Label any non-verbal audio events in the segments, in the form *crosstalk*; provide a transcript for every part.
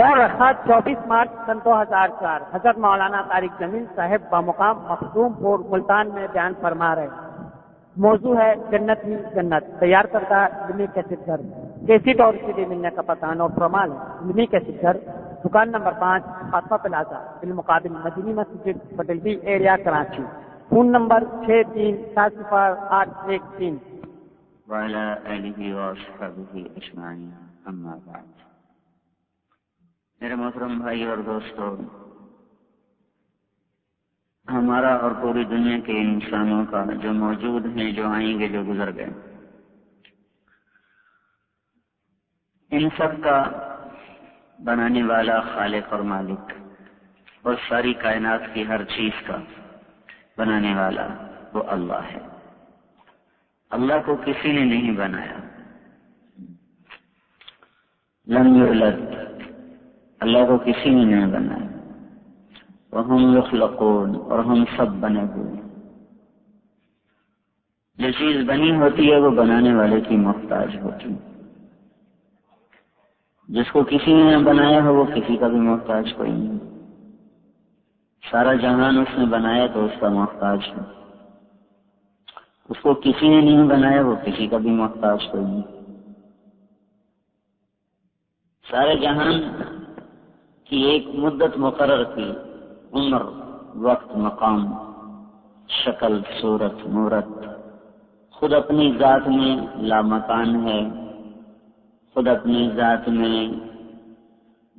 دور رکھا چوبیس مارچ سن دو ہزار چار۔ حضرت مولانا طارق جمیل صاحب بمقام مخدوم پور ملتان میں بیان فرما رہے ہیں۔ موضوع ہے جنت ہی جنت۔ تیار کرتا علمی کیسٹ گھر کیسٹ اور سی ڈی ملنے کا پتان اور پرمال ہے علمی کیسٹ گھر دکان نمبر پانچ، فاطمہ پلازا، بالمقابل مدینی مسجد پٹلوی ایریا، کراچی۔ فون نمبر چھ تین، سات صفر آٹھ ایک تین۔ وعلى آله وصحبه أجمعين أما بعد۔ میرے محترم بھائی اور دوستو، ہمارا اور پوری دنیا کے انسانوں کا جو موجود ہیں، جو آئیں گے، جو گزر گئے، ان سب کا بنانے والا خالق اور مالک اور ساری کائنات کی ہر چیز کا بنانے والا وہ اللہ ہے۔ اللہ کو کسی نے نہیں بنایا۔ لم یولد اللہ کو کسی نے نہیں بنایا وہ ہم یخلقون اور ہم سب بنے ہوئے جو چیز بنی ہوتی ہے وہ بنانے والے کی محتاج ہوتی جس کو کسی نے بنایا ہو وہ کسی کا بھی محتاج کوئی نہیں۔ سارا جہان اس نے بنایا تو اس کا محتاج ہے۔ اس کو کسی نے نہیں بنایا وہ کسی کا بھی محتاج کوئی نہیں۔ سارے جہان کی ایک مدت مقرر کی۔ عمر، وقت، مقام، شکل، صورت، مورت۔ خود اپنی ذات میں لامکان ہے۔ خود اپنی ذات میں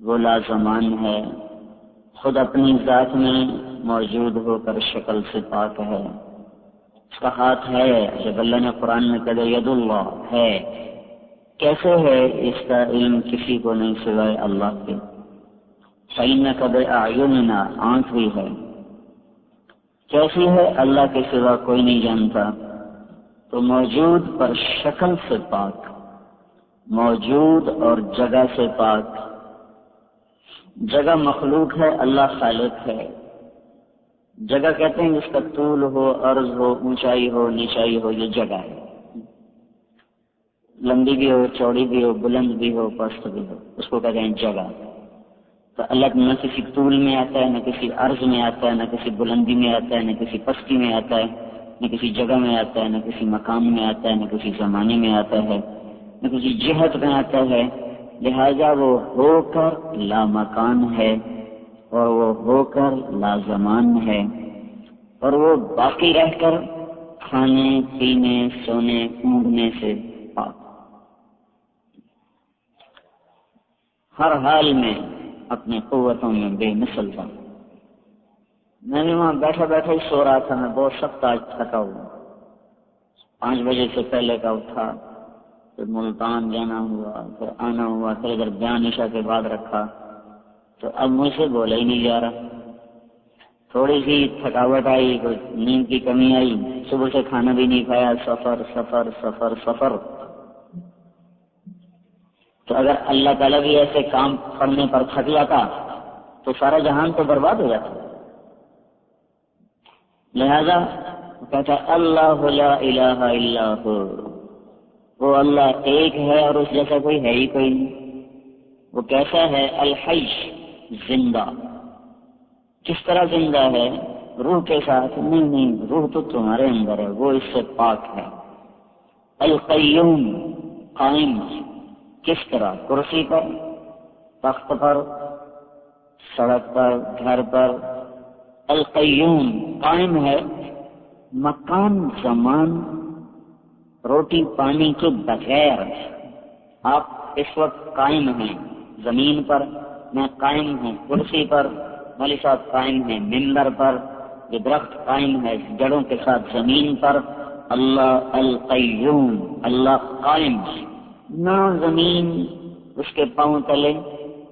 وہ لازمان ہے۔ خود اپنی ذات میں موجود ہو کر شکل سے پاک ہے۔ اس کا ہاتھ ہے جب اللہ نے قرآن میں کہے ید اللہ ہے۔ کیسے ہے اس کا علم؟ کسی کو نہیں سوائے اللہ کے۔ سعین کب آئین آنکھ بھی ہے۔ کیسی ہے اللہ کے سوا کوئی نہیں جانتا۔ تو موجود پر شکل سے پاک، موجود اور جگہ سے پاک۔ جگہ مخلوق ہے، اللہ خالق ہے۔ جگہ کہتے ہیں جس کا طول ہو، عرض ہو، اونچائی ہو، نیچائی ہو، یہ جگہ ہے۔ لمبی بھی ہو، چوڑی بھی ہو، بلند بھی ہو، پست بھی ہو، اس کو کہتے ہیں جگہ۔ تو اللہ نہ کسی طول میں آتا ہے، نہ کسی عرض میں آتا ہے، نہ کسی بلندی میں آتا ہے، نہ کسی پستی میں آتا ہے، نہ کسی جگہ میں آتا ہے، نہ کسی مقام میں آتا ہے، نہ کسی زمانے میں آتا ہے، نہ کسی جہت میں آتا ہے۔ لہذا وہ ہو کر لامکان ہے اور وہ ہو کر لازمان ہے۔ اور وہ باقی رہ کر کھانے، پینے، سونے، اونگنے سے پاک۔ ہر حال میں اپنی قوتوں میں بے مثل تھا۔ میں نے وہاں بیٹھا بیٹھا ہی سو رہا تھا، میں بہت سخت آج تھکا ہوا۔ پانچ بجے سے پہلے کا اٹھا، پھر ملتان جانا ہوا، پھر آنا ہوا، پھر ادھر بیان عشا کے بعد رکھا۔ تو اب مجھ سے بولا ہی نہیں جا رہا۔ تھوڑی سی تھکاوٹ آئی، کوئی نیند کی کمی آئی۔ صبح سے کھانا بھی نہیں کھایا، سفر سفر سفر سفر۔ تو اگر اللہ تعالیٰ بھی ایسے کام کرنے پر تھک جاتا تو سارا جہان تو برباد ہو جاتا۔ لہذا کہتا اللہ لا الہ الا ہو وہ اللہ ایک ہے اور اس جیسا کوئی ہے ہی کوئی نہیں۔ وہ کیسا ہے، الحیش، زندہ۔ کس طرح زندہ ہے؟ روح کے ساتھ۔ نہیں نہیں، روح تو تمہارے اندر ہے، وہ اس سے پاک ہے۔ القیوم، قائم۔ کس طرح؟ کرسی پر، تخت پر، سڑک پر، گھر پر؟ القیوم قائم ہے۔ مکان زمان، روٹی پانی کے بغیر۔ آپ اس وقت قائم ہیں۔ زمین پر میں قائم ہوں، کرسی پر۔ ملی صاحب قائم ہیں، ممبر پر۔ یہ درخت قائم ہے، جڑوں کے ساتھ زمین پر۔ اللہ القیوم، اللہ قائم ہے۔ نہ زمین اس کے پاؤں تلے،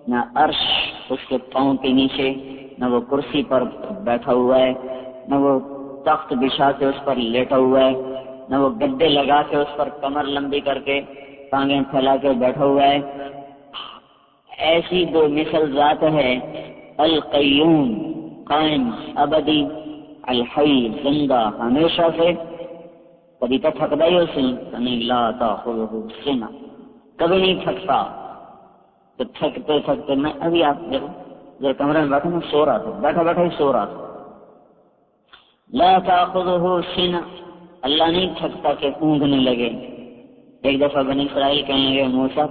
نہ عرش اس کے پاؤں کے نیچے، نہ وہ کرسی پر بیٹھا ہوا ہے، نہ وہ تخت بچھا کے اس پر لیٹا ہوا ہے، نہ وہ گدے لگا کے اس پر کمر لمبی کر کے ٹانگیں پھیلا کے بیٹھا ہوا ہے۔ ایسی دو مثل ذات ہے، القیوم، قائم، ابدی، الحی، زندہ، ہمیشہ سے، کبھی تو تھکتا ہی تھکتا ہی لا تھکدا نہیں کبھی نہیں تھکتا۔ تو تھکتے تھکتے میں ابھی آپ دیکھو، جو کمرے میں بیٹھا میں سو رہا تھا۔ بیٹھا بیٹھا ہی سو رہا تھا۔ لا تاخذه سینا اللہ نہیں تھکتا کہ اونگنے لگے۔ ایک دفعہ بنی اسرائیل کہنے لگے موسا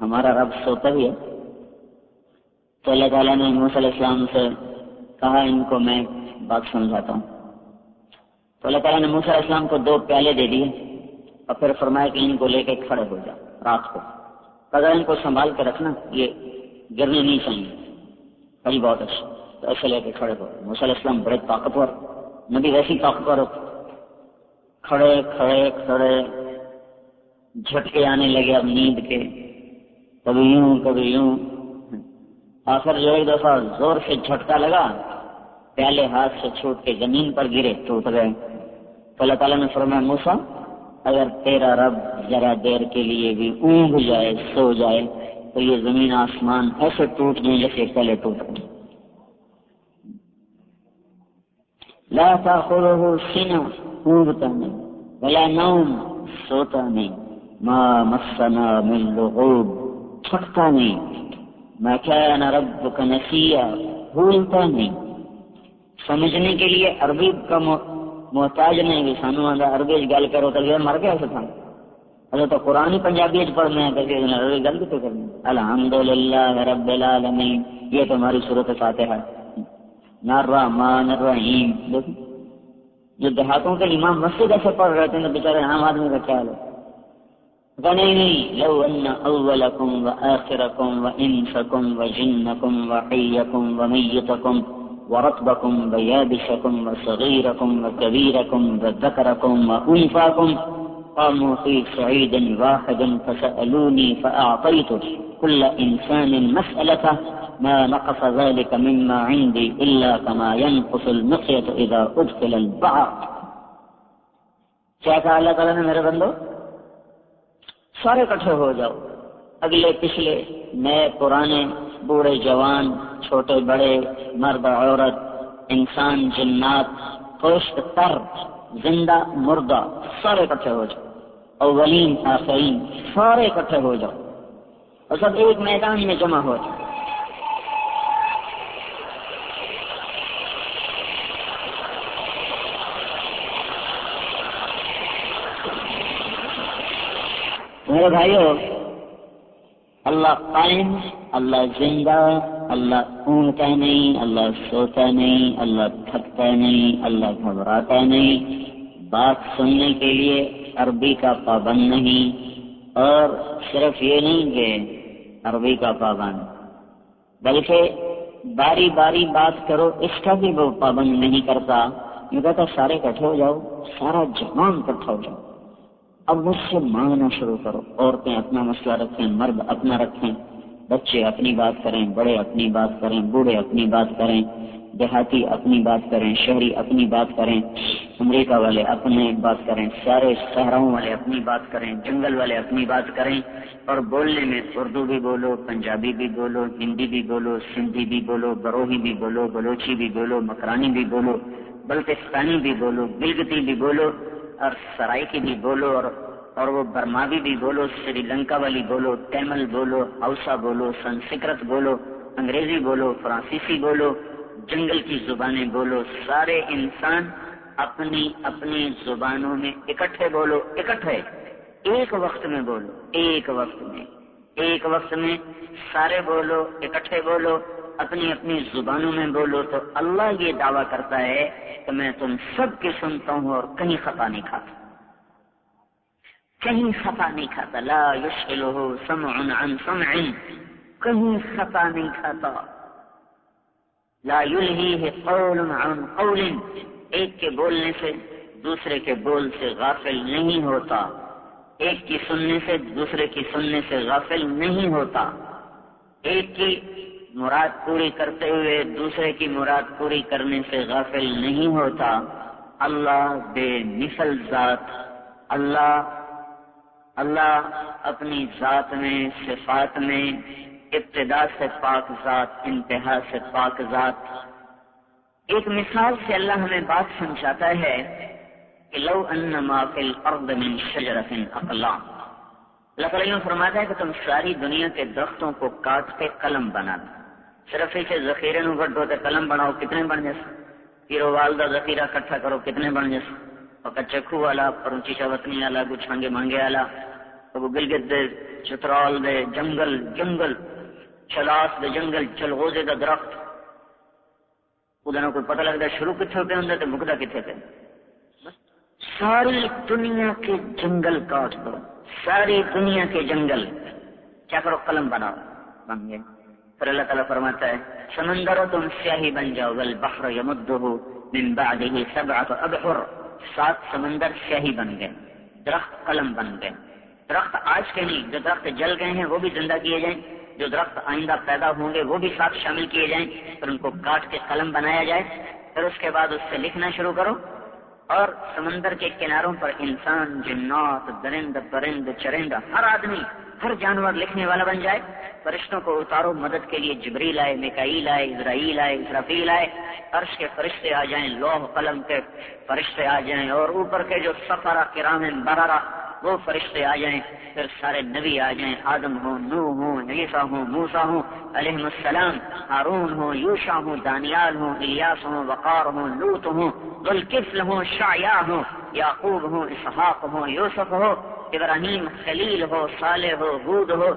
ہمارا رب سوتا بھی ہے۔ تو اللہ تعالیٰ نے موسیٰ علیہ السلام سے کہا، ان کو میں بات سمجھاتا ہوں۔ تو اللہ تعالیٰ نے موسیٰ علیہ السلام کو دو پیالے دے دیے اور پھر فرمایا کہ ان کو لے کے کھڑے ہو جاؤ رات کو۔ اگر ان کو سنبھال کے رکھنا، یہ گرنے نہیں چاہیے۔ ابھی بہت اچھا۔ تو ایسے لے کے کھڑے ہو۔ موسیٰ علیہ السلام بڑے طاقتور۔ نبی ویسی طاقتور۔ کھڑے کھڑے کھڑے۔ جھٹکے آنے لگے اب نیند کے۔ کبھی یوں کبھی یوں۔ آخر جو ایک دفعہ زور سے جھٹکا لگا پہلے ہاتھ سے چھوٹ کے زمین پر گرے ٹوٹ گئے۔ تو اللہ تعالیٰ نے فرمایا موسا اگر تیرا رب ذرا دیر کے لیے بھی اونگ جائے، سو جائے، تو یہ زمین آسمان ایسے ٹوٹ جائیں جیسے پہلے ٹوٹ گئے۔ لا تاخذه سینہ اونگتا نہیں، ولا نوم، سوتا نہیں۔ ما مسنا من لغوب تھکتا نہیں۔ ما كان ربك نسیا بھولتا نہیں۔ سمجھنے کے لیے عربی کا محتاج نہیں بھی سانو آدھا عربی گل کرو تو مر گیا تھا اگر تو قرآن ہی پنجابی پڑھنے ہیں تو عربی گل تو کرنی الحمد للہ رب العالمین، یہ تو ہماری صورت فاتحہ ہے۔ الرحمن الرحیم۔ جو دیہاتوں کے امام مسجد ایسے پڑھ رہے تھے بےچارے عام آدمی کا خیال ہے۔ لو ان اولکم و آخرکم و انسکم و جنکم و حیکم و میتکم۔ ورطبكم ويابسكم وصغيركم وكبيركم وذكركم وأنفاكم قاموا في سعيد واحد فسألوني فأعطيت كل إنسان مسألته ما نقص ذلك مما عندي إلا كما ينقص المقية إذا أدخل البعر کیا کہا اللہ تعالیٰ نے میرے بندو؟ سارے کٹھے ہو جاؤ. اگلے پچھلے نئے پرانے بوڑھے جوان، چھوٹے بڑے، مرد، عورت، انسان، جنات خوشک تر، زندہ، مردہ، سارے کٹھے ہو جاؤ۔ اولین، آخرین، سارے کٹھے ہو جاؤ۔ اور سب ایک میدان میں جمع ہو جاؤ۔ میرے بھائیو، اللہ قائم اللہ زندہ، اللہ اونگتا نہیں، اللہ سوتا نہیں، اللہ تھکتا نہیں، اللہ گھبراتا نہیں۔ بات سننے کے لیے عربی کا پابند نہیں۔ اور صرف یہ نہیں کہ عربی کا پابند، بلکہ باری باری بات کرو، اس کا بھی وہ پابند نہیں کرتا۔ یہ کہتا سارے کٹھے ہو جاؤ، سارا جہان کٹھا ہو جاؤ۔ اب مجھ سے مانگنا شروع کرو، عورتیں اپنا مسئلہ رکھیں، مرد اپنا رکھیں۔ بچے اپنی بات کریں بڑے اپنی بات کریں بوڑھے اپنی بات کریں دیہاتی اپنی بات کریں شہری اپنی بات کریں امریکہ والے اپنے بات کریں سارے صحراؤں والے اپنی بات کریں جنگل والے اپنی بات کریں اور بولنے میں اردو بھی بولو پنجابی بھی بولو ہندی بھی بولو سندھی بھی بولو بروہی بھی بولو بلوچی بھی بولو مکرانی بھی بولو بلتستانی بھی بولو گلگتی بھی بولو اور سرائکی بھی بولو اور اور وہ برماوی بھی بولو، سری لنکا والی بولو، تیمل بولو ہاؤسا بولو، سنسکرت بولو، انگریزی بولو، فرانسیسی بولو، جنگل کی زبانیں بولو، سارے انسان اپنی اپنی زبانوں میں اکٹھے بولو، اکٹھے، ایک وقت میں بولو، ایک وقت میں، ایک وقت میں سارے بولو، اکٹھے بولو، اپنی اپنی زبانوں میں بولو، تو اللہ یہ دعویٰ کرتا ہے کہ میں تم سب کی سنتا ہوں اور کہیں خطا نہیں کھاتا۔ کہیں خطا نہیں کھاتا۔ لا یشغلہ سمع عن سمع۔ کہیں خطا نہیں کھاتا۔ لا یلہیہ قول عن قول۔ ایک کے بولنے سے دوسرے کے بول سے غافل نہیں ہوتا۔ ایک کی سننے سے دوسرے کی سننے سے غافل نہیں ہوتا۔ ایک کی مراد پوری کرتے ہوئے دوسرے کی مراد پوری کرنے سے غافل نہیں ہوتا۔ اللہ بے مثل ذات۔ اللہ اللہ اپنی ذات میں، صفات میں، ابتدا سے پاک ذات، انتہا سے پاک ذات۔ ایک مثال سے اللہ ہمیں بات سمجھاتا ہے کہ لو ان فی الارض من شجرت اقلام۔ اللہ تعالیٰ فرماتا ہے کہ تم ساری دنیا کے درختوں کو کاٹ کے قلم بنا دو۔ صرف اسے ذخیرے نو گڈو تے قلم بناؤ، کتنے بن جس پیرو والدہ ذخیرہ کٹھا کرو، کتنے بن جس اور کچے خو والا اور اونچی شوتنی والا گچھانگے مانگے والا اور گلگت دے، چترال دے، جنگل جنگل چلاس دے جنگل، چلغوزے دا درخت۔ وہ کوئی پتہ لگتا شروع کتنے پہ ہوں تو مکتا کتنے پہ۔ ساری دنیا کے جنگل کاٹ دو۔ ساری دنیا کے جنگل۔ کیا کرو؟ قلم بناؤ۔ بن گئے پھر اللہ تعالیٰ فرماتا ہے، سمندر تم سیاہی بن جاؤ گل بخر یمدہ من بعده سبعت ابحر۔ سات سمندر سیاہی بن گئے، درخت قلم بن گئے۔ درخت آج کے نہیں، جو درخت جل گئے ہیں، وہ بھی زندہ کیے جائیں۔ جو درخت آئندہ پیدا ہوں گے، وہ بھی ساتھ شامل کیے جائیں۔ پھر ان کو کاٹ کے قلم بنایا جائے۔ پھر اس کے بعد اس سے لکھنا شروع کرو۔ اور سمندر کے کناروں پر انسان، جنات، درند، پرند، چرند، ہر آدمی ہر جانور لکھنے والا بن جائے۔ فرشتوں کو اتارو، مدد کے لیے جبریل آئے مکائیل آئے، اسرائیل آئے، اسرافیل آئے۔ عرش کے فرشتے آ جائیں لوہ قلم کے فرشتے آ جائیں اور اوپر کے جو سفرا کرام برارا وہ فرشتے آ جائیں۔ پھر سارے نبی آ جائیں، آدم ہوں نو ہوں عیسا ہوں موسا ہوں علیہ السلام، ہارون ہوں یوشا ہوں، دانیال ہوں، الیاس ہوں، وقار ہوں لوت ہوں گلکفل ہوں شایا ہوں، یعقوب ہوں، اسحاق ہوں، یوسف ہو۔ ابراہیم خلیل ہو صالح ہو بود ہو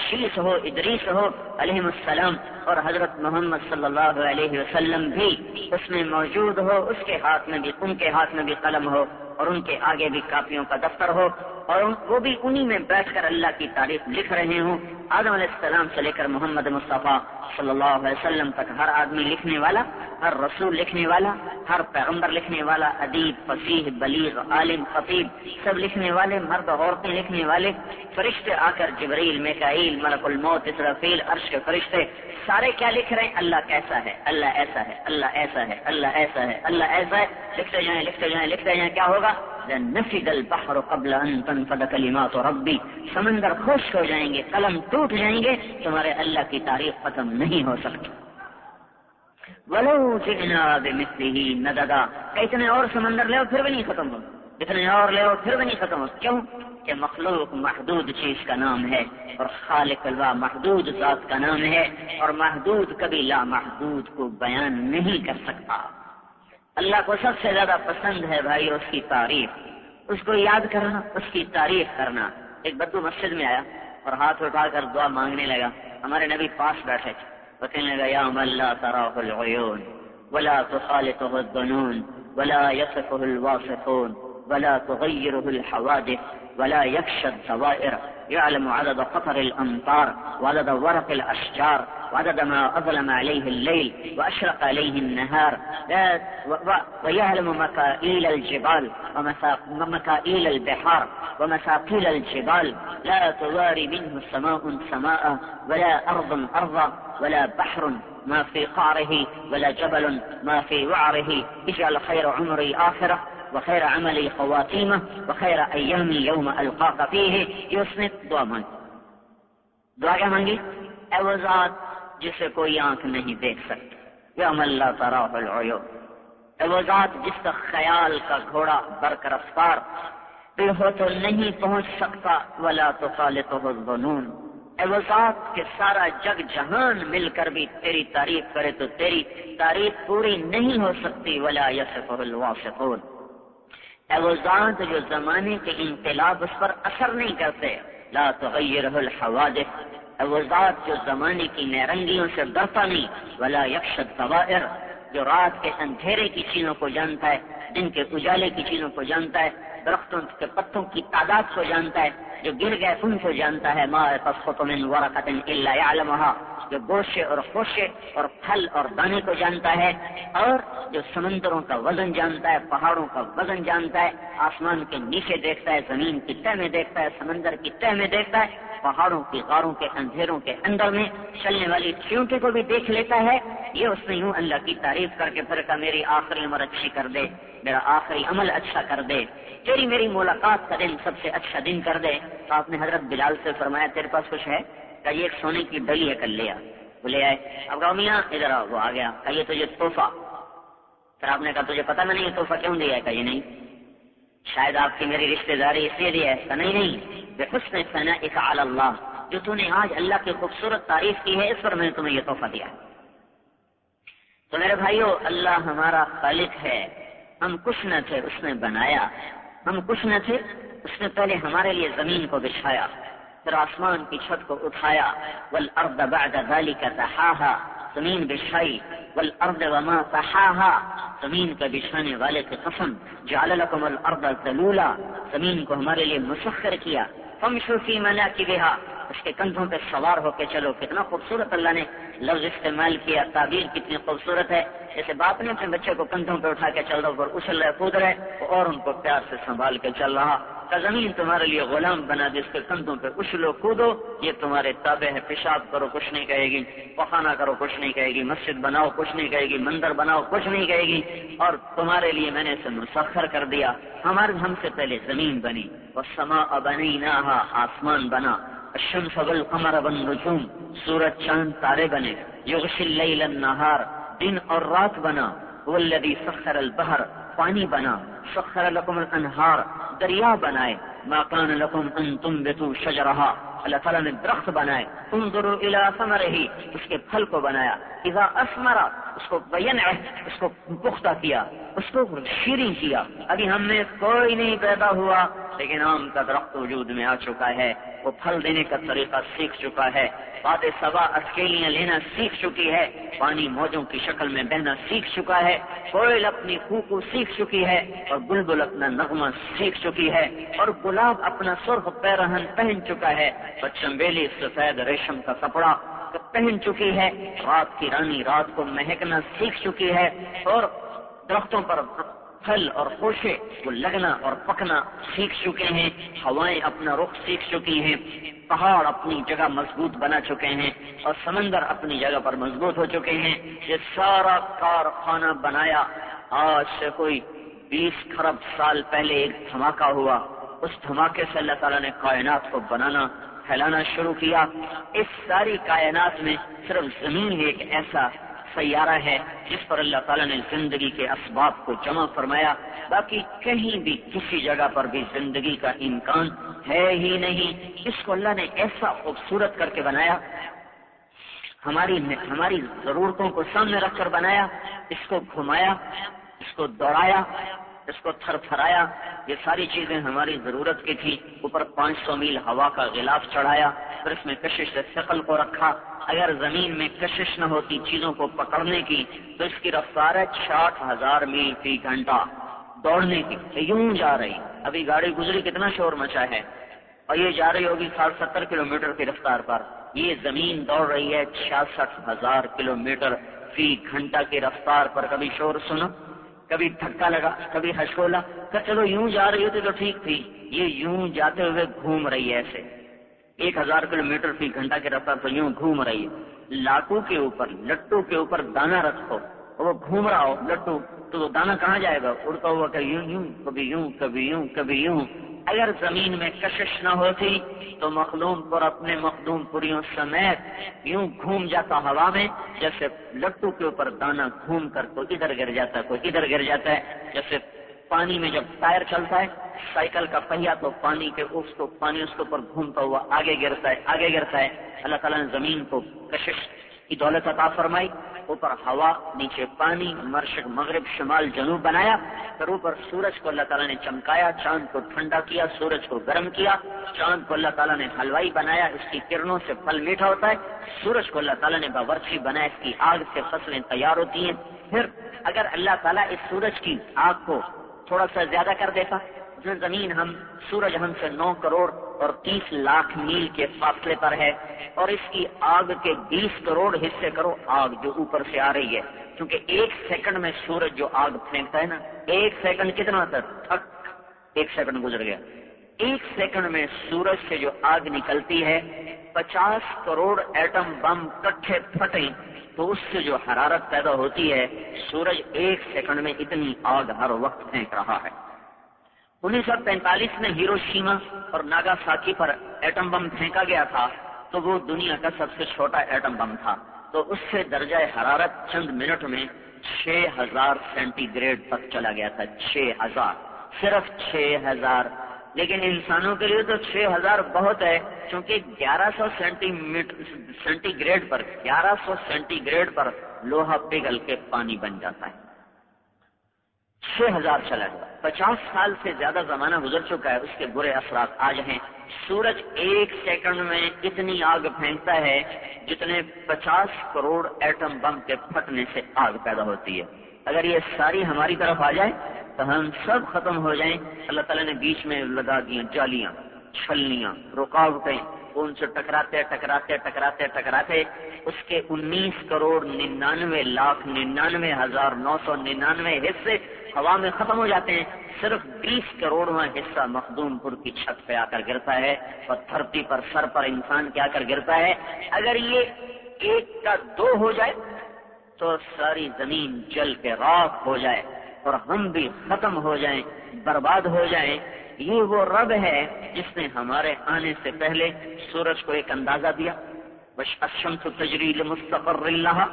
شیش ہو ادریس ہو علیہ السلام، اور حضرت محمد صلی اللہ علیہ وسلم بھی اس میں موجود ہو، اس کے ہاتھ میں بھی، ان کے ہاتھ میں بھی قلم ہو، اور ان کے آگے بھی کاپیوں کا دفتر ہو، اور وہ بھی انہی میں بیٹھ کر اللہ کی تعریف لکھ رہے ہوں۔ آدم علیہ السلام سے لے کر محمد مصطفیٰ صلی اللہ علیہ وسلم تک ہر آدمی لکھنے والا، ہر رسول لکھنے والا، ہر پیغمبر لکھنے والا، ادیب، فصیح، بلیغ، عالم، خطیب، سب لکھنے والے، مرد، عورتیں لکھنے والے، فرشتے آ کر جبریل میں میکائیل ملک الموت، اسرافیل، عرش کے فرشتے، سارے کیا لکھ رہے ہیں؟ اللہ کیسا ہے؟ اللہ ایسا ہے، اللہ ایسا ہے، اللہ ایسا ہے، اللہ ایسا ہے۔ لکھتے جائیں لکھتے جائیں لکھتے جائیں، کیا ہوگا؟ نفد البحر قبل ان تنفد کلمات ربی۔ سمندر خوش ہو جائیں گے، قلم ٹوٹ جائیں گے، تمہارے اللہ کی تاریخ ختم نہیں ہو سکتی۔ ولو جئنا بمثله نددا۔ اتنے اور سمندر لے پھر بھی نہیں ختم ہو اتنے اور لے پھر بھی نہیں ختم ہو کیوں؟ کہ مخلوق محدود چیز کا نام ہے اور خالق اللہ محدود ذات کا نام ہے اور محدود کبھی لا محدود کو بیان نہیں کر سکتا۔ اللہ کو سب سے زیادہ پسند ہے بھائی اس کی تعریف۔ اس کو یاد کرنا، اس کی تعریف کرنا۔ ایک بدو مسجد میں آیا اور ہاتھ اٹھا کر دعا مانگنے لگا۔ ہمارے نبی پاس بیٹھے۔ تھے وہ کہنے لگا یا اللہ تراہ العیون ولا تخالطه الظنون ولا يصفه الواصفون ولا تغيره الحوادث۔ ولا يخشى الدوائر. يعلم عدد قطر الأمطار، وعدد ورق الأشجار، وعدد ما أظلم عليه الليل وأشرق عليه النهار. لا ويعلم مكائيل الجبال ومكائيل البحار ومساقيل الجبال. لا تواري منه سماء سماء، ولا أرض أرضا ولا بحر ما في قعره، ولا جبل ما في وعره. اجعل خير عمري آخرة وخير عملي خواتيمه، وخير أيامي يوم ألقاك فيه، يسند دعا مانگ دعا کیا مانگی اے وہ ذات جسے کوئی آنکھ نہیں دیکھ سکتی یوم اللہ تراہ العیون. اے وہ ذات جس کا خیال کا گھوڑا برق رفتار. ہو تو نہیں پہنچ سکتا، ولا تو خالق الظنون. اے وہ ذات کہ سارا جگ جہان مل کر بھی تیری تعریف کرے تو تیری تعریف پوری نہیں ہو سکتی، ولا یسفہ الواصفون. اے جو زمانے کے انقلاب اس پر اثر نہیں کرتے۔ لا تغیرہ الحوادث۔ اوزاد جو زمانے کی نیرنگیوں سے ڈرتا نہیں۔ ولا یکشد دوائر جو رات کے اندھیرے کی چیزوں کو جانتا ہے، دن کے اجالے کی چیزوں کو جانتا ہے، درختوں کے پتوں کی تعداد کو جانتا ہے۔ جو گر گئے ان کو جانتا ہے، ما من ورقت الا يعلمها، جو گوشے اور خوشے اور پھل اور دانے کو جانتا ہے، اور جو سمندروں کا وزن جانتا ہے، پہاڑوں کا وزن جانتا ہے، آسمان کے نیچے دیکھتا ہے، زمین کی تہ میں دیکھتا ہے، سمندر کی تہ میں دیکھتا ہے، پہاڑوں کی غاروں کے اندھیروں کے اندر میں چلنے والی چیونٹی کو بھی دیکھ لیتا ہے۔ یہ اس نے یوں اللہ کی تعریف کر کے پھر کا میری آخری عمر اچھی کر دے، میرا آخری عمل اچھا کر دے، تیری میری ملاقات کا دن سب سے اچھا دن کر دے۔ تو آپ نے حضرت بلال سے فرمایا، تیرے پاس کچھ ہے؟ کہ یہ ایک سونے کی ڈلی ہے کر لیا وہ لے آئے۔ اب کہا میاں، ادھر آؤ، وہ آ گیا۔ کہ یہ تجھے توحفہ پھر آپ نے کہا، تجھے پتا نہیں تحفہ کیوں دیا ہے؟ کہ یہ نہیں۔ شاید آپ کی میری رشتے داری اس لیے دیا ہے۔ کہ نہیں نہیں۔ بے حسن ثنا اللہ۔ جو تو نے آج اللہ کی خوبصورت تعریف کی ہے، اس پر میں نے تمہیں یہ تحفہ دیا تو میرے بھائیو، اللہ ہمارا خالق ہے۔ ہم کچھ نہ تھے، اس نے بنایا۔ ہم کچھ نہ تھے، اس نے پہلے ہمارے لیے زمین کو بچھایا، پھر آسمان کی چھت کو اٹھایا۔ والارض بعد ذلك دحاها زمین بچھائی۔ والارض وما صحاها زمین کا بچھانے والے کی قسم۔ جعل لكم الارض ذلولا، زمین کو ہمارے لیے مسخر کیا۔ فمشوا في مناكبها اس کے کندھوں پہ سوار ہو کے چلو، کتنا خوبصورت اللہ نے لفظ استعمال کیا، تعبیر کتنی خوبصورت ہے۔ جیسے باپ نے اپنے بچے کو کندھوں پہ اٹھا کے چل رہا اچھل رہے کود رہے اور ان کو پیار سے سنبھال کے چل رہا۔ کا زمین تمہارے لیے غلام بنا جس کے کندھوں پہ اچھلو کودو، یہ تمہارے تابع ہے پیشاب کرو، کچھ نہیں کہے گی پخانا کرو، کچھ نہیں کہے گی، مسجد بناؤ، کچھ نہیں کہے گی، مندر بناؤ، کچھ نہیں کہے گی۔ اور تمہارے لیے میں نے اسے مسخر کر دیا۔ ہمارے ہم سے پہلے زمین بنی۔ اور سما بنی نہ آسمان بنا۔ الشمس والقمر والنجوم، سورج، چاند، تارے بنے۔ یغشی اللیل النہار دن اور رات بنا۔ والذی سخر البحر، پانی بنا۔ سخر لکم الانہار، دریا بنائے، ما کان لکم ان تنبتو شجرہا اللہ تعالیٰ نے درخت بنائے، انظروا الى ثمرہی، اس کے پھل کو بنایا، اذا اسمرا اس کو بینع اس کو پختہ کیا، اس کو شیریں کیا، ابھی ہم میں کوئی نہیں پیدا ہوا، لیکن آم کا درخت وجود میں آ چکا ہے، وہ پھل دینے کا طریقہ سیکھ چکا ہے بات سبا اکیلیاں لینا سیکھ چکی ہے، پانی موجوں کی شکل میں بہنا سیکھ چکا ہے، کوئل اپنی کو سیکھ چکی ہے اور بلبل اپنا نغمہ سیکھ چکی ہے اور گلاب اپنا سرخ پیرہن پہن چکا ہے۔ اور چمبیلی سفید ریشم کا کپڑا پہن چکی ہے۔ رات کی رانی رات کو مہکنا سیکھ چکی ہے اور درختوں پر پھل اور خوشے وہ لگنا اور پکنا سیکھ چکے ہیں، ہوائیں اپنا رخ سیکھ چکی ہیں، پہاڑ اپنی جگہ مضبوط بنا چکے ہیں اور سمندر اپنی جگہ پر مضبوط ہو چکے ہیں۔ یہ سارا کارخانہ بنایا آج سے کوئی بیس خرب سال پہلے ایک دھماکہ ہوا۔ اس دھماکے سے اللہ تعالیٰ نے کائنات کو بنانا، پھیلانا شروع کیا۔ اس ساری کائنات میں صرف زمین ایک ایسا سیارہ ہے، جس پر اللہ تعالیٰ نے زندگی کے اسباب کو جمع فرمایا۔ باقی کہیں بھی کسی جگہ پر بھی زندگی کا امکان ہے ہی نہیں۔ اس کو اللہ نے ایسا خوبصورت کر کے بنایا۔ ہماری ہماری ضرورتوں کو سامنے رکھ کر بنایا، اس کو گھمایا، اس کو دوڑایا، اس کو تھر تھرایا یہ ساری چیزیں ہماری ضرورت کی تھی اوپر پانچ سو میل ہوا کا غلاف چڑھایا، پھر اس میں کشش سے شکل کو رکھا۔ اگر زمین میں کشش نہ ہوتی چیزوں کو پکڑنے کی، تو اس کی رفتار ہے چھاٹھ ہزار میل فی گھنٹہ۔ دوڑنے کی یوں جا رہی۔ ابھی گاڑی گزری، کتنا شور مچا ہے۔ اور یہ جا رہی ہوگی ساٹھ ستر کلو کی رفتار پر۔ یہ زمین دوڑ رہی ہے چھیاسٹھ ہزار کلو فی گھنٹہ کی رفتار پر۔ کبھی شور سنو، کبھی دھکا لگا، کبھی ہچکولا کہ چلو یوں جا رہی ہوتی تو ٹھیک تھی۔ یہ یوں جاتے ہوئے گھوم رہی ہے ایسے۔ ایک ہزار کلو میٹر فی گھنٹہ کے رفتار تو یوں گھوم رہی ہے۔ لاٹو کے اوپر، لٹو کے اوپر دانا رکھو۔ وہ گھوم رہا ہو، لٹو، تو وہ دانا کہاں جائے گا؟ اڑتا ہوا کہ یوں یوں، کبھی یوں کبھی یوں کبھی یوں۔ اگر زمین میں کشش نہ ہوتی، تو مخلوم پر اپنے مخدوم پوریوں سمیت یوں گھوم جاتا ہوا میں، جیسے لٹو کے اوپر دانا گھوم کر تو ادھر گر جاتا ہے، کوئی ادھر گر جاتا ہے، جیسے پانی میں جب ٹائر چلتا ہے، سائیکل کا پہیا تو پانی کے اس کو پانی اس کے اوپر گھومتا ہوا آگے گرتا ہے، آگے گرتا ہے۔ اللہ تعالیٰ نے زمین کو کشش کی دولت عطا فرمائی۔ اوپر ہوا، نیچے پانی مرشق مغرب شمال جنوب بنایا۔ پھر اوپر سورج کو اللہ تعالیٰ نے چمکایا، چاند کو ٹھنڈا کیا، سورج کو گرم کیا۔ چاند کو اللہ تعالیٰ نے حلوائی بنایا، اس کی کرنوں سے پھل میٹھا ہوتا ہے۔ سورج کو اللہ تعالیٰ نے باورچی بنایا، اس کی آگ سے فصلیں تیار ہوتی ہیں۔ پھر اگر اللہ تعالیٰ اس سورج کی آگ کو تھوڑا سا زیادہ کر دیتا۔ زمین ہم، سورج ہم سے نو کروڑ اور تیس لاکھ میل کے فاصلے پر ہے، اور اس کی آگ کے بیس کروڑ حصے کرو، آگ جو اوپر سے آ رہی ہے۔ کیونکہ ایک سیکنڈ میں سورج جو آگ پھینکتا ہے نا، ایک سیکنڈ کتنا تھا؟ تھک، ایک سیکنڈ گزر گیا۔ ایک سیکنڈ میں سورج سے جو آگ نکلتی ہے، پچاس کروڑ ایٹم بم کٹھے پھٹے تو اس سے جو حرارت پیدا ہوتی ہے، سورج ایک سیکنڈ میں اتنی آگ ہر وقت پھینک رہا ہے۔ انیس سو پینتالیس میں ہیرو شیما اور ناگا ساکی پر ایٹم بم پھینکا گیا تھا، تو وہ دنیا کا سب سے چھوٹا ایٹم بم تھا۔ تو اس سے درجہ حرارت چند منٹ میں چھ ہزار سینٹی گریڈ تک چلا گیا تھا۔ چھ ہزار، صرف چھ ہزار لیکن انسانوں کے لیے تو چھ ہزار بہت ہے کیونکہ گیارہ سو سینٹی میٹر سینٹی گریڈ پر گیارہ سو سینٹی گریڈ پر لوہا پگھل کے پانی بن جاتا ہے۔ چھ ہزار چلا گیا پچاس سال سے زیادہ زمانہ گزر چکا ہے، اس کے برے اثرات آج ہیں۔ سورج ایک سیکنڈ میں اتنی آگ پھینکتا ہے جتنے پچاس کروڑ ایٹم بم کے پھٹنے سے آگ پیدا ہوتی ہے۔ اگر یہ ساری ہماری طرف آ جائے تو ہم سب ختم ہو جائیں۔ اللہ تعالیٰ نے بیچ میں لگا دیا جالیاں چھلیاں رکاوٹیں۔ ان سے ٹکراتے ٹکراتے ٹکراتے ٹکراتے۔ اس کے انیس کروڑ ننانوے لاکھ ننانوے ہزار نو سو ننانوے حصے ہوا میں ختم ہو جاتے ہیں۔ صرف بیس کروڑواں حصہ مخدوم پور کی چھت پہ آ کر گرتا ہے اور دھرتی پر، سر پر انسان کے آ کر گرتا ہے۔ اگر یہ ایک کا دو ہو جائے تو ساری زمین جل کے راک ہو جائے۔ اور ہم بھی ختم ہو جائیں، برباد ہو جائیں۔ یہ وہ رب ہے جس نے ہمارے آنے سے پہلے سورج کو ایک اندازہ دیا۔ بش اشمس تجریل مستقر اللہ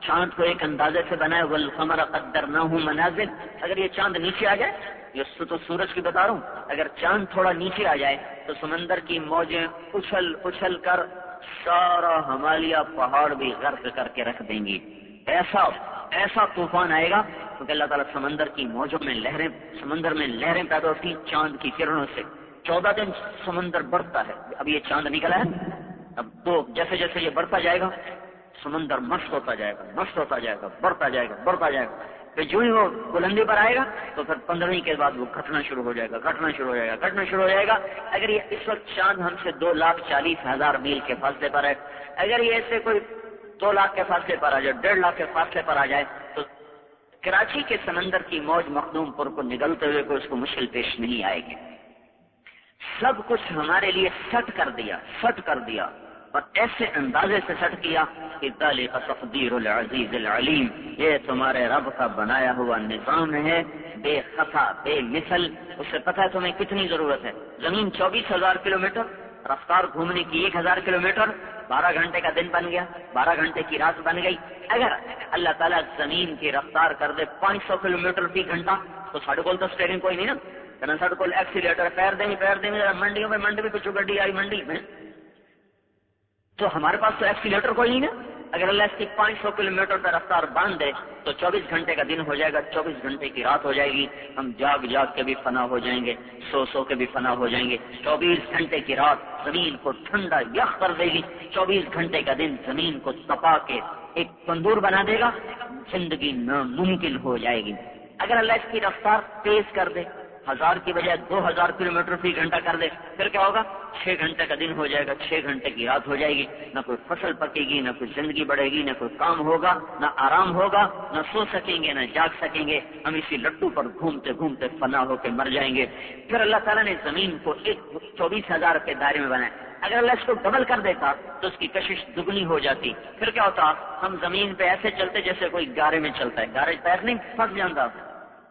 چاند کو ایک اندازے سے بنائے والقمر قدر نہ ہوں منازل۔ اگر یہ چاند نیچے آ جائے، یہ تو سورج کی بتا رہا ہوں۔ اگر چاند تھوڑا نیچے آ جائے، تو سمندر کی موجیں اچھل اچھل کر سارا ہمالیہ پہاڑ بھی غرق کر کے رکھ دیں گی۔ ایسا ایسا طوفان آئے گا کیونکہ اللہ تعالیٰ سمندر کی موجوں میں لہریں سمندر میں لہریں پیدا ہوتی ہیں چاند کی کرنوں سے۔ چودہ دن سمندر بڑھتا ہے۔ اب یہ چاند نکلا ہے۔ اب تو جیسے جیسے یہ بڑھتا جائے گا، سمندر مست ہوتا جائے گا، مست ہوتا جائے گا، بڑھتا جائے گا، بڑھتا جائے گا۔ پھر جو ہی وہ بلندی پر آئے گا، تو پھر پندرہویں کے بعد وہ گھٹنا شروع ہو جائے گا، گھٹنا شروع ہو جائے گا، گھٹنا شروع ہو جائے گا۔ اگر یہ اس وقت چاند ہم سے دو لاکھ چالیس ہزار میل کے فاصلے پر ہے۔ اگر یہ ایسے کوئی دو لاکھ کے فاصلے پر آ جائے، ڈیڑھ لاکھ کے فاصلے پر آ جائے، تو کراچی کے سمندر کی موج مخدوم پور کو نگلتے ہوئے کوئی اس کو مشکل پیش نہیں آئے گی۔ سب کچھ ہمارے لیے سٹ کر دیا، سٹ کر دیا، اور ایسے اندازے سے سٹ کیا کہ کا تقدیر العزیز العلیم، یہ تمہارے رب کا بنایا ہوا نظام ہے، بے خطا، بے مثل۔ اس سے پتہ ہے تمہیں کتنی ضرورت ہے؟ زمین چوبیس ہزار کلو میٹر رفتار گھومنے کی ایک ہزار کلو میٹر بارہ گھنٹے کا دن بن گیا، بارہ گھنٹے کی رات بن گئی۔ اگر اللہ تعالیٰ زمین کی رفتار کر دے پانچ سو کلو میٹر فی گھنٹہ، تو ساڑھے کول تو اسٹیئرنگ کوئی نہیں نا۔ ساڑھے کول ایکسیلیٹر پیر دیں پیر دیں منڈیوں میں منڈی میں کچھ گڈی آئی منڈی۔ میں تو ہمارے پاس تو ایکسیلیٹر کوئی نہیں نا۔ اگر اللہ اس کی پانچ سو کلو میٹر کا رفتار باندھ دے تو چوبیس گھنٹے کا دن ہو جائے گا، چوبیس گھنٹے کی رات ہو جائے گی۔ ہم جاگ جاگ کے بھی فنا ہو جائیں گے، سو سو کے بھی فنا ہو جائیں گے۔ چوبیس گھنٹے کی رات زمین کو ٹھنڈا یخ کر دے گی۔ چوبیس گھنٹے کا دن زمین کو تپا کے ایک تندور بنا دے گا۔ زندگی ناممکن ہو جائے گی۔ اگر اللہ اس کی رفتار تیز کر دے ہزار کی بجائے دو ہزار کلو میٹر فی گھنٹہ کر دے، پھر کیا ہوگا؟ چھ گھنٹے کا دن ہو جائے گا، چھ گھنٹے کی رات ہو جائے گی۔ نہ کوئی فصل پکے گی، نہ کوئی زندگی بڑھے گی، نہ کوئی کام ہوگا، نہ آرام ہوگا، نہ سو سکیں گے، نہ جاگ سکیں گے۔ ہم اسی لٹو پر گھومتے گھومتے فنا ہو کے مر جائیں گے۔ پھر اللہ تعالیٰ نے زمین کو ایک چوبیس ہزار کے دائرے میں بنایا۔ اگر اللہ اس کو ڈبل کر دیتا تو اس کی کشش دگنی ہو جاتی۔ پھر کیا ہوتا؟ ہم زمین پہ ایسے چلتے جیسے کوئی گارے میں چلتا ہے۔ گارے پیر نہیں، پھنس جاتا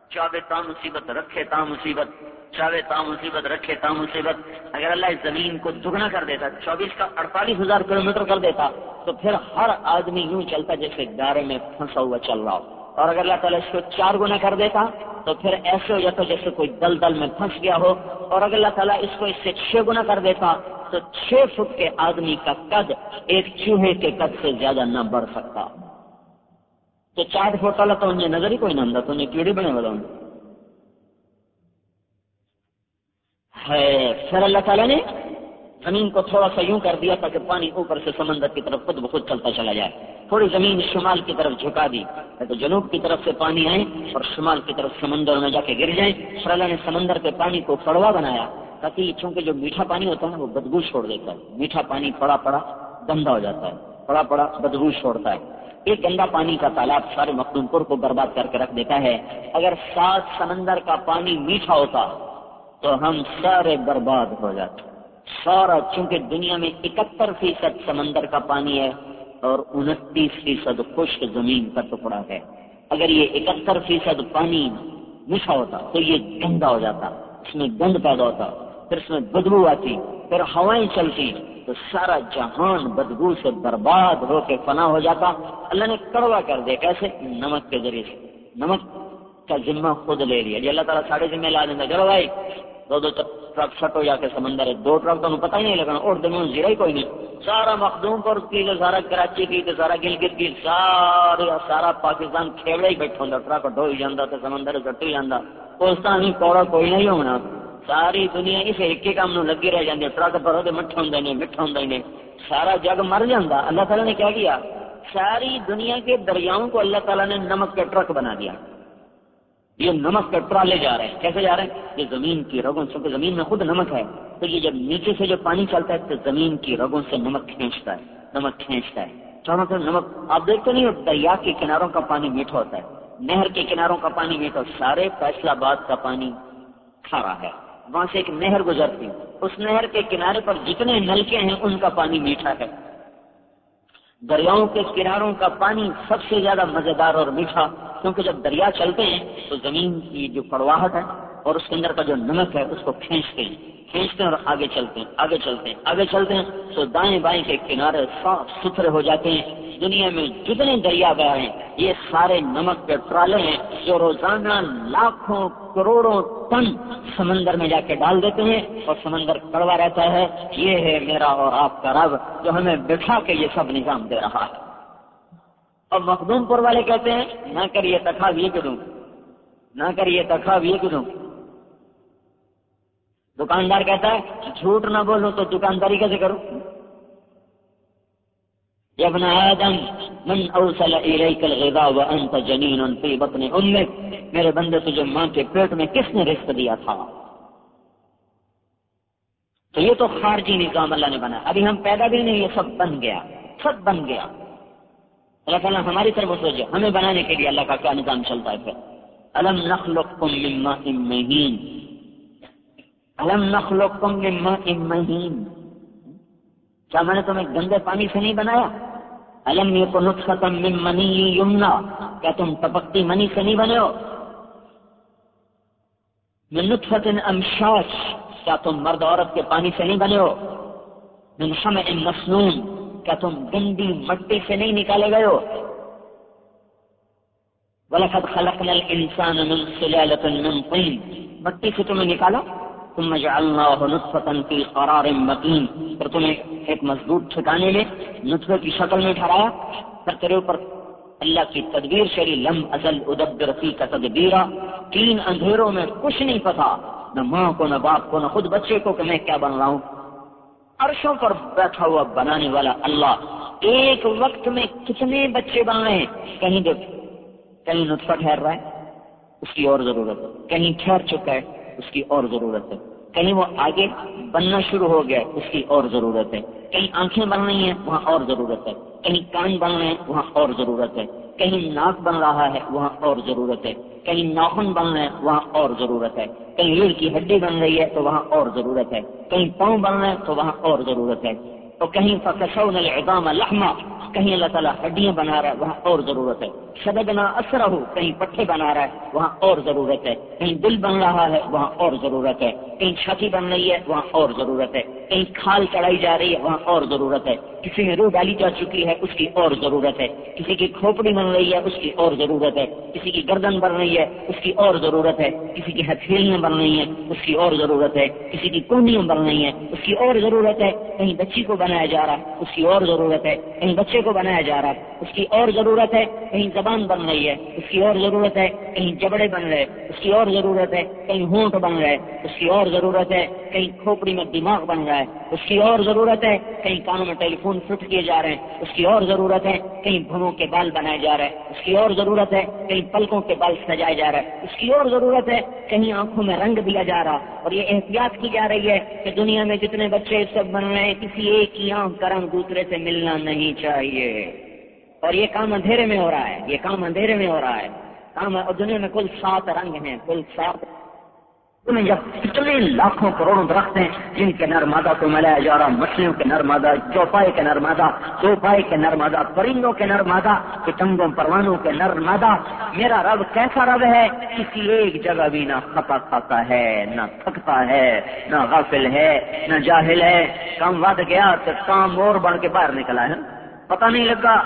چاہے تا مصیبت، رکھے تا مصیبت چاہے تا مصیبت، رکھے تا مصیبت۔ اگر اللہ اس زمین کو دگنا کر دیتا، چوبیس کا اڑتالیس ہزار کلو میٹر کر دیتا، تو پھر ہر آدمی یوں چلتا جیسے گارے میں پھنسا ہوا چل رہا ہو۔ اور اگر اللہ تعالیٰ اس کو چار گنا کر دیتا، تو پھر ایسے ہو جاتا جیسے کوئی دل دل میں پھنس گیا ہو۔ اور اگر اللہ تعالیٰ اس کو اس سے چھ گنا کر دیتا، تو چھ فٹ کے آدمی کا قد ایک چوہے کے قد سے زیادہ نہ بڑھ سکتا۔ تو چار فوٹو والا تو انہیں نظر ہی کوئی نہ آتا انہیں کیڑے بنے والا ہے، پھر اللہ تعالیٰ نے زمین کو تھوڑا سا یوں کر دیا تاکہ پانی اوپر سے سمندر کی طرف خود بخود چلتا چلا جائے۔ تھوڑی زمین شمال کی طرف جھکا دی تو جنوب کی طرف سے پانی آئے اور شمال کی طرف سمندر میں جا کے گر جائیں پھر اللہ نے سمندر کے پانی کو کڑوا بنایا، تاکہ چونکہ جو میٹھا پانی ہوتا ہے وہ بدبو چھوڑ دیتا ہے۔ میٹھا پانی پڑا پڑا گندا ہو جاتا ہے، پڑا پڑا بدبو چھوڑتا ہے۔ ایک گندا پانی کا تالاب سارے مخدوم پور کو برباد کر کے رکھ دیتا ہے۔ اگر سات سمندر کا پانی میٹھا ہوتا تو ہم سارے برباد ہو جاتے۔ سارا، چونکہ دنیا میں اکہتر فیصد سمندر کا پانی ہے اور انتیس فیصد خشک زمین کا ٹکڑا ہے۔ اگر یہ اکہتر فیصد پانی میٹھا ہوتا تو یہ گندا ہو جاتا، اس میں گند پیدا ہوتا، پھر اس میں بدبو آتی، پھر ہوائیں چلتی۔ تو سارا جہان بدبو سے برباد ہو کے فنا ہو جاتا۔ اللہ نے کڑوا کر دیا کیسے؟ نمک کے ذریعے سے۔ نمک کا ذمہ خود لے لیا۔ جی اللہ تعالیٰ ساڑھے ذمہ لا دیں گا چلو بھائی، دو دو ٹرک سٹو جا کے سمندر ہے۔ دو ٹرک تو پتہ ہی نہیں لگنا۔ اور دن زیرا ہی کوئی نہیں۔ سارا مخدوم پر کی تو سارا کراچی کی تو سارا گلگت کی۔ سارا سارا پاکستان کھیڑا ہی بیٹھا ہوں ٹرک ڈو ہی جانا تو سمندر سٹو ہی جانا اس طرح کوڑا کوئی نہیں ہونا۔ ساری دنیا اس ایک کام نو لگی رہ جاتی ٹرک بھرو تو ہوں نہیں مٹھا ہوں سارا جگ مر جاتا اللہ تعالیٰ نے کیا کیا؟ ساری دنیا کے دریاؤں کو اللہ تعالیٰ نے نمک کے ٹرک بنا دیا۔ یہ نمک کے ٹرالے جا رہے ہیں۔ کیسے جا رہے ہیں؟ یہ زمین کی رگوں سے زمین میں خود نمک ہے، تو یہ جب نیچے سے جو پانی چلتا ہے، تو زمین کی رگوں سے نمک کھینچتا ہے، نمک کھینچتا ہے۔ چاروں سے نمک، آپ دیکھتے نہیں ہو، دریا کے کناروں کا پانی میٹھا ہوتا ہے، نہر کے کناروں کا پانی میٹھا سارے فیصلہ آباد کا پانی کھارا ہے۔ وہاں سے ایک نہر گزرتی۔ اس نہر کے کنارے پر جتنے نلکے ہیں، ان کا پانی میٹھا ہے۔ دریاؤں کے کناروں کا پانی سب سے زیادہ مزیدار اور میٹھا، کیونکہ جب دریا چلتے ہیں، تو زمین کی جو پڑواہٹ ہے اور اس کے اندر کا جو نمک ہے، اس کو کھینچتے ہیں۔ کھینچتے ہیں اور آگے چلتے ہیں، آگے چلتے ہیں، آگے چلتے ہیں۔ تو دائیں بائیں کے کنارے صاف ستھرے ہو جاتے ہیں۔ دنیا میں جتنے دریا گیا ہیں، یہ سارے نمک کے ٹرالے ہیں جو روزانہ لاکھوں کروڑوں ٹن سمندر میں جا کے ڈال دیتے ہیں اور سمندر کڑوا رہتا ہے۔ یہ ہے میرا اور آپ کا رب جو ہمیں بٹھا کے یہ سب نظام دے رہا ہے۔ اور مخدوم پور والے کہتے ہیں، نہ کریے تخاب یہ کدوں نہ کریے تخاب یہ کدوں دکاندار کہتا ہے جھوٹ نہ بولو تو دکانداری کیسے کرو ابن آدم، من اوصل الیک الغذاء وانت جنین فی بطن امک، میرے بندے تجھے ماں کے پیٹ میں کس نے رزق دیا تھا؟ تو یہ تو خارجی نظام اللہ نے بنا ابھی ہم پیدا بھی نہیں یہ سب بن گیا۔ سب بن گیا۔ اللہ تعالیٰ ہماری طرف سوچے ہمیں بنانے کے لیے اللہ کا کیا نظام چلتا ہے پھر؟ الم نخلقکم من ماء مہین۔ الم نخلقکم من ماء مہین۔ کیا میں نے تمہیں گندے پانی سے نہیں بنایا؟ الم یہ کو نسختم من منی یمنا کیا تم تپکتی منی سے نہیں بنے ہو؟ من نطفت امشاش کیا تم مرد عورت کے پانی سے نہیں بنے ہو؟ من حمع مسنون۔ کیا تم گندی مٹی سے نہیں نکالے گئے ہو؟ وَلَقَدْ خَلَقْنَا الْإِنسَانَ مِنْ سُلَالَةٍ مِنْ طِينٍ مٹی سے تمہیں نکالا؟ ثم جعلناه نطفة في قرار مكين پھر تمہیں ایک مضبوط ٹھکانے میں نطفے کی شکل میں ٹھہرایا۔ پھر تیرے اوپر اللہ کی تدبیر شری لم ازل ادبر فی کا تدبیرا۔ تین اندھیروں میں کچھ نہیں پتا۔ نہ ماں کو، نہ باپ کو، نہ خود بچے کو کہ میں کیا بن رہا ہوں۔ عرشوں پر بیٹھا ہوا بنانے والا اللہ۔ ایک وقت میں کتنے بچے بن رہے ہیں؟ کہیں دیکھ، کہیں نطفہ ٹھہر رہا ہے، اس کی اور ضرورت ہے۔ کہیں ٹھہر چکا ہے، اس کی اور ضرورت ہے۔ کہیں وہ آگے بننا شروع ہو گیا، اس کی اور ضرورت ہے۔ کہیں آنکھیں بن رہی ہیں، وہاں اور ضرورت ہے۔ کہیں کان بن رہے ہیں، وہاں اور ضرورت ہے۔ کہیں ناک بن رہا ہے، وہاں اور ضرورت ہے۔ کہیں ناخن بن رہے ہیں، وہاں اور ضرورت ہے۔ کہیں ریڑھ کی ہڈی بن رہی ہے تو وہاں اور ضرورت ہے۔ کہیں پاؤں بن رہے ہیں تو وہاں اور ضرورت ہے۔ تو کہیں فکشون العظام لحما، کہیں اللہ تعالیٰ ہڈیاں بنا رہا ہے، وہاں اور ضرورت ہے۔ شدنا اثر ہو کہیں پٹھے بنا رہا ہے وہاں اور ضرورت ہے کہیں دل بن رہا ہے وہاں اور ضرورت ہے کہیں چھاتی بن رہی ہے وہاں اور ضرورت ہے کہیں کھال چڑھائی جا رہی ہے وہاں اور ضرورت ہے کسی میں روح ڈالی جا چکی ہے اس کی اور ضرورت ہے کسی کی کھوپڑی بن رہی ہے اس کی اور ضرورت ہے کسی کی گردن بن رہی ہے اس کی اور ضرورت ہے کسی کی ہتھیلیاں بن رہی ہیں اس کی اور ضرورت ہے کسی کی کنڈیاں بن رہی ہیں اس کی اور ضرورت ہے کہیں بچی کو بنایا جا رہا ہے اس کی اور ضرورت ہے کہیں بچے کو بنایا جا رہا ہے اس کی اور ضرورت ہے کہیں زبان بن رہی ہے، اس کی اور ضرورت ہے، کہیں جبڑے بن رہے، اس کی اور ضرورت ہے، کہیں ہونٹ بن رہے، اس کی اور ضرورت ہے، کہیں کھوپڑی میں دماغ بن رہا ہے، اس کی اور ضرورت ہے، کہیں کانوں میں ٹیلی فون فٹ کیے جا رہے ہیں، اس کی اور ضرورت ہے، کہیں بھنوں کے بال بنائے جا رہے ہیں، اس کی اور ضرورت ہے، کہیں پلکوں کے بال سجائے جا رہے ہیں، اس کی اور ضرورت ہے، کہیں آنکھوں میں رنگ دیا جا رہا اور یہ احتیاط کی جا رہی ہے کہ دنیا میں جتنے بچے سب بن رہے ہیں، کسی ایک کی آنکھ کا رنگ دوسرے سے ملنا نہیں چاہیے۔ اور یہ کام اندھیرے میں ہو رہا ہے، یہ کام اندھیرے میں ہو رہا ہے۔ کام اور دنیا میں کل سات رنگ ہیں، کل سات۔ کتنے لاکھوں کروڑوں درخت ہیں، جن کے نرمادہ کو ملایا جا رہا، مچھلیوں کے نرمادہ چوپائے کے نرمادہ چوپائے کے نرمادہ پرندوں کے نرمادہ پتنگوں پروانوں کے نرمادہ میرا رب کیسا رب ہے؟ کسی ایک جگہ بھی نہ خطا کھاتا ہے، نہ تھکتا ہے، نہ غافل ہے، نہ جاہل ہے۔ کام ود گیا تو کام مور بن کے باہر نکلا ہے۔ پتہ نہیں لگا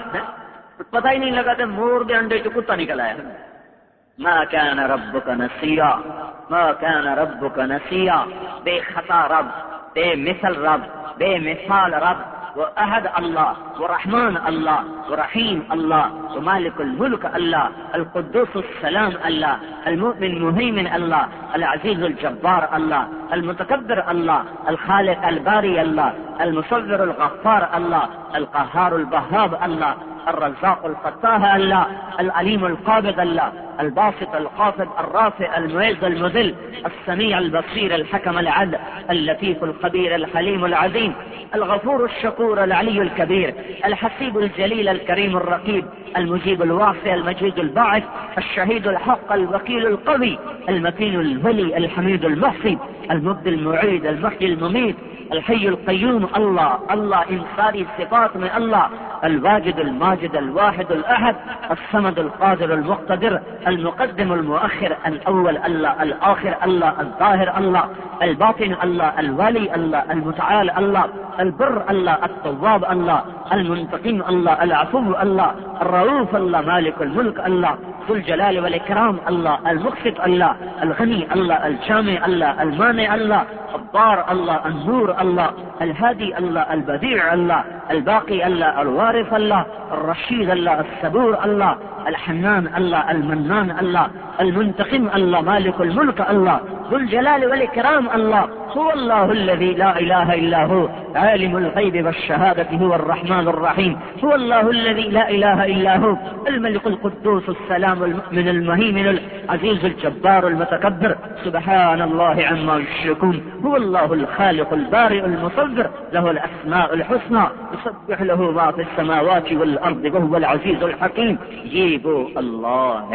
پتہ ہی نہیں لگا تو مور کے انڈے چ کتا نکلا ہے ما كان ربك نسيا ما كان ربك نسيا بے خطا رب، بے مثل رب، بے مثال رب۔ وأحد الله، ورحمن الله، ورحيم الله، ومالك الملك الله، القدوس السلام الله، المؤمن المهيمن الله، العزيز الجبار الله، المتكبر الله، الخالق الباري الله، المصور الغفار الله، القهار البهاب الله، الرزاق الفتاه الله، العليم القابض الله، الباسط الخافض الرافع المعز المذل، السميع البصير الحكم العدل، اللطيف الخبير الحليم العظيم، الغفور الشكور العلي الكبير الحسيب الجليل الكريم الرقيب المجيب الوافي المجيد الباعث الشهيد الحق الوكيل القوي المتين الولي الحميد المحصي المبدي المعيد المحيي المميت الحي القيوم، الله الله انصاري صفات من الله، الواجد، الماجد، الواحد، الأحد، الصمد، القادر، المقتدر، المقدم، المؤخر، الأول، الله، الآخر، الله، الظاهر، الله، الباطن، الله، الولي، الله، المتعال، الله، البر، الله، التواب، الله، المنتقم، الله، العفو، الله، الرؤوف، الله، مالك الملك، الله، ذو الجلال والإكرام، الله، المقسط، الله، الغني، الله، الجامع، الله، المانع، الله، الضار، الله، النور الله الهادي الله البديع الله الباقي الله الوارث الله الرشيد الله الصبور الله الحنان الله المنان الله المنتقم الله، مالك الملك الله، ذو الجلال والإكرام الله. هو الله الذي لا إله إلا هو، عالم الغيب والشهادة، هو الرحمن الرحيم. هو الله الذي لا إله إلا هو، الملك القدوس، السلام المؤمن المهيمن، العزيز الجبار المتكبر. سبحان الله عما يشركون. هو الله الخالق البارئ المصور، له الأسماء الحسنى، يسبح له ما في السماوات والأرض، وهو العزيز الحكيم. جيبوا الله.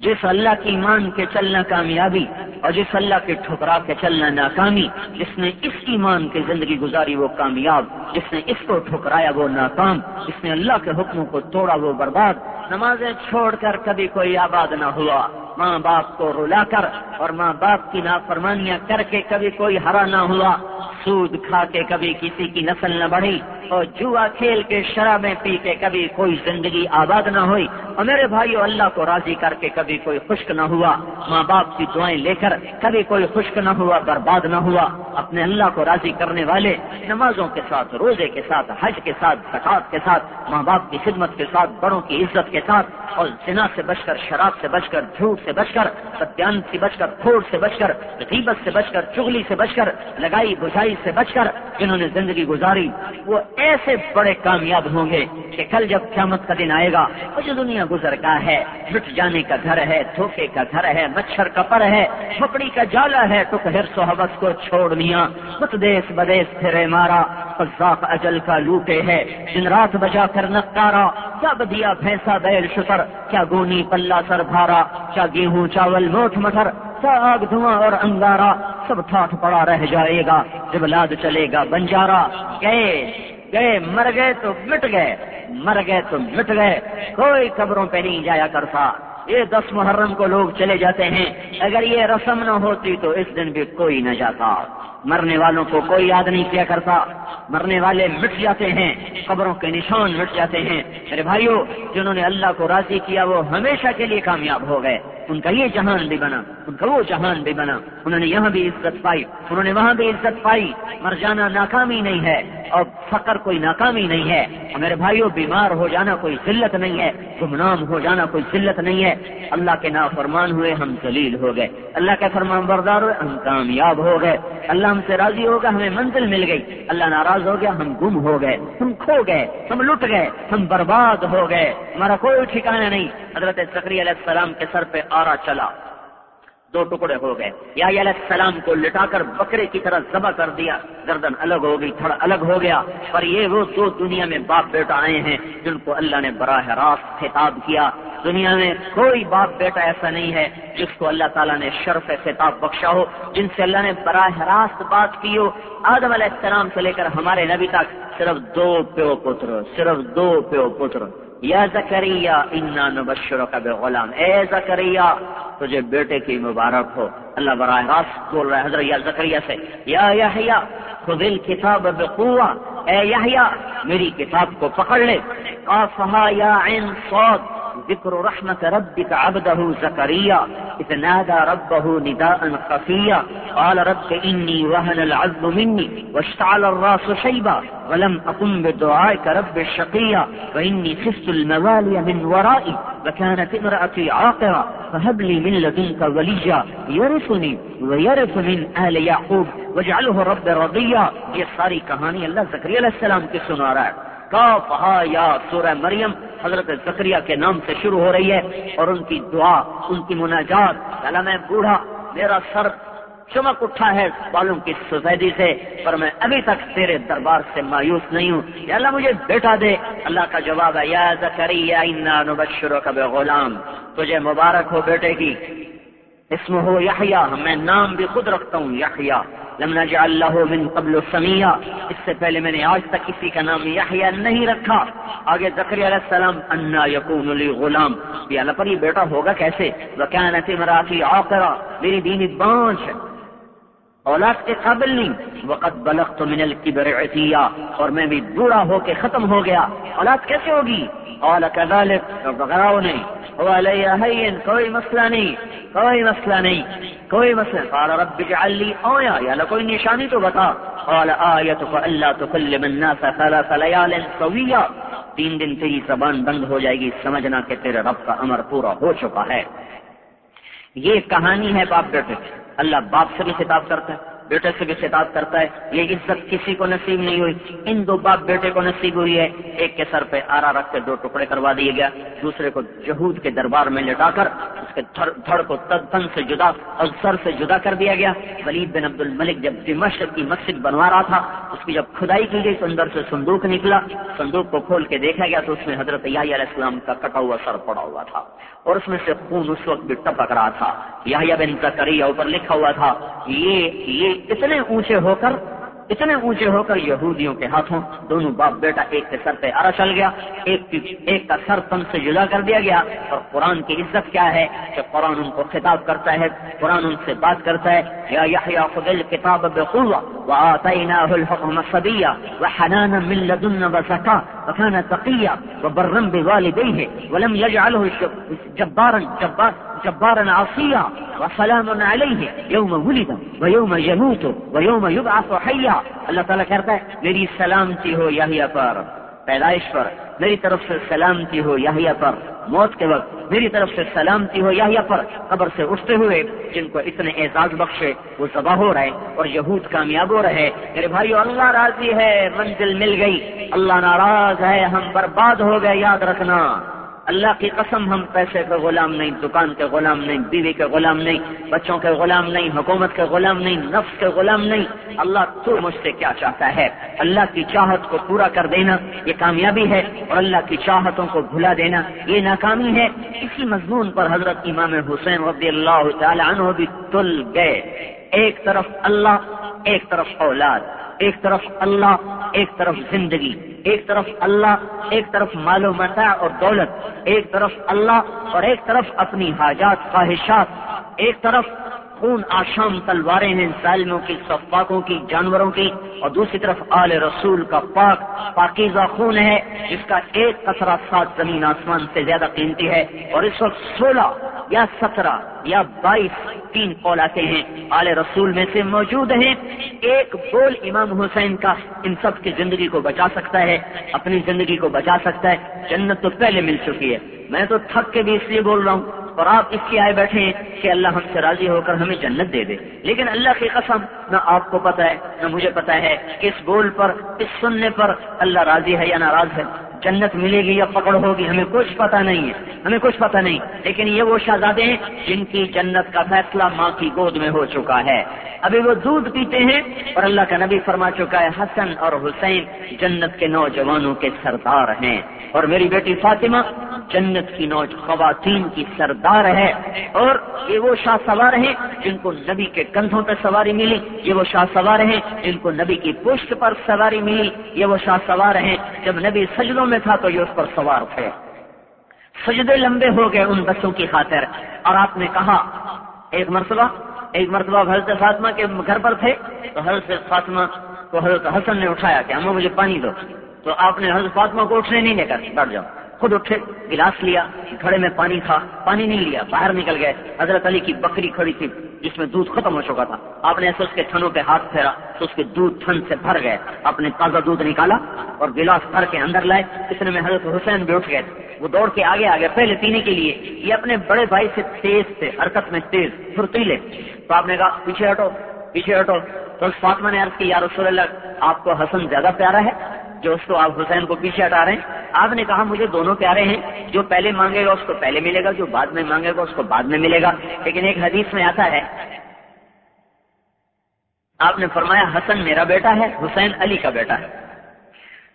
جس اللہ کی مان کے چلنا کامیابی اور جس اللہ کے ٹھکرا کے چلنا ناکامی، جس نے اس ایمان کی زندگی گزاری وہ کامیاب، جس نے اس کو ٹھکرایا وہ ناکام، جس نے اللہ کے حکموں کو توڑا وہ برباد، نمازیں چھوڑ کر کبھی کوئی آباد نہ ہوا۔ ماں باپ کو رلا کر اور ماں باپ کی نافرمانیاں کر کے کبھی کوئی ہرا نہ ہوا، سود کھا کے کبھی کسی کی نسل نہ بڑھی اور جوا کھیل کے شرابیں پی کے کبھی کوئی زندگی آباد نہ ہوئی۔ اور میرے بھائیو، اللہ کو راضی کر کے کبھی کوئی خشک نہ ہوا۔ ماں باپ کی دعائیں لے کر کبھی کوئی خشک نہ ہوا، برباد نہ ہوا۔ اپنے اللہ کو راضی کرنے والے، نمازوں کے ساتھ، روزے کے ساتھ، حج کے ساتھ زکات کے ساتھ، ماں باپ کی خدمت کے ساتھ، بڑوں کی عزت کے ساتھ، اور زنا سے بچ کر، شراب سے بچ کر، جھوٹ سے بچ کر ستیان سے بچ کر کھوٹ سے بچ کر، غیبت سے بچ کر چگلی سے بچ کر، لگائی بجائی سے بچ کر جنہوں نے زندگی گزاری، وہ ایسے بڑے کامیاب ہوں گے کہ کل جب قیامت کا دن آئے گا، وہ جو دنیا گزر کا ہے مٹ جانے کا گھر ہے، دھوکے کا گھر ہے، مچھر کا پر ہے، مکڑی کا جالا ہے، تو ہرس و حوث کو چھوڑ لیا مت دیس بدیس پھرے مارا، قذاق اجل کا لوٹے ہے، دن رات بجا کر نکارا کیا بدیا بھینسا بیل شکر، کیا گونی پلہ سر بھارا، کیا گیہوں چاول موٹ مٹر کیا آگ دھواں اور انگارا، سب ٹھاٹ پڑا رہ جائے گا، جب لاد چلے گا بنجارا۔ گئے گئے، مر گئے تو مٹ گئے، مر گئے تو مٹ گئے، کوئی قبروں پہ نہیں جایا کرتا۔ یہ دس محرم کو لوگ چلے جاتے ہیں، اگر یہ رسم نہ ہوتی تو اس دن بھی کوئی نہ جاتا۔ مرنے والوں کو کوئی یاد نہیں کیا کرتا۔ مرنے والے مٹ جاتے ہیں، قبروں کے نشان مٹ جاتے ہیں۔ میرے بھائیوں جنہوں نے اللہ کو راضی کیا، وہ ہمیشہ کے لیے کامیاب ہو گئے۔ ان کا یہ جہان بھی بنا، ان کا وہ جہان بھی بنا۔ انہوں نے یہاں بھی عزت پائی، انہوں نے وہاں بھی عزت پائی۔ مر جانا ناکامی نہیں ہے، اور فقر کوئی ناکامی نہیں ہے۔ اور میرے بھائیوں بیمار ہو جانا کوئی ذلت نہیں ہے، گمنام ہو جانا کوئی ذلت نہیں ہے۔ اللہ کے نافرمان ہوئے، ہم ذلیل ہو گئے۔ اللہ کے فرمان بردار ہوئے، ہم کامیاب ہو گئے۔ اللہ ہم سے راضی ہوگا ہمیں منزل مل گئی۔ اللہ ناراض ہو گیا، ہم گم ہو گئے، ہم کھو گئے، ہم لٹ گئے، ہم برباد ہو گئے۔ ہمارا کوئی ٹھکانا نہیں۔ حضرت سکری علیہ السلام کے سر پہ آرا چلا۔ دو ٹکڑے ہو گئے۔ یا علیہ السلام کو لٹا کر بکرے کی طرح ذبح کر دیا۔ گردن الگ ہو گئی تھوڑا الگ ہو گیا۔ پر یہ وہ دو دنیا میں باپ بیٹا آئے ہیں جن کو اللہ نے براہ راست خطاب کیا۔ دنیا میں کوئی باپ بیٹا ایسا نہیں ہے جس کو اللہ تعالیٰ نے شرف خطاب بخشا ہو، جن سے اللہ نے براہ راست بات کی ہو۔ آدم علیہ السلام سے لے کر ہمارے نبی تک صرف دو پیو پتر، صرف دو پیو پتر۔ یا زکریہ انا نبشر کا بے غلام اے زکریہ تجھے بیٹے کی مبارک ہو۔ اللہ براہ راست بول رہا ہے، حضرت یا زکریہ سے، یا یحییٰ خذ الکتاب بقوہ۔ اے یحییٰ میری کتاب کو پکڑ لے۔ قافہا یا عین صوت ذكر رحمة ربك عبده زكريا إذ نادى ربه نداء خفيا قال رب إني وهن العزم مني واشتعل الراس شيبا ولم أقم بدعائك رب الشقيا وإني خفت الموالي من ورائي وكانت امرأتي عاقرة فهب لي من لدنك وليا يرثني ويرث من آل يعقوب واجعله رب رضيا یہ ساری کہانی اللہ زکری علیہ السلام کی سنا رہا ہے۔ کا یا سورہ مریم حضرت زکریہ کے نام سے شروع ہو رہی ہے اور ان کی دعا، ان کی مناجات اللہ میں بوڑھا، میرا سر چمک اٹھا ہے بالوں کی سفیدی سے، پر میں ابھی تک تیرے دربار سے مایوس نہیں ہوں۔ یا اللہ مجھے بیٹا دے۔ اللہ کا جواب ہے، یا زکریہ انا نبشرک بغلام۔ تجھے مبارک ہو بیٹے کی۔ اسم ہو یحییٰ میں نام بھی خود رکھتا ہوں یحییٰ لم نجعل له من قبل سمیا اس سے پہلے میں نے آج تک کسی کا نام یحییٰ نہیں رکھا. آگے زکری علیہ السلام، انا یکون لی غلام. یہ اللہ پر یہ بیٹا ہوگا کیسے؟ وکانت امراتی عاقرہ میری دینی بانچ ہے. اولاد کے قابل نہیں. وقت بلغت من الكبر عتیا اور میں بھی بوڑھا ہو کے ختم ہو گیا. اولاد کیسے ہوگی؟ قال كذلك بغراؤ نہیں هو علی هین کوئی مسئلہ نہیں. کوئی مسئلہ نہیں. کوئی مسئلہ قال رب اجعل لي آیا یا کوئی نشانی تو بتا. قال آیتك الا تكلم الناس ثلاث ليال سویا تین دن تیری زبان بند ہو جائے گی. سمجھنا کہ تیرے رب کا امر پورا ہو چکا ہے. یہ کہانی ہے باپ بیٹے. اللہ باپ سے بھی خطاب کرتا ہے۔ بیٹے سے بھی خطاب کرتا ہے، یہ عزت کسی کو نصیب نہیں ہوئی۔ ان دو باپ بیٹے کو نصیب ہوئی ہے۔ ایک کے سر پہ آرا رکھ کے دو ٹکڑے کروا دیے گیا۔ دوسرے کو جہود کے دربار میں لٹا کر اس کے دھڑ کو تن سے جدا اور سر سے جدا کر دیا گیا۔ ولید بن عبد الملک جب دمشق کی مسجد بنوا رہا تھا، اس کی جب کھدائی کی گئی تو اندر سے صندوق نکلا۔ صندوق کو کھول کے دیکھا گیا تو اس میں حضرت علیہ السلام کا کٹا ہوا سر پڑا ہوا تھا۔ اور اس میں سے خون اس وقت بھی ٹپک رہا تھا۔ یا بن زکریہ اوپر لکھا ہوا تھا، یہ یہ اتنے اونچے ہو کر، اتنے اونچے ہو کر یہودیوں کے ہاتھوں دونوں باپ بیٹا ایک کے سر پہ ارا چل گیا، ایک ایک کا سر تن سے جدا کر دیا گیا۔ اور قرآن کی عزت کیا ہے؟ کہ قرآن ان کو خطاب کرتا ہے، قرآن ان سے بات کرتا ہے۔ یا یحییٰ خذ الکتاب بقوة وآتیناه الحکم صبیہ وحنانا من لدن وزکا وكان تقیہ وبرا بوالدیه ولم يجعله جبارا جبار جبارا عصيا وسلام عليه، يوم ولد ويوم يموت ويوم يبعث حيا. اللہ تعالیٰ کہتا ہے، میری سلامتی ہو یحییٰ پر، پیدائش پر، میری طرف سے سلامتی ہو یحییٰ پر، موت کے وقت میری طرف سے سلامتی ہو یحییٰ پر، قبر سے اٹھتے ہوئے جن کو اتنے اعزاز بخشے، وہ ذبح ہو رہے اور یہود کامیاب ہو رہے، میرے بھائی اللہ راضی ہے، منزل مل گئی، اللہ ناراض ہے، ہم برباد ہو گئے، یاد رکھنا۔ اللہ کی قسم ہم پیسے کے غلام نہیں، دکان کے غلام نہیں، بیوی کے غلام نہیں، بچوں کے غلام نہیں، حکومت کے غلام نہیں، نفس کے غلام نہیں۔ اللہ تو مجھ سے کیا چاہتا ہے؟ اللہ کی چاہت کو پورا کر دینا یہ کامیابی ہے اور اللہ کی چاہتوں کو بھلا دینا یہ ناکامی ہے۔ اسی مضمون پر حضرت امام حسین رضی اللہ تعالی عنہ بھی تل گئے۔ ایک طرف اللہ، ایک طرف اولاد، ایک طرف اللہ، ایک طرف زندگی۔ ایک طرف اللہ، ایک طرف مال و متا اور دولت، ایک طرف اللہ اور ایک طرف اپنی حاجات، خواہشات، ایک طرف خون آشام تلواریں ہیں ظالموں کی، صفاقوں کی، جانوروں کی اور دوسری طرف آل رسول کا پاک، پاکیزہ خون ہے جس کا ایک قطرہ سات زمین آسمان سے زیادہ قیمتی ہے اور اس وقت سولہ یا سترہ یا بائیس تین قول آتے ہیں۔ آل رسول میں سے موجود ہیں۔ ایک بول امام حسین کا ان سب کی زندگی کو بچا سکتا ہے، اپنی زندگی کو بچا سکتا ہے۔ جنت تو پہلے مل چکی ہے۔ میں تو تھک کے بھی اس لیے بول رہا ہوں۔ اور آپ اس کی آئے بیٹھے ہیں کہ اللہ ہم سے راضی ہو کر ہمیں جنت دے دے۔ لیکن اللہ کی قسم، نہ آپ کو پتا ہے، نہ مجھے پتا ہے کہ اس بول پر، اس سننے پر اللہ راضی ہے یا ناراض ہے۔ جنت ملے گی یا پکڑ ہوگی، ہمیں کچھ پتا نہیں ہے۔ ہمیں کچھ پتا نہیں۔ لیکن یہ وہ شہزادے ہیں جن کی جنت کا فیصلہ ماں کی گود میں ہو چکا ہے۔ ابھی وہ دودھ پیتے ہیں اور اللہ کا نبی فرما چکا ہے، حسن اور حسین جنت کے نوجوانوں کے سردار ہیں۔ اور میری بیٹی فاطمہ جنت کی نوج خواتین کی سردار ہے اور یہ وہ شاہ سوار ہیں جن کو نبی کے کندھوں پہ سواری ملی۔ یہ وہ شاہ سوار ہیں جن کو نبی کی پشت پر سواری ملی۔ یہ وہ شاہ سوار ہیں۔ جب نبی سجدوں میں تھا تو یہ اس پر سوار تھے۔ سجدے لمبے ہو گئے ان بسوں کی خاطر۔ اور آپ نے کہا، ایک مرتبہ ایک مرتبہ حضرت فاطمہ کے گھر پر تھے۔ تو حضرت فاطمہ کو حضرت حسن نے اٹھایا کہ ہمیں مجھے پانی دو۔ تو آپ نے حضرت فاطمہ کو اٹھنے نہیں لے کر، بیٹھ جاؤ۔ خود اٹھے، گلاس لیا، گھڑے میں پانی تھا، پانی نہیں لیا، باہر نکل گئے۔ حضرت علی کی بکری کھڑی تھی، جس میں دودھ ختم ہو چکا تھا۔ آپ نے ایسے اس کے تھنوں پہ ہاتھ پھیرا، تو اس کے دودھ تھن سے بھر گئے۔ آپ نے تازہ دودھ نکالا اور گلاس بھر کے اندر لائے اتنے میں حضرت حسین بھی اٹھ گئے وہ دوڑ کے آگے آگے، پہلے پینے کے لیے۔ یہ اپنے بڑے بھائی سے تیز تھے، حرکت میں تیز پھرتیلے تو آپ نے کہا، پیچھے ہٹو۔ پیچھے ہٹو۔ تو فاطمہ نے عرض کی، یا رسول اللہ، آپ کو حسن زیادہ پیارا ہے جو اس کو آپ حسین کو پیچھے ہٹا رہے ہیں؟ آپ نے کہا، مجھے دونوں پیارے ہیں، جو پہلے مانگے گا اس کو پہلے ملے گا، جو بعد میں مانگے گا اس کو بعد میں ملے گا۔ لیکن ایک حدیث میں آتا ہے، آپ نے فرمایا، حسن میرا بیٹا ہے، حسین علی کا بیٹا ہے۔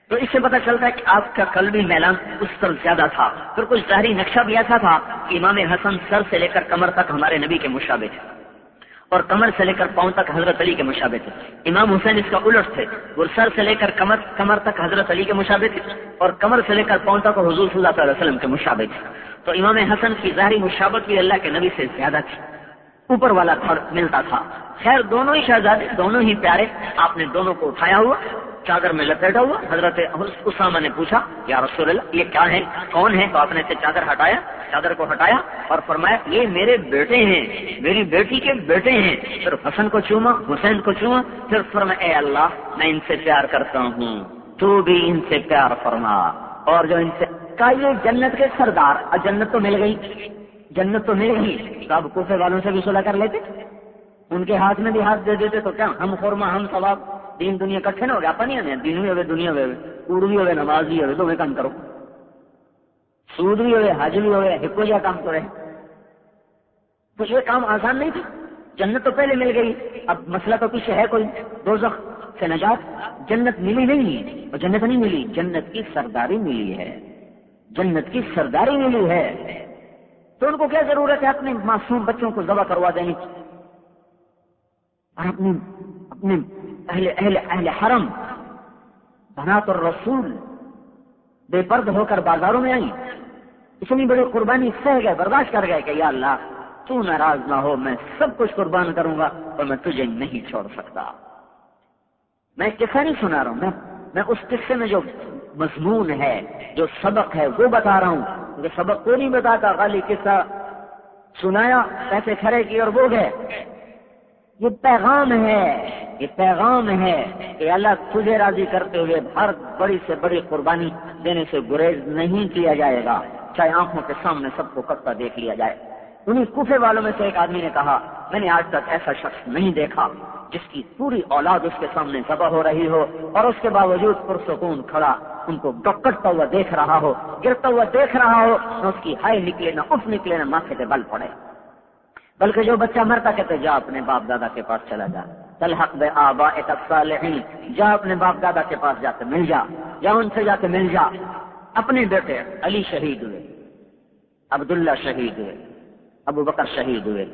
تو اس سے پتا چلتا ہے کہ آپ کا قلبی میلان اس پر زیادہ تھا۔ پھر کچھ ظاہری نقشہ بھی ایسا تھا کہ امام حسن سر سے لے کر کمر تک ہمارے نبی کے مشابے تھے۔ اور کمر سے لے کر پاؤں تک حضرت علی کے مشابے تھے امام حسین اس کا الٹ تھے۔ وہ سر سے لے کر کمر کمر تک حضرت علی کے مشابے تھے اور کمر سے لے کر پاؤں تک حضور صلی اللہ علیہ وسلم کے مشابے تھے تو امام حسن کی ظاہری مشابت بھی اللہ کے نبی سے زیادہ تھی۔ اوپر والا تھر ملتا تھا۔ خیر، دونوں ہی شہزادے، دونوں ہی پیارے، آپ نے دونوں کو اٹھایا ہوا۔ چادر میں لپیٹا ہوا، حضرت اسامہ نے پوچھا، یا رسول اللہ، یہ کیا ہے کون ہے تو آپ نے سے چادر ہٹایا چادر کو ہٹایا اور فرمایا، یہ میرے بیٹے ہیں، میری بیٹی کے بیٹے ہیں۔ پھر حسن کو چوما، حسین کو چوما، پھر فرمایا، اے اللہ، میں ان سے پیار کرتا ہوں، تو بھی ان سے پیار فرما۔ اور جو ان سے کا یہ جنت کے سردار جنت تو مل گئی، جنت تو مل گئی۔ تو اب کوفے والوں سے بھی صلاح کر لیتے، ان کے ہاتھ میں بھی ہاتھ دے دیتے، تو کیا ہم خورما، ہم ثواب؟ دین دنیا کٹھے نہ ہو گیا اپنی نہیں دین بھی ہوئے، دنیا ہوئے اڑ بھی ہوئے، نماز بھی ہوئے تو میں کام کرو۔ سود بھی ہوئے، حج بھی ہوئے ہکو جا کام کرے۔ تو یہ کام آسان نہیں تھا۔ جنت تو پہلے مل گئی، اب مسئلہ تو پیچھے ہے کوئی۔ دو سے نجات، جنت ملی نہیں۔ اور جنت نہیں ملی، جنت کی سرداری ملی ہے۔ جنت کی سرداری ملی ہے۔ تو ان کو کیا ضرورت ہے؟ اپنے معصوم بچوں کو ذبح کروا دینے کی اور اپنی اپنے اہل اہل اہل حرم، بنات اور رسول بے پرد ہو کر بازاروں میں آئی اتنی بڑی قربانی سہ گئے، برداشت کر گئے کہ یا اللہ، تو ناراض نہ ہو، میں سب کچھ قربان کروں گا اور میں تجھے نہیں چھوڑ سکتا۔ میں قصہ نہیں سنا رہا ہوں، میں میں اس قصے میں جو مضمون ہے، جو سبق ہے، وہ بتا رہا ہوں۔ جو سبق کو نہیں بتاتا خالی قصہ سنایا، پیسے کھڑے کی اور وہ گئے۔ یہ پیغام ہے، یہ پیغام ہے کہ اللہ تجھے راضی کرتے ہوئے ہر بڑی سے بڑی قربانی دینے سے گریز نہیں کیا جائے گا، چاہے آنکھوں کے سامنے سب کو کتا دیکھ لیا جائے۔ انہیں کوفے والوں میں سے ایک آدمی نے کہا، میں نے آج تک ایسا شخص نہیں دیکھا جس کی پوری اولاد اس کے سامنے ذبح ہو رہی ہو اور اس کے باوجود پرسکون کھڑا ان کو ڈکٹتا ہوا دیکھ رہا ہو، گرتا ہوا دیکھ رہا ہو، نہ اس کی ہائی نکلے، نہ اف نکلے، نہ ماتھے پہ بل پڑے۔ بلکہ جو بچہ مرتا کہتے جا اپنے باپ دادا کے پاس چلا جا۔ تلحق بے آبا صالحین جا اپنے باپ دادا کے پاس جا کے مل جا۔ یا ان سے جا کے مل جا۔ اپنے بیٹے علی شہید ہوئے، عبداللہ شہید ہوئے، ابو بکر شہید ہوئے،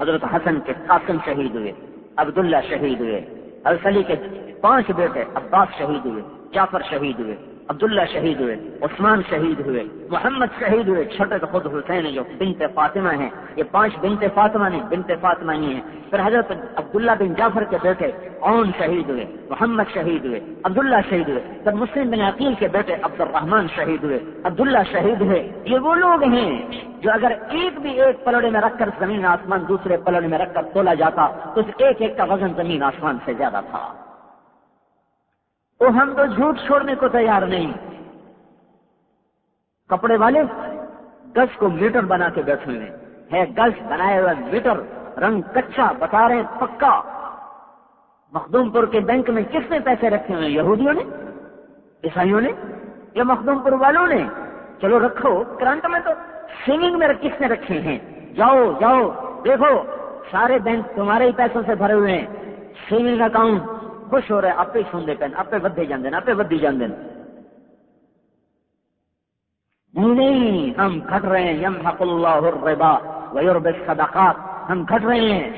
حضرت حسن کے قاسم شہید ہوئے، عبداللہ شہید ہوئے السلی کے پانچ بیٹے عباس شہید ہوئے، جعفر شہید ہوئے۔ عبداللہ شہید ہوئے، عثمان شہید ہوئے، محمد شہید ہوئے چھوٹے تو خود حسین جو بنت فاطمہ ہیں۔ یہ پانچ بنت فاطمہ نہیں، بنت فاطمہ ہی ہیں۔ پھر حضرت عبداللہ بن جعفر کے بیٹے اون شہید ہوئے، محمد شہید ہوئے، عبداللہ شہید ہوئے۔ پھر مسلم بن عقیل کے بیٹے عبد الرحمان شہید ہوئے، عبداللہ شہید ہوئے۔ یہ وہ لوگ ہیں جو اگر ایک بھی ایک پلڑے میں رکھ کر زمین آسمان دوسرے پلڑے میں رکھ کر تولا جاتا، تو اس ایک ایک کا وزن زمین آسمان سے زیادہ تھا۔ تو ہم تو جھوٹ چھوڑنے کو تیار نہیں۔ کپڑے والے، گز کو میٹر بنا کے بیٹھے ہوئے ہے گز بنائے ہوئے میٹر، رنگ کچا بتا رہے ہیں پکا۔ مخدوم پور کے بینک میں کس نے پیسے رکھے ہوئے؟ یہودیوں نے؟ عیسائیوں نے؟ یا مخدوم پور والوں نے؟ چلو رکھو، کرنٹ میں تو سیونگ میں کس نے رکھے ہیں؟ جاؤ جاؤ، دیکھو، سارے بینک تمہارے ہی پیسوں سے بھرے ہوئے ہیں۔ سیونگ اکاؤنٹ خوش ہو رہے آپ سنتے پہ آپ ودے جانے آپ ودی جانے نہیں، ہم گھٹ رہے ہیں یم حق اللہ الربا ویورب صدقات ہم گھٹ رہے ہیں۔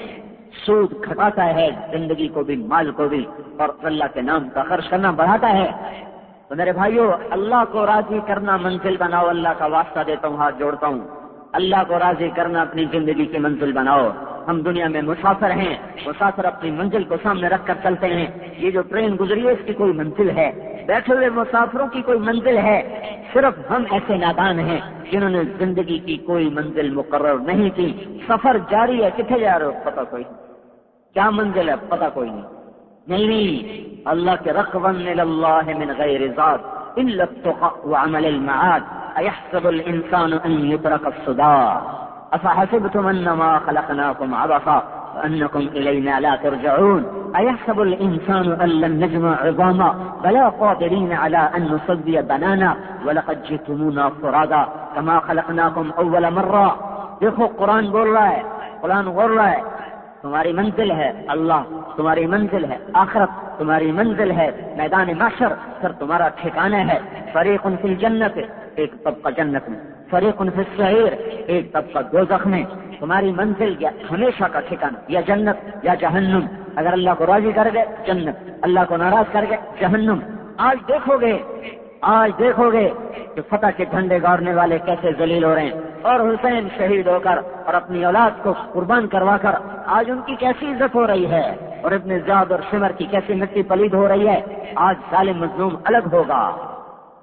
سود گھٹاتا ہے، زندگی کو بھی، مال کو بھی، اور اللہ کے نام کا خرچ کرنا بڑھاتا ہے۔ تو میرے بھائیوں اللہ کو راضی کرنا منزل بناؤ، اللہ کا واسطہ دیتا ہوں، ہاتھ جوڑتا ہوں۔ اللہ کو راضی کرنا، اپنی زندگی کی منزل بناؤ۔ ہم دنیا میں مسافر ہیں، مسافر اپنی منزل کو سامنے رکھ کر چلتے ہیں۔ یہ جو ٹرین گزری ہے، اس کی کوئی منزل ہے۔ بیٹھے ہوئے مسافروں کی کوئی منزل ہے۔ صرف ہم ایسے نادان ہیں جنہوں نے زندگی کی کوئی منزل مقرر نہیں کی۔ سفر جاری ہے کتنے جا رہے ہو؟ پتہ کوئی کیا منزل ہے؟ پتہ کوئی نہیں۔ نہیں، اللہ کے رقبن اللہ من غیر ذات۔ الا التقى وعمل المعاد ايحسب الانسان ان يترك الصداع؟ افحسبتم انما خلقناكم عبثا وانكم الينا لا ترجعون؟ ايحسب الانسان ان لن نجمع عظاما بلا قادرين على ان نصدي بنانا؟ ولقد جئتمونا فرادا كما خلقناكم اول مره دیکھو قرآن بول رہا ہے قرآن بول رہا ہے تمہاری منزل ہے اللہ، تمہاری منزل ہے آخرت، تمہاری منزل ہے میدان معاشر، سر تمہارا ٹھکانا ہے۔ فریق ان کی جنت ایک طبقہ جنت میں۔ فریق ان السعیر، ایک طبقہ دو میں۔ تمہاری منزل یا ہمیشہ کا ٹھکانا یا جنت یا جہنم۔ اگر اللہ کو راضی کر گئے، جنت۔ اللہ کو ناراض کر گئے، جہنم۔ آج دیکھو گے، آج دیکھو گے کہ فتح کے جھنڈے گاڑنے والے کیسے ذلیل ہو رہے ہیں۔ اور حسین شہید ہو کر اور اپنی اولاد کو قربان کروا کر آج ان کی کیسی عزت ہو رہی ہے اور ابن زیاد اور شمر کی کیسی مٹی پلید ہو رہی ہے، آج ظالم مظلوم الگ ہوگا۔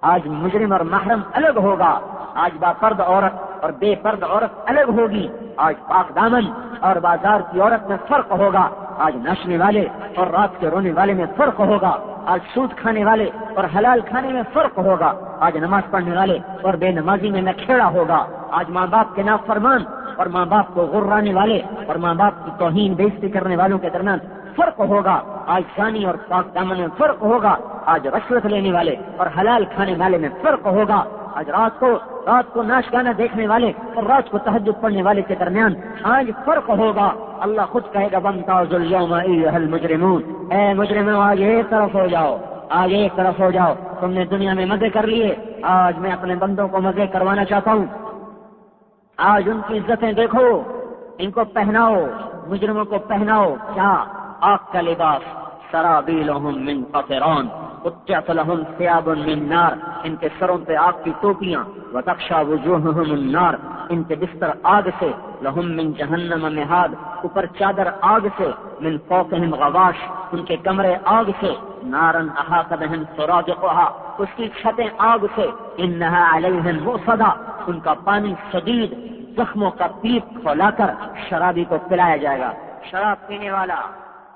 آج مجرم اور محرم الگ ہوگا۔ آج با پرد عورت اور بے پرد عورت الگ ہوگی۔ آج پاک دامن اور بازار کی عورت میں فرق ہوگا۔ آج نشنے والے اور رات کے رونے والے میں فرق ہوگا۔ آج سود کھانے والے اور حلال کھانے میں فرق ہوگا۔ آج نماز پڑھنے والے اور بے نمازی میں کھیڑا ہوگا۔ آج ماں باپ کے نام فرمان اور ماں باپ کو غرانے والے اور ماں باپ کی توہین بےزتی کرنے والوں کے درمیان فرق ہوگا۔ آج ثانی اور پاک دامن میں فرق ہوگا۔ آج رشوت لینے والے اور حلال کھانے والے میں فرق ہوگا۔ آج رات کو رات کو ناش گانا دیکھنے والے اور رات کو تحجد پڑھنے والے کے درمیان آج فرق ہوگا۔ اللہ خود کہے گا بنتا مجرمون اے مجرم آج ایک طرف ہو جاؤ۔ آج ایک طرف ہو جاؤ۔ تم نے دنیا میں مزے کر لیے۔ آج میں اپنے بندوں کو مزے کروانا چاہتا ہوں۔ آج ان کی عزتیں دیکھو۔ ان کو پہناؤ۔ مجرموں کو پہناؤ۔ کیا؟ آگ کا لباس۔ سرابی من قطران، قطعت لهم ثياب من نار، ان کے سروں پہ آگ کی ٹوپیاں وتخشى وجوههم النار، ان کے بستر آگ سے لهم من جہنم مہاد اوپر چادر آگ سے، من فوقهم غواش، ان کے کمرے آگ سے، نارن احاط بهم سرادقها اس کی چھتیں آگ سے انها علیہم مؤصدا ان کا پانی شدید، زخموں کا پیپ کھولا کر شرابی کو پلایا جائے گا۔ شراب پینے والا،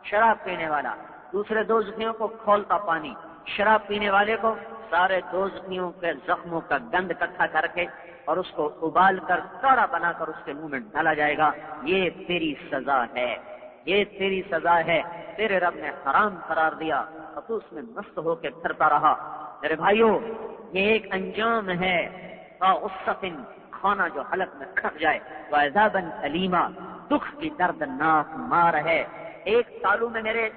شراب پینے والا۔ دوسرے دو زخمیوں کو کھولتا پانی، شراب پینے والے کو سارے دوزنیوں کے زخموں کا گند کٹھا کر کے اور اس کو ابال کر کاڑا بنا کر اس کے منہ میں ڈالا جائے گا۔ یہ تیری سزا ہے، یہ تیری سزا ہے۔ تیرے رب نے حرام قرار دیا۔ اور تو اس میں مست ہو کے پھرتا رہا۔ میرے بھائیوں، یہ ایک انجام ہے۔ کھانا جو حلق میں کھٹ جائے۔ وہ علیما دکھ کی دردناک مار ہے۔ ایک تالو میں میرے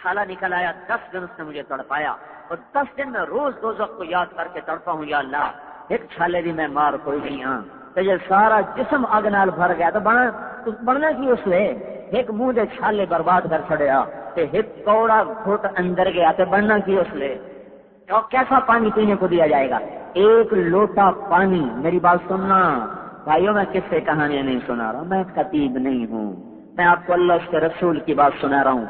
چھالا نکل آیا، دس دن اس نے مجھے تڑپایا اور دس دن میں روز دو کو یاد کر کے تڑپا ہوں، یا اللہ، ایک چھالے بھی میں مار کوئی نہیں ہاں۔ تو یہ سارا جسم اگ نال بھر گیا، تو بڑا بڑھنا کی اس نے؟ ایک منہ دے چھالے برباد کر چڑیا ایک کوڑا گھٹ اندر گیا تو بڑھنا کی اس نے؟ اور کیسا پانی پینے کو دیا جائے گا؟ ایک لوٹا پانی۔ میری بات سننا۔ بھائیوں، میں کس سے کہانیاں نہیں سنا رہا میں خطیب نہیں ہوں۔ میں آپ کو اللہ کے رسول کی بات سنا رہا ہوں۔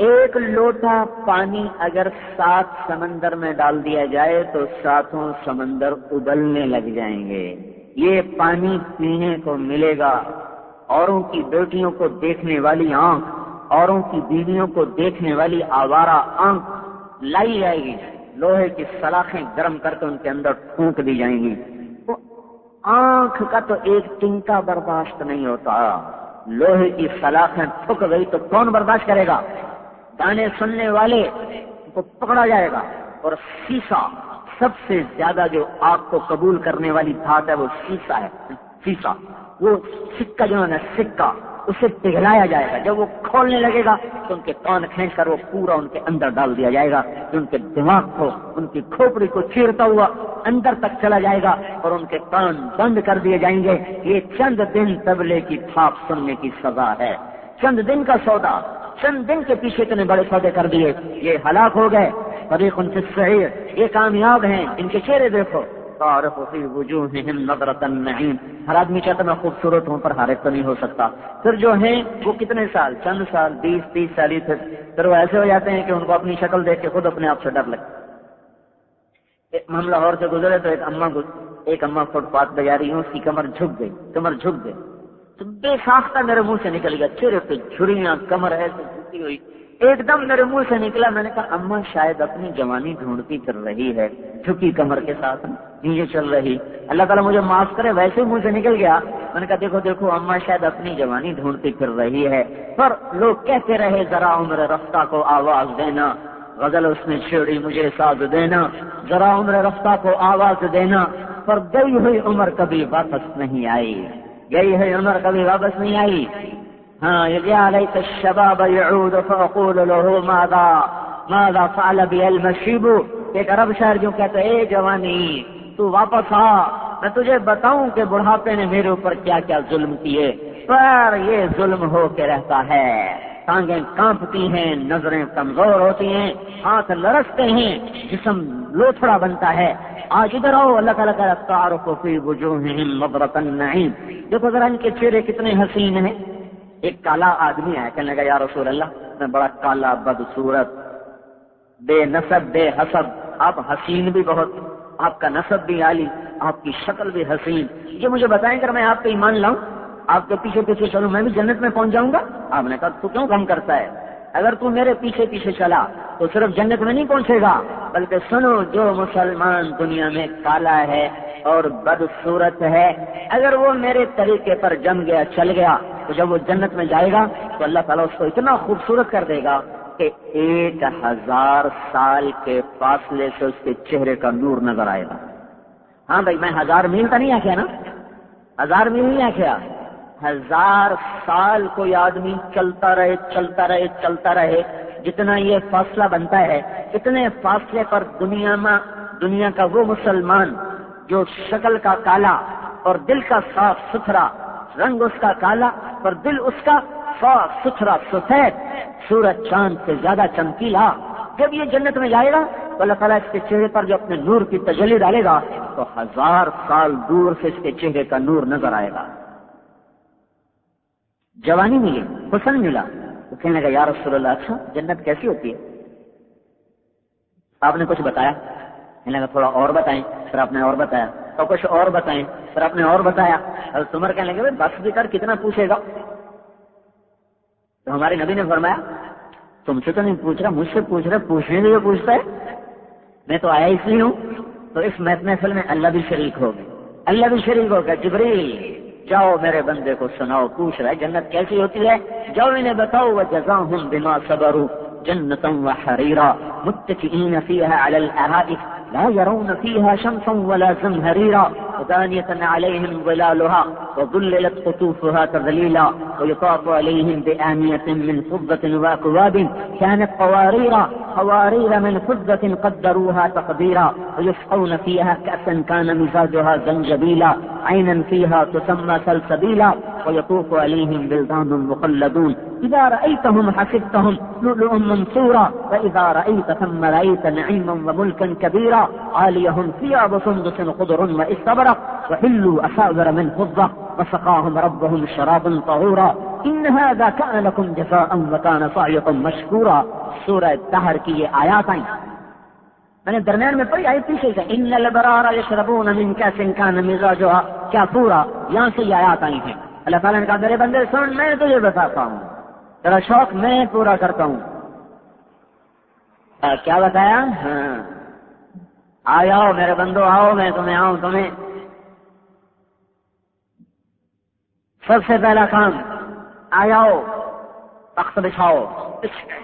ایک لوٹا پانی اگر سات سمندر میں ڈال دیا جائے تو ساتوں سمندر ابلنے لگ جائیں گے۔ یہ پانی پینے کو ملے گا۔ اوروں کی بیٹیوں کو دیکھنے والی آنکھ، اوروں کی بیویوں کو دیکھنے والی آوارہ آنکھ لائی جائے گی۔ لوہے کی سلاخیں گرم کر کے ان کے اندر پھونک دی جائیں گی۔ تو آنکھ کا تو ایک ٹنکا برداشت نہیں ہوتا۔ لوہے کی سلاخیں تھک گئی تو کون برداشت کرے گا؟ گانے سننے والے کو پکڑا جائے گا اور سیسا سب سے زیادہ جو آگ کو قبول کرنے والی دھات ہے وہ سیسا ہے، سیسا۔ وہ سکہ جو ہے سکہ، اسے پگھلایا جائے گا۔ جب وہ کھولنے لگے گا تو ان کے کان کھینچ کر وہ پورا ان کے اندر ڈال دیا جائے گا۔ جو ان کے دماغ کو، ان کی کھوپڑی کو چیرتا ہوا اندر تک چلا جائے گا اور ان کے کان بند کر دیے جائیں گے۔ یہ چند دن تبلے کی تھاپ سننے کی سزا ہے۔ چند دن کا سودا۔ چند دن کے پیچھے اتنے بڑے سودے کر دیے، یہ ہلاک ہو گئے۔ فریق ان سے صحیح یہ کامیاب ہیں، ان کے چہرے دیکھو۔ تعرف فی وجوہہم نظرۃ النعیم۔ ہر آدمی چاہتا میں خوبصورت ہوں، پر حارث تو نہیں ہو سکتا۔ پھر جو ہیں، وہ کتنے سال، چند سال، بیس، تیس سال ہی پھر وہ ایسے ہو جاتے ہیں کہ ان کو اپنی شکل دیکھ کے خود اپنے آپ سے ڈر لگتا ہم لاہور سے گزرے تو ایک اما ایک اما فٹ پاتھ بجا رہی ہوں اس کی کمر جھک گئی، کمر جھک گئی۔ بے ساختہ میرے منہ سے نکل گیا۔ چہرے پہ جھریاں، کمر ایسے جھکی ہوئی۔ ایک دم میرے منہ سے نکلا۔ میں نے کہا اما شاید اپنی جوانی ڈھونڈتی پھر رہی ہے۔ جھکی کمر کے ساتھ نیچے چل رہی۔ اللہ تعالیٰ مجھے معاف کرے، ویسے منہ سے نکل گیا۔ میں نے کہا، دیکھو دیکھو اما شاید اپنی جوانی ڈھونڈتی پھر رہی ہے۔ پر لوگ کہتے رہے، ذرا عمر رفتہ کو آواز دینا۔ غزل اس نے چھیڑی، مجھے ساز دینا۔ ذرا عمر رفتہ کو آواز دینا۔ پر گئی ہوئی عمر کبھی واپس نہیں آئی۔ گئی ہے عمر کبھی واپس نہیں آئی۔ ہاں يا ليت الشباب يعود فاقول له ماذا؟ ماذا فعل بي المشيب ایک عرب شہر جو کہتے اے جوانی، تو واپس آ، میں تجھے بتاؤں کہ بڑھاپے نے میرے اوپر کیا کیا ظلم کیے۔ پر یہ ظلم ہو کے رہتا ہے۔ ٹانگیں کانپتی ہیں، نظریں کمزور ہوتی ہیں، ہاتھ لرستے ہیں، جسم لوتھڑا بنتا ہے۔ آج ادھر آؤ، اللہ تعالیٰ کا تعارف فی وجوہہم مبرۃ النعیم۔ دیکھو ذرا ان کے چہرے کتنے حسین ہیں۔ ایک کالا آدمی ہے کہنے لگا، یا رسول اللہ، میں بڑا کالا بدسورت بے نصب بے حسب۔ آپ حسین بھی بہت، آپ کا نصب بھی عالی، آپ کی شکل بھی حسین۔ یہ مجھے بتائیں کر میں آپ پہ ایمان لاؤں آپ کے پیچھے پیچھے چلوں میں بھی جنت میں پہنچ جاؤں گا۔ آپ نے کہا، تو کیوں کم کرتا ہے؟ اگر تو میرے پیچھے پیچھے چلا، تو صرف جنت میں نہیں پہنچے گا، بلکہ سنو، جو مسلمان دنیا میں کالا ہے اور بدصورت ہے، اگر وہ میرے طریقے پر جم گیا، چل گیا، تو جب وہ جنت میں جائے گا، تو اللہ تعالیٰ اس کو اتنا خوبصورت کر دے گا کہ ایک ہزار سال کے فاصلے سے اس کے چہرے کا نور نظر آئے گا۔ ہاں بھائی، میں ہزار میل کا نہیں آخیا نا؟ ہزار میل نہیں آخیا ہزار سال کوئی آدمی چلتا رہے چلتا رہے چلتا رہے، جتنا یہ فاصلہ بنتا ہے، اتنے فاصلے پر دنیا میں دنیا کا وہ مسلمان جو شکل کا کالا اور دل کا صاف ستھرا، رنگ اس کا کالا اور دل اس کا صاف ستھرا سفید سورج چاند سے زیادہ چمکیلا، جب یہ جنت میں جائے گا، تو اللہ تعالیٰ اس کے چہرے پر جو اپنے نور کی تجلی ڈالے گا، تو ہزار سال دور سے اس کے چہرے کا نور نظر آئے گا۔ جوانی ملی حسن ملا۔ تو کہنے لگا، یا رسول اللہ اچھا جنت کیسی ہوتی ہے؟ آپ نے کچھ بتایا؟ کہنے لگا، تھوڑا اور بتائیں۔ پھر آپ نے اور بتایا۔ تو کچھ اور بتائیں۔ پھر آپ نے اور بتایا۔ تمہر کہنے لگے، بس بھی کر، کتنا پوچھے گا؟ تو ہمارے نبی نے فرمایا، تم سے تو نہیں پوچھ رہا، مجھ سے پوچھ رہا، پوچھنے بھی پوچھتا ہے۔ میں تو آیا اس لیے ہوں۔ تو اس محفل میں اللہ بھی شریک ہو گئے اللہ بھی شریک ہو گیا جبریل۔ جاؤ میرے بندے کو سناؤ، پوچھ رہا ہے، جنت کیسی ہوتی ہے؟ جاؤ انہیں بتاؤ وہ جزا ہوں بنا صبر جنتم و حریرا متکئین فیہا علی الارائک لا يرون فيها شمسا ولا زمهريرا ودانية عليهم ظلالها وظللت قطوفها تذليلا ويطاف عليهم بآنية من فضة وأكواب كانت قواريرا قوارير من فضة قدروها تقديرا ويسقون فيها كأسا كان مزاجها زنجبيلا عينا فيها تسمى سلسبيلا ويطوف عليهم بلدان مخلدون إذا رأيتهم حسبتهم لؤلؤ منصورا وإذا رأيت ثم رأيت نعيما وملكا كبيرا عاليهم ثياب سندس خضر واستبرا واستبرق وحلوا أساور من فضة. وسقاهم ربهم شرابا طهورا. إن هذا كان لكم جزاء وكان صعيكم مشكورا. سورة الدهر کی یہ آیات آئیں میں نے درمیان میں پڑھی آئی پیچھے سے. ان البرار یشربون من کاس کان مزاجها. کیا پورا. یہاں سے یہ آیات آئی ہیں. اللہ تعالیٰ نے کہا، میرے بندے سن، میں تجھے بتاتا ہوں. تیرا شوق میں پورا کرتا ہوں. کیا بتایا؟ ہاں. آؤ میرے بندو، آؤ، میں تمہیں آؤں تمہیں. سب سے پہلا کام آ جاؤ تخت بچھاؤ پچھ گئے۔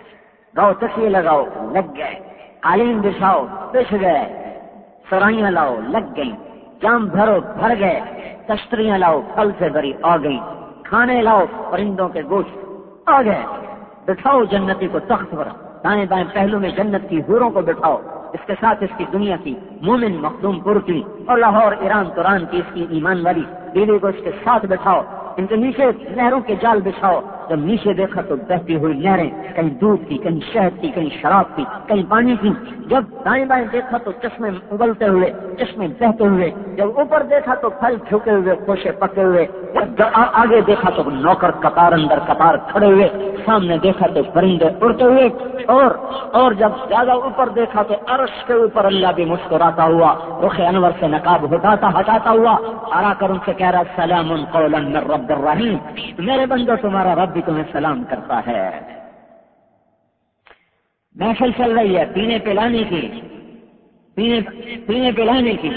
گاؤ تکیے لگاؤ، لگ گئے۔ قالین بچھاؤ پچھ گئے۔ سرائیاں لاؤ، لگ گئی جام بھرو، بھر گئے۔ تشتریاں لاؤ، پھل سے بھری آ گئی کھانے لاؤ، پرندوں کے گوشت آ گئے۔ بٹھاؤ جنتی کو تخت پر۔ دائیں بائیں پہلو میں جنت کی حوروں کو بٹھاؤ۔ اس کے ساتھ اس کی دنیا کی مومن مخدوم پور کی اور لاہور، ایران توران کی اس کی ایمان والی بیوی کو اس کے ساتھ بٹھاؤ۔ ان کے نیچے نہروں کے جال بچھاؤ۔ جب نیچے دیکھا تو بہتی ہوئی لہریں، کہیں دودھ کی، کہیں شہد کی، کہیں شراب کی، کہیں پانی کی۔ جب دائیں بائیں دیکھا تو چشمے اگلتے ہوئے، چشمے بہتے ہوئے۔ جب اوپر دیکھا تو پھل جھکے ہوئے خوشے پکے ہوئے۔ جب آگے دیکھا تو نوکر قطار اندر قطار کھڑے ہوئے۔ سامنے دیکھا تو پرندے اڑتے ہوئے۔ اور اور جب زیادہ اوپر دیکھا تو عرش کے اوپر اللہ بھی مسکراتا ہوا، رخ انور سے نقاب ہٹاتا ہٹاتا ہوا۔ آرا کر ان سے کہہ رہا سلام قولا من رب الرحیم۔ میرے بندو، تمہارا رب بھی تمہیں سلام کرتا ہے۔ محفل چل رہی ہے، پینے پلانے کی۔ پینے پینے پلانے کی۔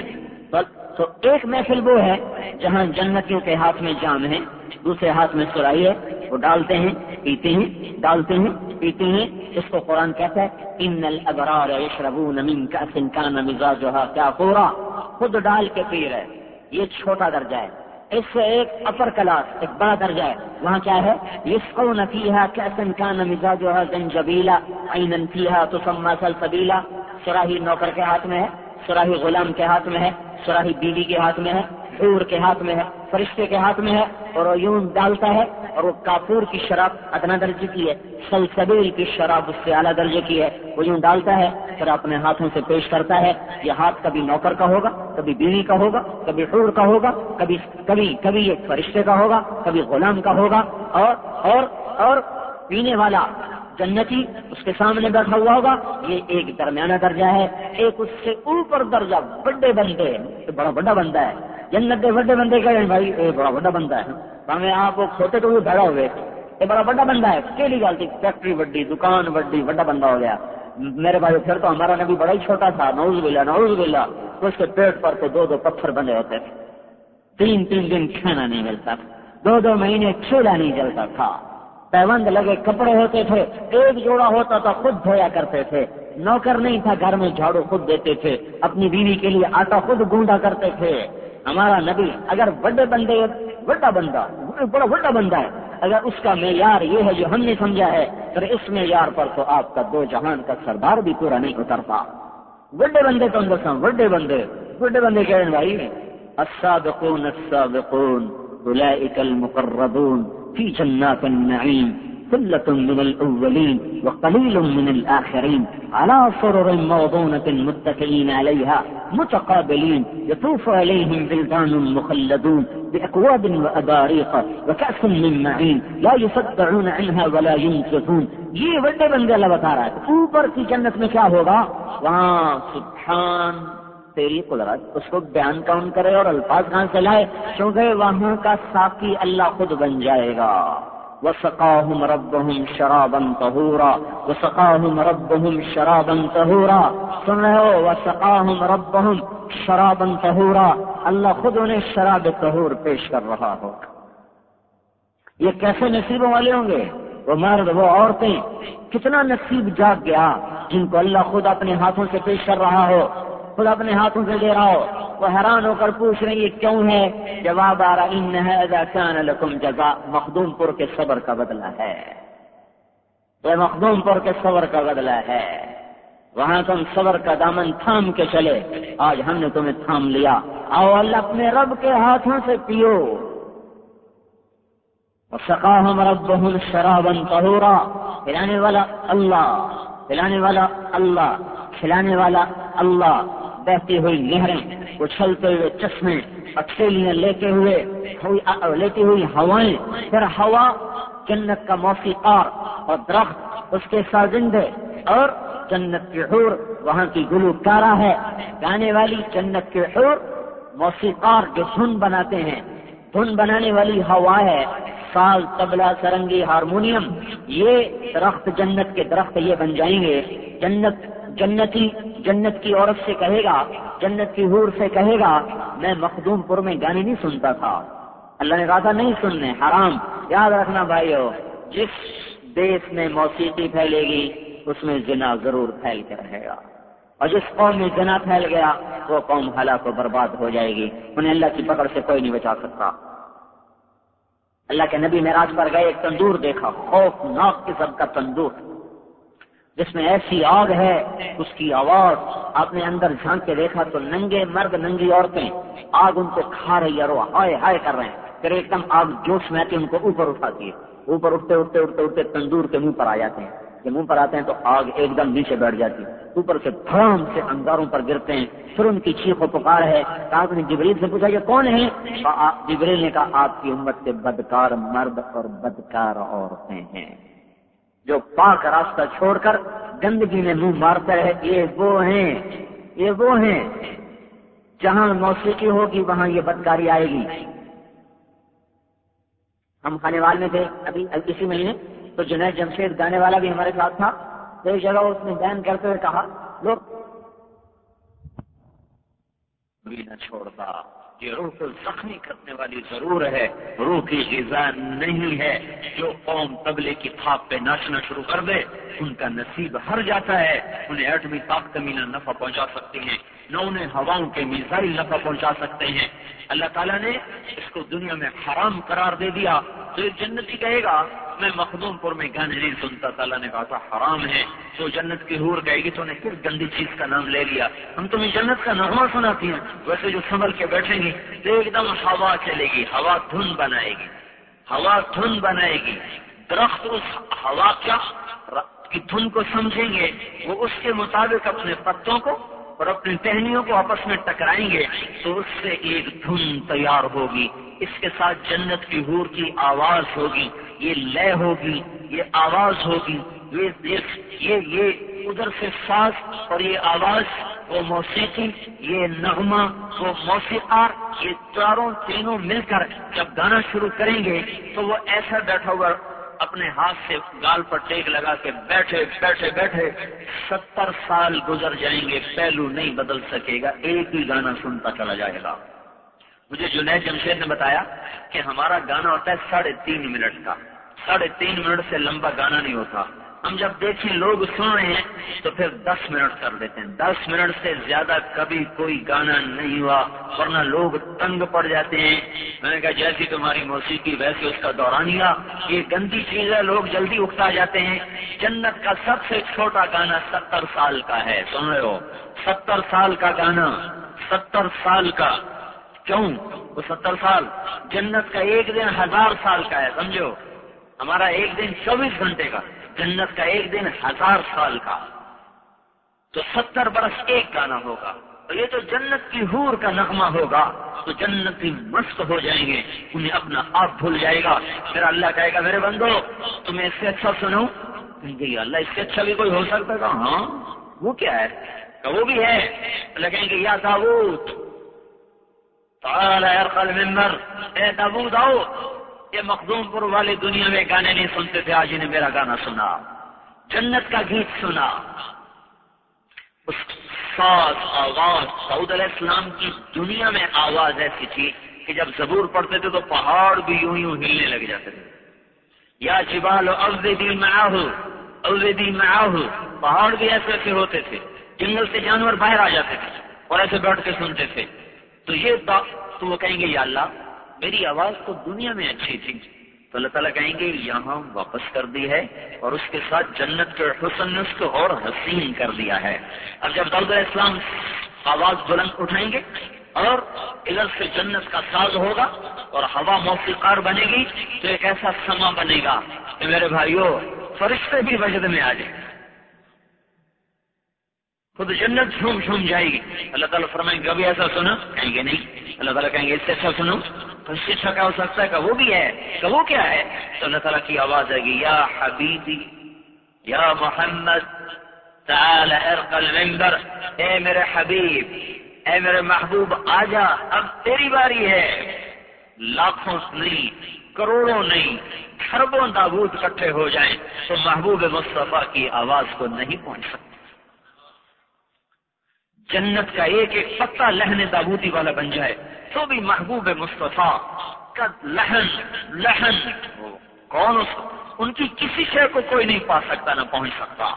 تو ایک محفل وہ ہے جہاں جنتیوں کے ہاتھ میں جام ہے۔ دوسرے ہاتھ میں سرائی ہے، وہ ڈالتے ہیں، پیتے ہیں، ڈالتے ہیں، پیتے ہیں۔ اس کو قرآن کہتا ہے، ان الابرار یشربون من کأس کان مزاجها کافورا خود ڈال کے پی رہے، یہ چھوٹا درجہ ہے۔ اس سے ایک اپر کلاس ایک بڑا درجہ ہے۔ وہاں کیا ہے؟ یسقون فیہا کأسا کان مزاجها زنجبیلا، عینا فیہا تسمى سلسبیلا۔ سراہی نوکر کے ہاتھ میں ہے، سراہی غلام کے ہاتھ میں ہے، سراہی بیوی کے ہاتھ میں ہے۔ حور کے ہاتھ میں ہے، فرشتے کے ہاتھ میں ہے اور وہ یوں ڈالتا ہے اور وہ کافور کی شراب ادنا درجے کی ہے، سلسبیل کی شراب اس سے اعلیٰ درجے کی ہے۔ وہ یوں ڈالتا ہے، پھر اپنے ہاتھوں سے پیش کرتا ہے۔ یہ ہاتھ کبھی نوکر کا ہوگا، کبھی بیوی کا ہوگا، کبھی حور کا ہوگا، کبھی کبھی کبھی ایک فرشتے کا ہوگا، کبھی غلام کا ہوگا۔ اور اور اور پینے والا جنتی اس کے سامنے بیٹھا ہوا ہوگا۔ یہ ایک درمیانہ درجہ ہے، ایک اس سے اوپر درجہ بڑے بندے، بڑا بڑا بندہ ہے۔ جنت کے بڑے بندے کہیں بھائی یہ بڑا بڑا بندہ ہے۔ ہمیں آپ کو کھوتے تو بھی بھڑا ہوئے۔ یہ بڑا بڑا بندہ ہے، کیلی گالتی فیکٹری بڑی دکان بڑی بڑا بندہ ہو گیا۔ میرے بھائی، پھر تو ہمارا نبی بڑا ہی چھوٹا تھا۔ نوز بلا نوز بلا اس کے پیٹ پر تو دو دو پتھر بندے ہوتے تھے۔ تین تین دن کھانا نہیں ملتا دو دو مہینے چولہا نہیں جلتا تھا۔ پیوند لگے کپڑے ہوتے تھے، ایک جوڑا ہوتا تھا، خود دھویا کرتے تھے۔ نوکر نہیں تھا، گھر میں جھاڑو خود دیتے تھے۔ اپنی بیوی کے لیے آٹا خود گونڈا کرتے تھے۔ ہمارا نبی اگر بڑے بندے، بڑا بندہ، بڑا بڑا بندہ ہے، اگر اس کا معیار یہ ہے جو ہم نے سمجھا ہے، پھر اس معیار پر تو آپ کا دو جہان کا سردار بھی پورا نہیں اترتا۔ بڑے بندے تو اندر بڑے بندے بڑے بندے کہہ رہے بھائی، السابقون السابقون اولئک المقربون في جنات النعيم ثلة من الأولين وقليل من الآخرين، على سرر موضونة متكئين عليها، متقابلين، يطوف عليهم بلدان مخلدون، بأكواب وأباريق وكأس من معين، لا يصدعون عنها ولا ينصفون یہ بڑے بندے اللہ بتا رہا ہے اوپر کی جنت میں کیا ہوگا وہاں سبحان تیری قدرت اس کو بیان کون کرے اور الفاظ کہاں سے لائے کیونکہ وہاں کا ساقی اللہ خود بن جائے گا وسقاهم ربهم شرابا طهورا، وسقاهم ربهم شرابا طهورا. سن رہے ہو؟ وسقاهم ربهم شرابا طهورا. اللہ خود انہیں شراب طہور پیش کر رہا ہو۔ یہ کیسے نصیبوں والے ہوں گے؟ وہ مرد، وہ عورتیں، کتنا نصیب جاگ گیا جن کو اللہ خود اپنے ہاتھوں سے پیش کر رہا ہو۔ خود اپنے ہاتھوں سے دے رہا ہو وہ حیران ہو کر پوچھ رہے یہ کیوں ہے؟ جواب آ رہا ان كان لكم جزا مخدوم پور کے صبر کا بدلہ ہے۔ یہ مخدوم پور کے صبر کا بدلہ ہے۔ وہاں تم صبر کا دامن تھام کے چلے۔ آج ہم نے تمہیں تھام لیا۔ آؤ اللہ اپنے رب کے ہاتھوں سے پیو۔ سقاہم ربهم شرابا طہورا پلانے والا اللہ پلانے والا اللہ، کھلانے والا اللہ۔ بہتی ہوئی نہریں، اچھلتے ہوئے چشمے، اکیلیاں لیتے ہوئے لیتی ہوئی ہوائیں، پھر ہوا جنت کا موسیقار اور درخت اس کے سازندے اور جنت کے حور، وہاں کی گلوکارا ہے۔ گانے والی جنت کے حور موسیقار جو دھن بناتے ہیں۔ دھن بنانے والی ہوا ہے۔ سال تبلا سرنگی ہارمونیم۔ یہ درخت جنت کے درخت یہ بن جائیں گے۔ جنت جنتی، جنت کی عورت سے کہے گا، جنت کی حور سے کہے گا، میں مخدوم پور میں گانے نہیں سنتا تھا۔ اللہ نے کہا تھا نہیں سننے، حرام۔ یاد رکھنا بھائی ہو جس دیش میں موسیقی پھیلے گی، اس میں زنا ضرور پھیل کے رہے گا۔ اور جس قوم میں زنا پھیل گیا، وہ قوم ہلاک و برباد ہو جائے گی۔ انہیں اللہ کی پکڑ سے کوئی نہیں بچا سکتا۔ اللہ کے نبی معراج پر گئے، ایک تندور دیکھا خوف ناک قسم کا تندور۔ جس میں ایسی آگ ہے، اس کی آواز آپ نے اندر جھانک کے دیکھا تو ننگے مرد، ننگی عورتیں آگ ان کو کھا رہی ہے ہائے ہائے کر رہے ہیں۔ پھر ایک دم آگ جوش میں آتی ان کو اوپر اٹھاتی ہے۔ اوپر اٹھتے اٹھتے اٹھتے اٹھتے تندور کے منہ پر آ جاتے ہیں۔ جب منہ پر آتے ہیں تو آگ ایک دم نیچے بیٹھ جاتی ہے۔ اوپر سے دھڑام سے انگاروں پر گرتے ہیں۔ پھر ان کی چیخ و پکار ہے۔ آپ نے جبریل سے پوچھا، یہ کون ہے جبریل نے کہا، آپ کی امت سے بدکار مرد اور بدکار عورتیں ہیں۔ جو پاک راستہ چھوڑ کر گندگی میں منہ مارتا ہے، یہ وہ ہیں، یہ وہ ہیں۔ جہاں موسیقی ہوگی، وہاں یہ بدکاری آئے گی۔ ہم کھانے والے میں تھے ابھی اسی مہینے، تو جنید جمشید گانے والا بھی ہمارے ساتھ تھا۔ تو ایک جگہ اس نے بیان کرتے ہوئے کہا، لوگ نہ چھوڑتا۔ یہ روح کو زخمی کرنے والی ضرور ہے۔ روح کی غذا نہیں ہے جو قوم تبلے کی تھاپ پہ ناچنا شروع کر دے۔ ان کا نصیب ہر جاتا ہے۔ انہیں ایٹمی طاقت مینا نفع پہنچا سکتے ہیں۔ نہ انہیں ہواؤں کے میزائل نفع پہنچا سکتے ہیں۔ اللہ تعالیٰ نے اس کو دنیا میں حرام قرار دے دیا۔ تو ایک جنتی کہے گا میں مخدوم پور میں گانے نہیں جی سنتا، تعالیٰ نے کہا تھا، حرام ہے۔ تو جنت کی حور کہے گی تو نے کس گندی چیز کا نام لے لیا۔ ہم تمہیں جنت کا نغمہ سناتی ہیں۔ ویسے جو سنبھل کے بیٹھیں گی تو ایک دم ہوا چلے گی، ہوا دھن بنائے گی۔ ہوا دھن بنائے گی۔ درخت اس ہوا کیا؟ کی دھن کو سمجھیں گے۔ وہ اس کے مطابق اپنے پتوں کو اور اپنی ٹہنیوں کو آپس میں ٹکرائیں گے۔ تو اس سے ایک دھن تیار ہوگی۔ اس کے ساتھ جنت کی حور کی آواز ہوگی۔ یہ لے ہوگی، یہ آواز ہوگی، یہ یہ یہ ادھر سے ساز اور یہ آواز، وہ موسیقی، یہ نغمہ، وہ موسیقار یہ چاروں تینوں مل کر جب گانا شروع کریں گے تو وہ ایسا بیٹھا ہوا اپنے ہاتھ سے گال پر ٹیک لگا کے بیٹھے بیٹھے بیٹھے، ستر سال گزر جائیں گے، پہلو نہیں بدل سکے گا، ایک ہی گانا سنتا چلا جائے گا۔ مجھے جنید جمشید نے بتایا کہ ہمارا گانا ہوتا ہے ساڑھے تین منٹ کا۔ ساڑھے تین منٹ سے لمبا گانا نہیں ہوتا۔ ہم جب دیکھیں لوگ سن رہے ہیں تو پھر دس منٹ کر دیتے ہیں۔ دس منٹ سے زیادہ کبھی کوئی گانا نہیں ہوا، ورنہ لوگ تنگ پڑ جاتے ہیں۔ میں نے کہا، جیسی تمہاری موسیقی، ویسے اس کا دورانیہ یہ گندی چیز ہے لوگ جلدی اکتا جاتے ہیں۔ جنت کا سب سے چھوٹا گانا ستر سال کا ہے۔ سن رہے ہو؟ ستر سال کا گانا، ستر سال کا۔ کیوں وہ ستر سال، جنت کا ایک دن ہزار سال کا ہے سمجھو ہمارا ایک دن چوبیس گھنٹے کا، جنت کا ایک دن ہزار سال کا۔ تو ستر برس ایک گانا ہوگا، تو یہ تو جنت کی حور کا نغمہ ہوگا، تو جنت کی مست ہو جائیں گے، انہیں اپنا آپ بھول جائے گا۔ پھر اللہ کہے گا، میرے بندو، تمہیں اس سے اچھا سنو کہیں گے اللہ، اس سے اچھا بھی کوئی ہو سکتا ہے؟ ہاں وہ کیا ہے؟ وہ بھی ہے۔ اللہ کہیں گے، یا ممبر اے تابوت آؤ یہ مخدوم پور والے دنیا میں گانے نہیں سنتے تھے، آج انہیں میرا گانا سنا. جنت کا گیت سنا. اس ساز، آواز، سعود علیہ السلام کی دنیا میں آواز ایسی تھی کہ جب زبور پڑتے تھے تو پہاڑ بھی یوں یوں ہلنے لگ جاتے تھے۔ یا جبال اوزدی معاہ اوزدی معاہ پہاڑ بھی ایسے ایسے ہوتے تھے، جنگل سے جانور باہر آ جاتے تھے اور ایسے بیٹھ کے سنتے تھے۔ تو یہ تو وہ کہیں گے، یا اللہ، میری آواز تو دنیا میں اچھی تھی. تو اللہ تعالیٰ کہیں گے، یہاں واپس کر دی ہے اور اس کے ساتھ جنت کے حسن نے اس کو اور حسین کر دیا ہے. اب جب دولت اسلام آواز بلند اٹھائیں گے اور ادھر سے جنت کا ساز ہوگا اور ہوا موسیقار بنے گی تو ایک ایسا سما بنے گا کہ میرے بھائیوں فرشتے بھی وجد میں آ جائیں۔ خود جنت جھوم جھوم جائے گی۔ اللہ تعالیٰ فرمائیں گے ابھی ایسا سنا کہیں گے نہیں۔ اللہ تعالیٰ کہیں گے، اس سے اچھا سنو۔ تو اس سے اچھا کیا ہو سکتا ہے کہ وہ بھی ہے، کہ وہ کیا ہے؟ تو اللہ تعالیٰ کی آواز آئے گی، یا حبیبی، یا محمد، تعال ارق المنبر۔ اے میرے حبیب، اے میرے محبوب آجا اب تیری باری ہے۔ لاکھوں نہیں، کروڑوں نہیں خربوں تابوت کٹھے ہو جائیں تو محبوب مصطفیٰ کی آواز کو نہیں پہنچ سکتے جنت کا ایک ایک پتا لہن دابوتی والا بن جائے، تو بھی محبوب مصطفیٰ کا لہن لہن۔ کون اس؟ ان کی کسی شے کو کوئی نہیں پا سکتا، نہ پہنچ سکتا۔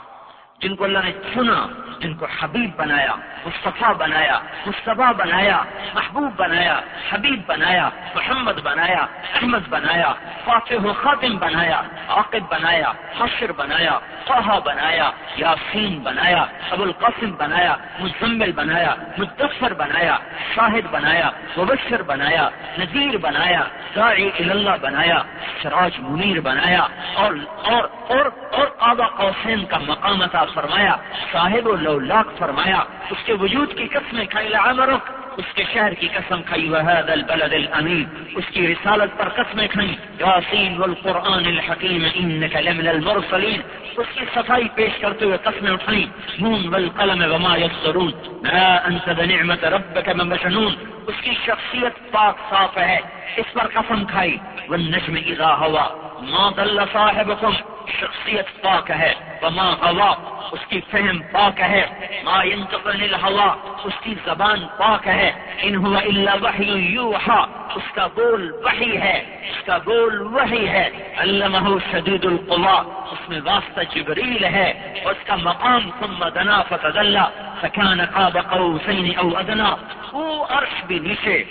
جن کو اللہ نے چنا، جن کو حبیب بنایا، مصطفیٰ بنایا مصطفیٰ بنایا، محبوب بنایا، حبیب بنایا، محمد بنایا، احمد بنایا، فاتح و خاتم بنایا، عاقب بنایا، حشر بنایا فہا بنایا، یاسین بنایا ابو القاسم بنایا، مزمل بنایا مدفر بنایا، شاہد بنایا، مبشر بنایا، نذیر بنایا، داعی اللہ بنایا، سراج منیر بنایا اور اور اور اور آبا قوسین کا مقام عطا فرمایا، صاحب و لولاک فرمایا، اس کے وجود کی قسمیں کھائی عمرک، اس کے شہر کی قسم کھائی وحد البلد الامین اس کی رسالت پر قسمیں کھائی یاسین والقرآن الحکیم انک لمن المرسلین، اس کی صفائی پیش کرتے ہوئے قسمیں اٹھائیں، نون والقلم وما یسرون ما انت بنعمت ربک من مجنون اس کی شخصیت پاک صاف ہے، اس پر قسم کھائی، والنجم اذا ہوا، ما ضل صاحبكم شخصیت پاک ہے، وما ہوا، اس کی فہم پاک ہے۔ ما ينتقل الهوا اس کی زبان پاک ہے۔ ان هو الا وحی یوحا اس کا بول وحی ہے، اس کا بول وحی ہے۔ علمہ شدید القوا، اس میں واسطہ جبریل ہے۔ اس کا مقام، ثم دنا فتدلى فكان قاب قوسين او ادنا، وہ عرش بھی نیچے۔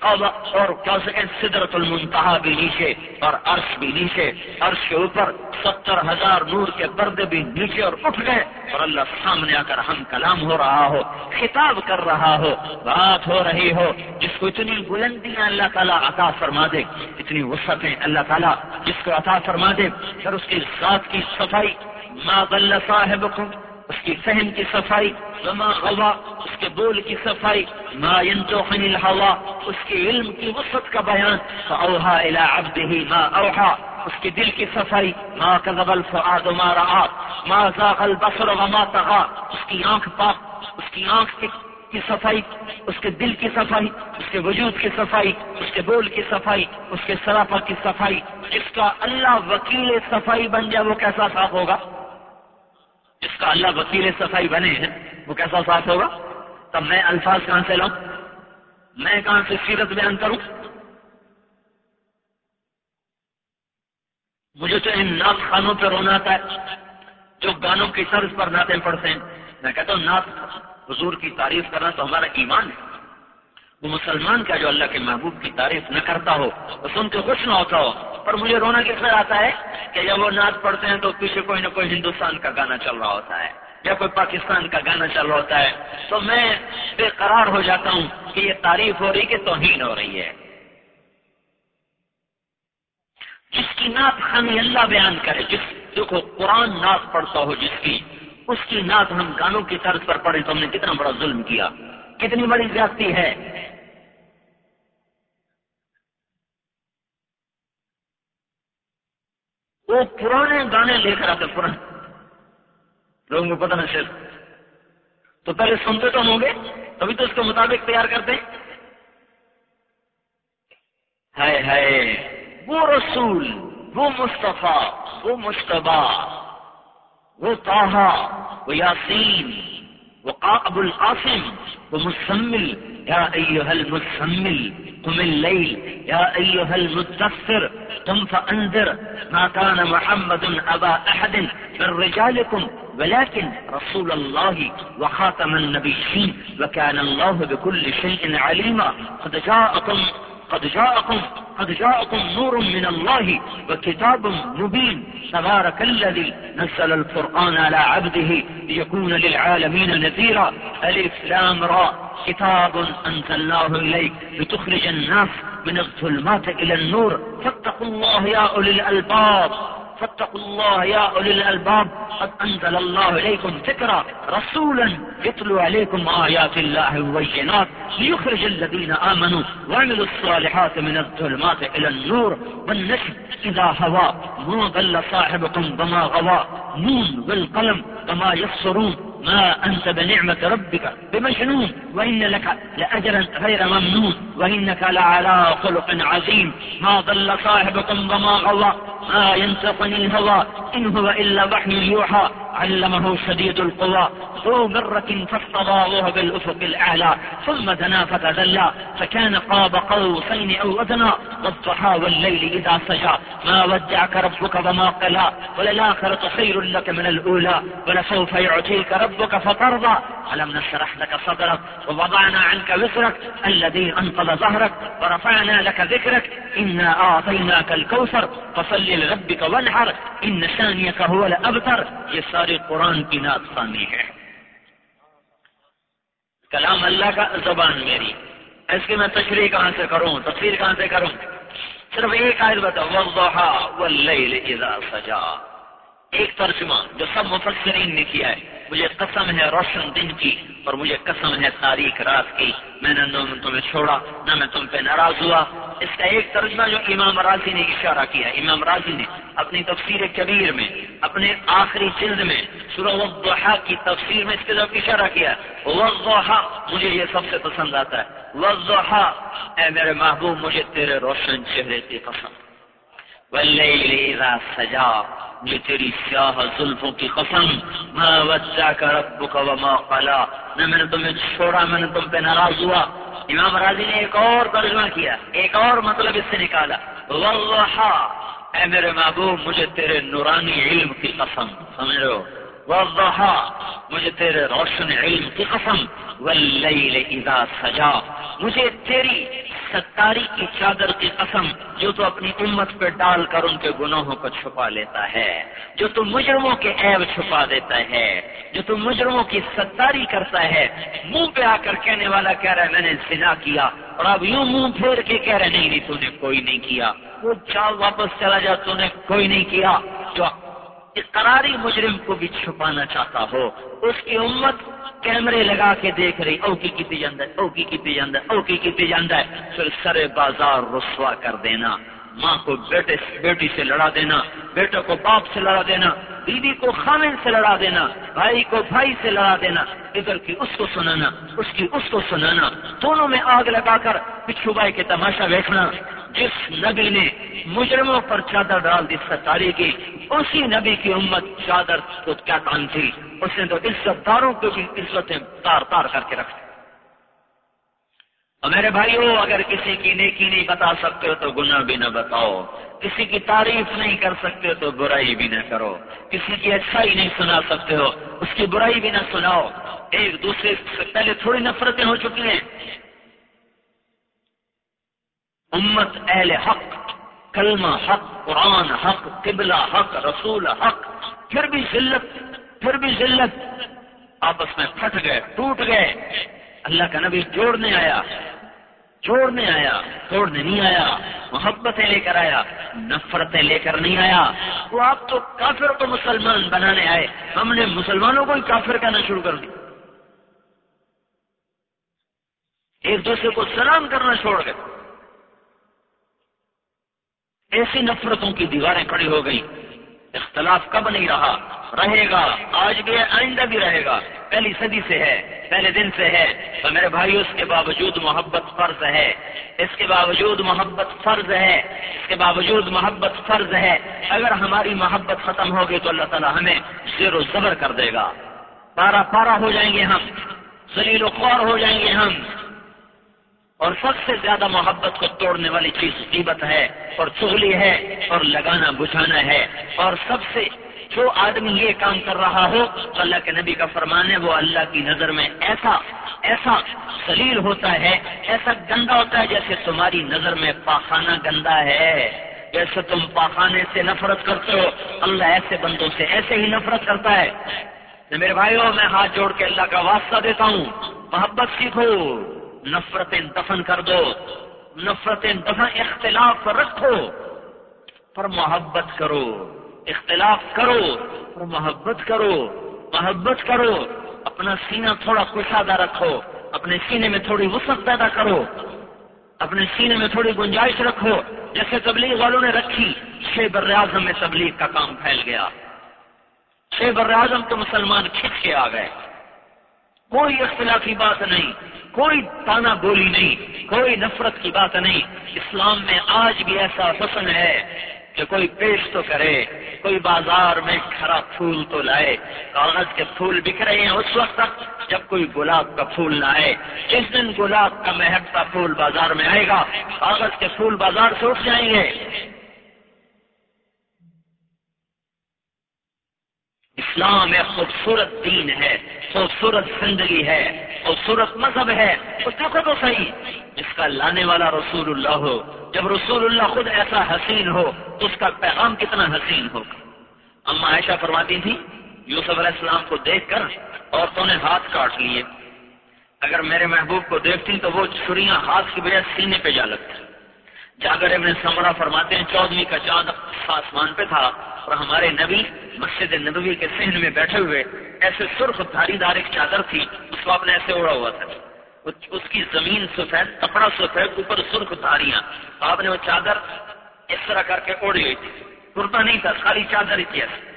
اور سدرت المنتہا بھی نیچے اور عرش بھی نیچے۔ عرش کے اوپر ستر ہزار نور کے پردے بھی نیچے اور اٹھ گئے اور اللہ سامنے آ کر ہم کلام ہو رہا ہو، خطاب کر رہا ہو، بات ہو رہی ہو۔ جس کو اتنی بلندیاں اللہ تعالیٰ عطا فرما دے، اتنی وسعتیں اللہ تعالیٰ جس کو عطا فرما دے، پھر اس کی ذات کی صفائی، ما ضل صاحبكم اس کی فہم کی صفائی، وما غوا، اس کے بول کی صفائی، ما ينطق عن الهوى اس کے علم کی وسعت کا بیان فاوحى الى عبده ما اوحى اس کے دل کی صفائی، ما كذب الفؤاد ما راى ما زاغ البصر وما طغى اس کی آنکھ پاک، اس کی آنکھ کی کی صفائی، اس کے دل کی صفائی، اس کے وجود کی صفائی، اس کے بول کی صفائی، اس کے سراپا کی صفائی، جس کا اللہ وکیل صفائی بن جائے وہ کیسا صاف ہوگا؟ جس کا اللہ وکیل صفائی بنے ہیں، وہ کیسا صاف ہوگا؟ تب میں الفاظ کہاں سے لاؤں؟ میں کہاں سے سیرت بیان کروں؟ مجھے تو ان نعت خانوں پہ رونا آتا ہے، جو گانوں کی طرز پر نعتیں پڑھتے ہیں۔ میں کہتا ہوں، نعت حضور کی تعریف کرنا تو ہمارا ایمان ہے۔ وہ مسلمان کا جو اللہ کے محبوب کی تعریف نہ کرتا ہو، وہ سن کے خوش نہ ہوتا ہو۔ پر مجھے رونا کس طرح آتا ہے کہ جب وہ نعت پڑھتے ہیں تو پیچھے کوئی نہ کوئی ہندوستان کا گانا چل رہا ہوتا ہے یا کوئی پاکستان کا گانا چل رہا ہوتا ہے۔ تو میں بے قرار ہو جاتا ہوں کہ یہ تعریف ہو رہی کہ توہین ہو رہی ہے۔ جس کی نعت خانی اللہ بیان کرے، جس دیکھو، قرآن نعت پڑھتا ہو جس کی، اس کی نعت ہم گانوں کی طرز پر پڑھے تو ہم نے کتنا بڑا ظلم کیا۔ کتنی بڑی زیادتی ہے۔ وہ پرانے گانے لے کر آتے پرانے لوگوں کو پتہ نہ صرف تو پہلے سنتے تو ہوں گے تبھی تو اس کے مطابق تیار کرتے ہے ہے وہ رسول، وہ مصطفیٰ، وہ مشتبہ، وہ تاہا وہ یاسین، وہ ابو القاسم وہ مسمل یا ایوہ المسمل قم اللیل یا ایوہ المتفر قم فأنذر. ما كان محمد ابا احد من رجالكم، ولكن رسول الله وخاتم النبيين، وكان الله بكل شيء عليما. قد جاءكم قد جاءكم قد جاءكم نور من الله وكتاب مبين. تبارك الذي نزل القرآن على عبده ليكون للعالمين نذيرا. ألف لام راء كتاب أنزلناه إليك لتخرج الناس من الظلمات إلى النور. فاتقوا الله يا أولي الألباب. فاتقوا الله يا أولي الألباب، قد أنزل الله إليكم فكرة رسولا يتلو عليكم آيات الله الوينات ليخرج الذين آمنوا وعملوا الصالحات من الظلمات إلى النور والنجم إذا هوى. ما ضل صاحبكم بما غوى. نون والقلم بما يصرون ما أنت بنعمة ربك بمجنون. وإن لك لأجرا غير ممنون. وإنك لعلى خلق عظيم. ما ضل صاحبكم وما غوى. ما ينسقني الهوى إن هو إلا وحي يوحى. علمه شديد القوى، ذو مرة فاستضاءوه بالأفق الأعلى، ثم دنا فتدلى، فكان قاب قوسين أو أدنى، والضحى والليل إذا سجى. ما ودعك ربك وما قلى، وللآخرة خير لك من الأولى، ولسوف يعطيك ربك فترضى ألم نشرح لك صدرك، ووضعنا عنك وزرك الذي أنقذ ظهرك، ورفعنا لك ذكرك. إنا أعطيناك الكوثر، فصل لربك وانحر، إن ثانيك هو الأبتر. یہ سارے قرآن کی نعت ہے۔ کلام اللہ کا زبان میری۔ اس کی میں تشریح کہاں سے کروں؟ تفسیر کہاں سے کروں؟ صرف ایک آیت بتاؤ۔ واللیل اذا سجا۔ ایک ترجمہ جو سب مفسرین نے کیا ہے۔ مجھے قسم ہے روشن دن کی اور مجھے قسم ہے تاریخ رات کی۔ میں نے نہ تمہیں چھوڑا، نہ میں تم پہ ناراض ہوا۔ اس کا ایک ترجمہ جو امام راضی نے اشارہ کیا امام راضی نے اپنی تفسیر کبیر میں، اپنے آخری جلد میں سورہ الضحا کی تفسیر میں اس کے طرف اشارہ کیا وضحا مجھے یہ سب سے پسند آتا ہے۔ وضحا، اے میرے محبوب، مجھے تیرے روشن چہرے کی قسم۔ واللیل اذا سجا۔ یہ تیری سیاہ زلفوں کی قسم، ما ودعك ربك وما قلا۔ نہ میں نے تمہیں چھوڑا، میں نے تم پہ ناراض ہوا۔ امام راضی نے ایک اور ترجمہ کیا، ایک اور مطلب اس سے نکالا۔ واللہ، اے میرے محبوب، مجھے تیرے نورانی علم کی قسم، سمجھ رہے ہو؟ والضحا مجھے تیرے روشن علم کی قسم، واللیل اذا سجا۔ مجھے تیری ستاری کی چادر کی قسم، جو تو اپنی امت پہ ڈال کر ان کے گناہوں کو چھپا لیتا ہے، جو تو مجرموں کے عیب چھپا دیتا ہے، جو تو مجرموں کی ستاری کرتا ہے۔ منہ پہ آ کر کہنے والا کہہ رہا ہے، میں نے سنا کیا، اور اب یوں منہ پھیر کے کہہ رہے نہیں نہیں تو نے کوئی نہیں کیا۔ وہ چال واپس چلا جا تو نے کوئی نہیں کیا۔ جو قراری مجرم کو بھی چھپانا چاہتا ہو۔ اس کی امت کیمرے لگا کے دیکھ رہی، او کی جاندہ ہے، او کی جاندہ ہے، او کی جاندہ ہے۔ پھر سر بازار رسوا کر دینا، ماں کو بیٹے بیٹی سے لڑا دینا، بیٹے کو باپ سے لڑا دینا، بیوی کو خامن سے لڑا دینا، بھائی کو بھائی سے لڑا دینا۔ ادھر کی اس کو سنانا، اس کی اس کو سنانا۔ دونوں میں آگ لگا کر پچھو بھائی کے تماشا بیٹھنا جس نبی نے مجرموں پر چادر ڈال دی ستاری کی اسی نبی کی امت چادر کو کیا کام تھی، اس نے تو عزت داروں کو بھی عزتیں تار تار کر کے رکھ اور میرے بھائیوں اگر کسی کی نیکی نہیں بتا سکتے ہو تو گناہ بھی نہ بتاؤ۔ کسی کی تعریف نہیں کر سکتے ہو تو برائی بھی نہ کرو۔ کسی کی اچھائی نہیں سنا سکتے ہو، اس کی برائی بھی نہ سناؤ۔ ایک دوسرے سے پہلے تھوڑی نفرتیں ہو چکی ہیں۔ امت اہل حق کلمہ حق، قرآن حق، قبلہ حق، رسول حق، پھر بھی ذلت، پھر بھی ذلت۔ آپس میں پھٹ گئے، ٹوٹ گئے۔ اللہ کا نبی جوڑنے آیا جوڑنے آیا، توڑنے نہیں آیا، محبتیں لے کر آیا، نفرتیں لے کر نہیں آیا۔ وہ آپ تو کافر کو مسلمان بنانے آئے۔ ہم نے مسلمانوں کو ہی کافر کہنا شروع کر دیا۔ ایک دوسرے کو سلام کرنا چھوڑ گئے۔ ایسی نفرتوں کی دیواریں کھڑی ہو گئی اختلاف کب نہیں رہا؟ رہے گا۔ آج بھی ہے، آئندہ بھی رہے گا۔ پہلی صدی سے ہے، پہلے دن سے ہے۔ تو میرے بھائی، اس کے باوجود محبت فرض ہے۔ اس کے باوجود محبت فرض ہے۔ اس کے باوجود محبت فرض ہے۔ اگر ہماری محبت ختم ہوگی تو اللہ تعالیٰ ہمیں زیر و زبر کر دے گا۔ پارا پارا ہو جائیں گے ہم۔ سلیل و خوار ہو جائیں گے ہم۔ اور سب سے زیادہ محبت کو توڑنے والی چیز قیمت ہے اور چغلی ہے اور لگانا بجھانا ہے۔ اور سب سے جو آدمی یہ کام کر رہا ہو تو اللہ کے نبی کا فرمان ہے، وہ اللہ کی نظر میں ایسا ایسا سلیل ہوتا ہے، ایسا گندا ہوتا ہے جیسے تمہاری نظر میں پاخانہ گندا ہے۔ جیسے تم پاخانے سے نفرت کرتے ہو، اللہ ایسے بندوں سے ایسے ہی نفرت کرتا ہے۔ میرے بھائیوں میں ہاتھ جوڑ کے اللہ کا واسطہ دیتا ہوں۔ محبت سیکھو نفرتیں دفن کر دو، نفرتیں دفن، اختلاف رکھو، پر محبت کرو، اختلاف کرو، پر محبت کرو محبت کرو، اپنا سینہ تھوڑا کشادہ رکھو، اپنے سینے میں تھوڑی وسعت پیدا کرو، اپنے سینے میں تھوڑی گنجائش رکھو، جیسے تبلیغ والوں نے رکھی چھ بر اعظم میں تبلیغ کا کام پھیل گیا۔ چھ بر اعظم تو مسلمان کھینچ کے آ گئے۔ کوئی اختلافی بات نہیں، کوئی تانا بولی نہیں، کوئی نفرت کی بات نہیں۔ اسلام میں آج بھی ایسا حسن ہے کہ کوئی پیش تو کرے، کوئی بازار میں کھڑا پھول تو لائے۔ کاغذ کے پھول بک رہے ہیں اس وقت تک جب کوئی گلاب کا پھول نہ آئے جس دن گلاب کا مہکتا پھول بازار میں آئے گا، کاغذ کے پھول بازار سے اٹھ جائیں گے۔ اسلام ایک خوبصورت دین ہے، خوبصورت زندگی ہے، خوبصورت مذہب ہے، اس دیکھو تو صحیح جس کا لانے والا رسول اللہ ہو، جب رسول اللہ خود ایسا حسین ہو، تو اس کا پیغام کتنا حسین ہوگا۔ اما عائشہ فرماتی تھی یوسف علیہ السلام کو دیکھ کر عورتوں نے ہاتھ کاٹ لیے۔ اگر میرے محبوب کو دیکھتی تو وہ چھریاں ہاتھ کی وجہ سینے پہ جا لگتی۔ جاگر ابن سمرا فرماتے ہیں چودویں کا چاند آسمان پہ تھا اور ہمارے نبی مسجد نبوی کے سہن میں بیٹھے ہوئے ایسے سرخ دھاری دار ایک چادر تھی، اس کو آپ نے ایسے اڑا ہوا تھا۔ اس کی زمین سفید، کپڑا سفید، اوپر سرخ دھاریاں۔ آپ نے وہ چادر اس طرح کر کے اوڑی ہوئی تھی۔ کرتا نہیں تھا، خالی چادر ہی تھی ایسے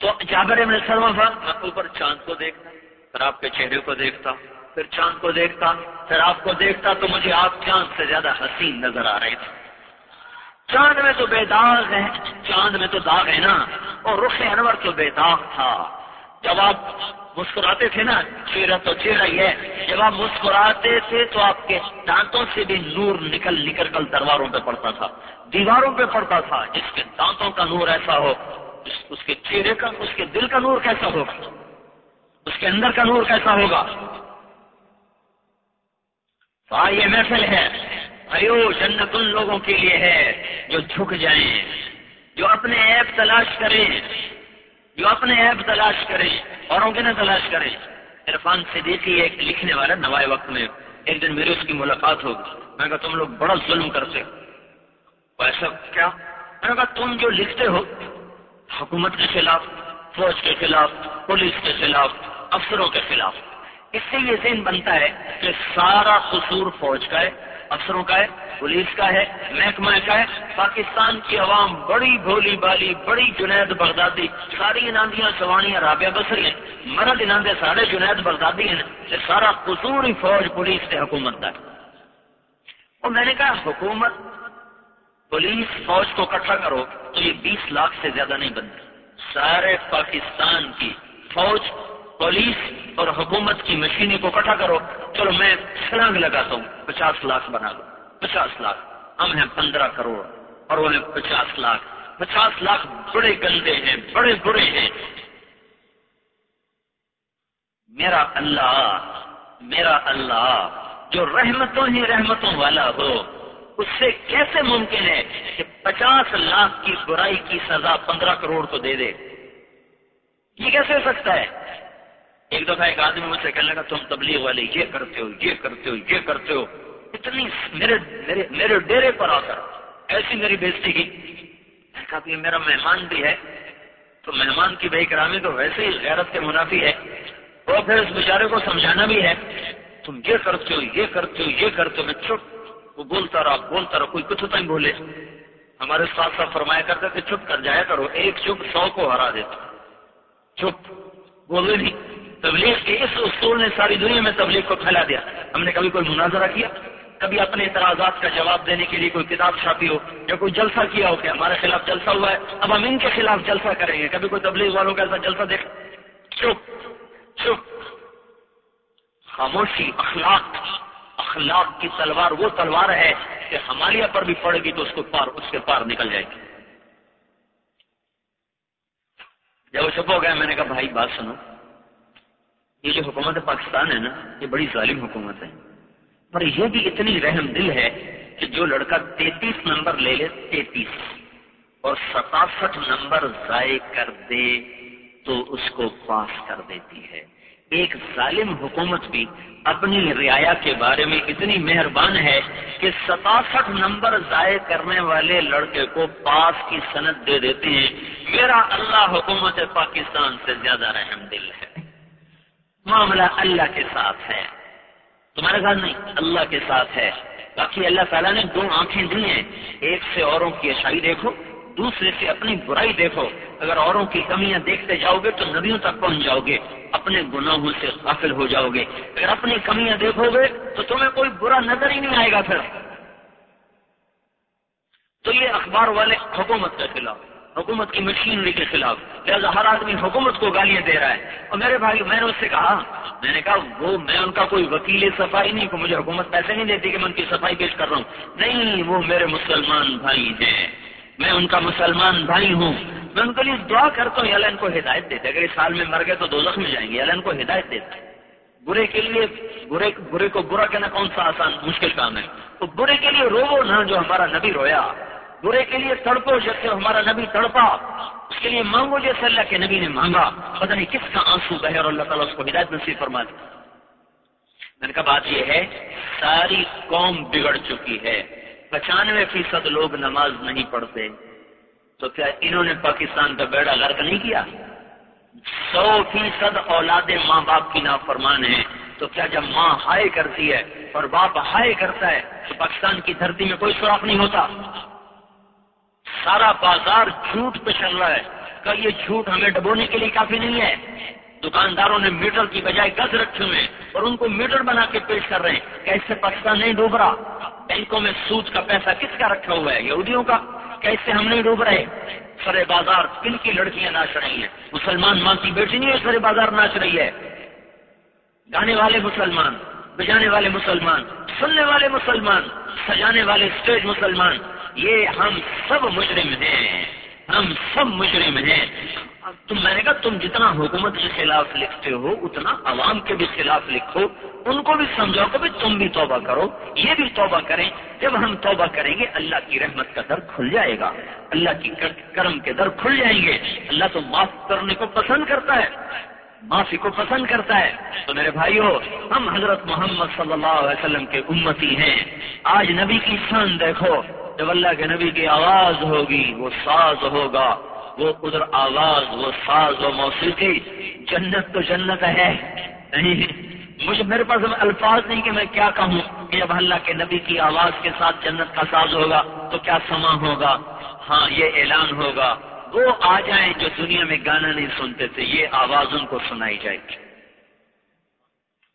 تو جاگر ابن سرما تھا میں اوپر چاند کو دیکھتا پھر آپ کے چہرے کو دیکھتا پھر چاند کو دیکھتا، پھر آپ کو دیکھتا تو مجھے آپ چاند سے زیادہ حسین نظر آ رہے تھے۔ چاند میں تو بے داغ ہے چاند میں تو داغ ہے نا۔ اور رخ انور تو بے داغ تھا۔ جب آپ مسکراتے تھے نا، چہرہ تو چہرہ ہی ہے۔ جب آپ مسکراتے تھے تو آپ کے دانتوں سے بھی نور نکل نکل کر دیواروں پہ پڑتا تھا۔ دیواروں پہ پڑتا تھا، جس کے دانتوں کا نور ایسا ہو اس کے چہرے کا، اس کے دل کا نور کیسا ہوگا؟ اس کے اندر کا نور کیسا ہوگا؟ ہاں یہ محفل ہے۔ ایو جنت ان لوگوں کے لیے ہے جو جھک جائیں، جو اپنے ایپ تلاش کریں، جو اپنے ایپ تلاش کریں، اوروں کے نہ تلاش کریں۔ عرفان سے ایک لکھنے والا نوائے وقت میں ایک دن میری اس کی ملاقات ہوگی۔ میں کہا، تم لوگ بڑا ظلم کرتے ہو۔ ایسا کیا؟ میں نے کہا، تم جو لکھتے ہو، حکومت کے خلاف، فوج کے خلاف، پولیس کے خلاف، افسروں کے خلاف اس سے یہ ذہن بنتا ہے کہ سارا قصور فوج کا ہے، افسروں کا ہے، پولیس کا ہے، محکمہ کا ہے، پاکستان کی عوام بڑی بھولی بالی، بڑی جنید بغدادی، ساری اناندیاں، سوانیاں، رابعہ بسری ہیں۔ مرد اناندے سارے جنید بغدادی ہیں یہ سارا قصور ہی فوج، پولیس سے حکومت کا ہے۔ اور میں نے کہا، حکومت، پولیس، فوج کو اکٹھا کرو تو یہ بیس لاکھ سے زیادہ نہیں بنتی سارے پاکستان کی فوج پولیس اور حکومت کی مشینیں کو اکٹھا کرو۔ چلو میں چھلانگ لگاتا ہوں۔ پچاس لاکھ بنا لو پچاس لاکھ۔ ہم ہیں پندرہ کروڑ اور وہ ہیں پچاس لاکھ۔ پچاس لاکھ بڑے گندے ہیں، بڑے برے ہیں۔ میرا اللہ میرا اللہ، جو رحمتوں ہی رحمتوں والا ہو، اس سے کیسے ممکن ہے کہ پچاس لاکھ کی برائی کی سزا پندرہ کروڑ کو دے دے؟ یہ کیسے ہو سکتا ہے؟ ایک دفعہ ایک آدمی مجھ سے کہنے لگا، تم تبلیغ والے یہ کرتے ہو، یہ کرتے ہو، یہ کرتے ہو۔ اتنی میرے میرے میرے ڈیرے پر آ کر ایسی میری بےزتی کی۔ کہا کہ میرا مہمان بھی ہے۔ تو مہمان کی بے کرامی تو ویسے ہی غیرت کے منافی ہے۔ اور پھر اس بیچارے کو سمجھانا بھی ہے۔ تم یہ کرتے ہو، یہ کرتے ہو، یہ کرتے ہو۔ میں چپ، وہ بولتا رہا بولتا رہا، کوئی کچھ نہیں بولے۔ ہمارے ساتھ ساتھ فرمایا کرتے تھے، چپ کر جایا کرو، ایک چپ سو کو ہرا دیتا۔ چپ، بولے نہیں۔ تبلیغ کے اس اصول نے ساری دنیا میں تبلیغ کو پھیلا دیا۔ ہم نے کبھی کوئی مناظرہ کیا؟ کبھی اپنے اعتراضات کا جواب دینے کے لیے کوئی کتاب چھاپی ہو یا کوئی جلسہ کیا ہو کہ ہمارے خلاف جلسہ ہوا ہے، اب ہم ان کے خلاف جلسہ کریں گے۔ کبھی کوئی تبلیغ والوں کا ایسا جلسہ دیکھ۔ چپ چپ۔ خاموشی، اخلاق اخلاق کی تلوار وہ تلوار ہے کہ ہمالیہ پر بھی پڑے گی تو اس کو پار، اس کے پار نکل جائے گی۔ جب وہ چپ ہو گیا میں نے کہا، بھائی، بات سنو۔ یہ جو حکومت پاکستان ہے نا، یہ بڑی ظالم حکومت ہے۔ پر یہ بھی اتنی رحم دل ہے کہ جو لڑکا تینتیس نمبر لے لے، تینتیس۔ اور ستاسٹھ نمبر ضائع کر دے تو اس کو پاس کر دیتی ہے۔ ایک ظالم حکومت بھی اپنی رعایا کے بارے میں اتنی مہربان ہے کہ ستاسٹھ نمبر ضائع کرنے والے لڑکے کو پاس کی صنعت دے دیتے ہیں۔ میرا اللہ حکومت پاکستان سے زیادہ رحم دل ہے۔ معاملہ اللہ کے ساتھ ہے۔ تمہارے ساتھ نہیں، اللہ کے ساتھ ہے۔ باقی اللہ تعالیٰ نے دو آنکھیں دی ہیں۔ ایک سے اوروں کی اچھائی دیکھو، دوسرے سے اپنی برائی دیکھو۔ اگر اوروں کی کمیاں دیکھتے جاؤ گے تو ندیوں تک پہنچ جاؤ گے، اپنے گناہوں سے غافل ہو جاؤ گے۔ اگر اپنی کمیاں دیکھو گے تو تمہیں کوئی برا نظر ہی نہیں آئے گا پھر۔ تو یہ اخبار والے حکومت کے خلاف۔ حکومت کی مشینری کے خلاف، لہٰذا ہر آدمی حکومت کو گالیاں دے رہا ہے۔ اور میرے بھائی میں نے اس سے کہا، میں نے کہا، وہ، میں ان کا کوئی وکیل صفائی نہیں کہ مجھے حکومت پیسے نہیں دیتی کہ میں ان کی صفائی پیش کر رہا ہوں۔ نہیں، وہ میرے مسلمان بھائی ہیں۔ میں ان کا مسلمان بھائی ہوں۔ میں ان کے لیے دعا کرتا ہوں اللہ ان کو ہدایت دیتے اگر اس سال میں مر گئے تو دو میں جائیں گے اللہ ان کو ہدایت دیتے برے کے لیے، برے برے کو برا کہنا کون سا آسان، مشکل کام ہے۔ تو برے کے لیے رو نہ جو ہمارا نبی رویا۔ برے کے لیے تڑپو جیسے ہمارا نبی تڑپا، اس کے لیے مانگو، جیسے اللہ کے نبی نے مانگا۔ پتہ نہیں کس کا آنسو بہے اور اللہ تعالیٰ اس کو ہدایت نصیب فرما دے۔ میں نے کہا، بات یہ ہے، ساری قوم بگڑ چکی ہے۔ پچانوے فیصد لوگ نماز نہیں پڑھتے۔ تو کیا انہوں نے پاکستان کا بیڑا غرق نہیں کیا؟ سو فیصد اولاد ماں باپ کی نافرمان ہے تو کیا جب ماں ہائے کرتی ہے اور باپ ہائے کرتا ہے، تو پاکستان کی دھرتی میں کوئی سوراخ نہیں ہوتا؟ سارا بازار جھوٹ پہ چل رہا ہے۔ کہ یہ جھوٹ ہمیں ڈبونے کے لیے کافی نہیں ہے۔ دکانداروں نے میٹر کی بجائے گز رکھے ہوئے اور ان کو میٹر بنا کے پیش کر رہے ہیں۔ کیسے پاکستان نہیں ڈوب رہا؟ بینکوں میں سود کا پیسہ کس کا رکھا ہوا ہے؟ یہودیوں کا۔ کیسے ہم نہیں ڈوب رہے؟ سرے بازار کن کی لڑکیاں ناچ رہی ہیں؟ مسلمان ماں کی بیٹی نہیں ہے، سرے بازار ناچ رہی ہے۔ گانے والے مسلمان، بجانے والے مسلمان، سننے والے مسلمان، سجانے والے اسٹیج مسلمان۔ یہ ہم سب مجرم ہیں۔ ہم سب مجرم ہیں۔ تم میں نے کہا تم جتنا حکومت کے خلاف لکھتے ہو، اتنا عوام کے بھی خلاف لکھو۔ ان کو بھی سمجھاؤ کہ تم بھی توبہ کرو، یہ بھی توبہ کریں۔ جب ہم توبہ کریں گے، اللہ کی رحمت کا در کھل جائے گا۔ اللہ کی کرم کے در کھل جائیں گے۔ اللہ تو معاف کرنے کو پسند کرتا ہے۔ معافی کو پسند کرتا ہے۔ تو میرے بھائیوں ہم حضرت محمد صلی اللہ علیہ وسلم کے امتی ہیں۔ آج نبی کی شان دیکھو، جب اللہ کے نبی کی آواز ہوگی، وہ ساز ہوگا۔ وہ ادھر آواز، وہ ساز و موسیقی۔ جنت تو جنت ہے۔ نہیں، مجھے میرے پاس الفاظ نہیں کہ میں کیا کہوں کہ جب اللہ کے نبی کی آواز کے ساتھ جنت کا ساز ہوگا تو کیا سما ہوگا؟ ہاں یہ اعلان ہوگا۔ وہ آ جائیں جو دنیا میں گانا نہیں سنتے تھے، یہ آواز ان کو سنائی جائے گی۔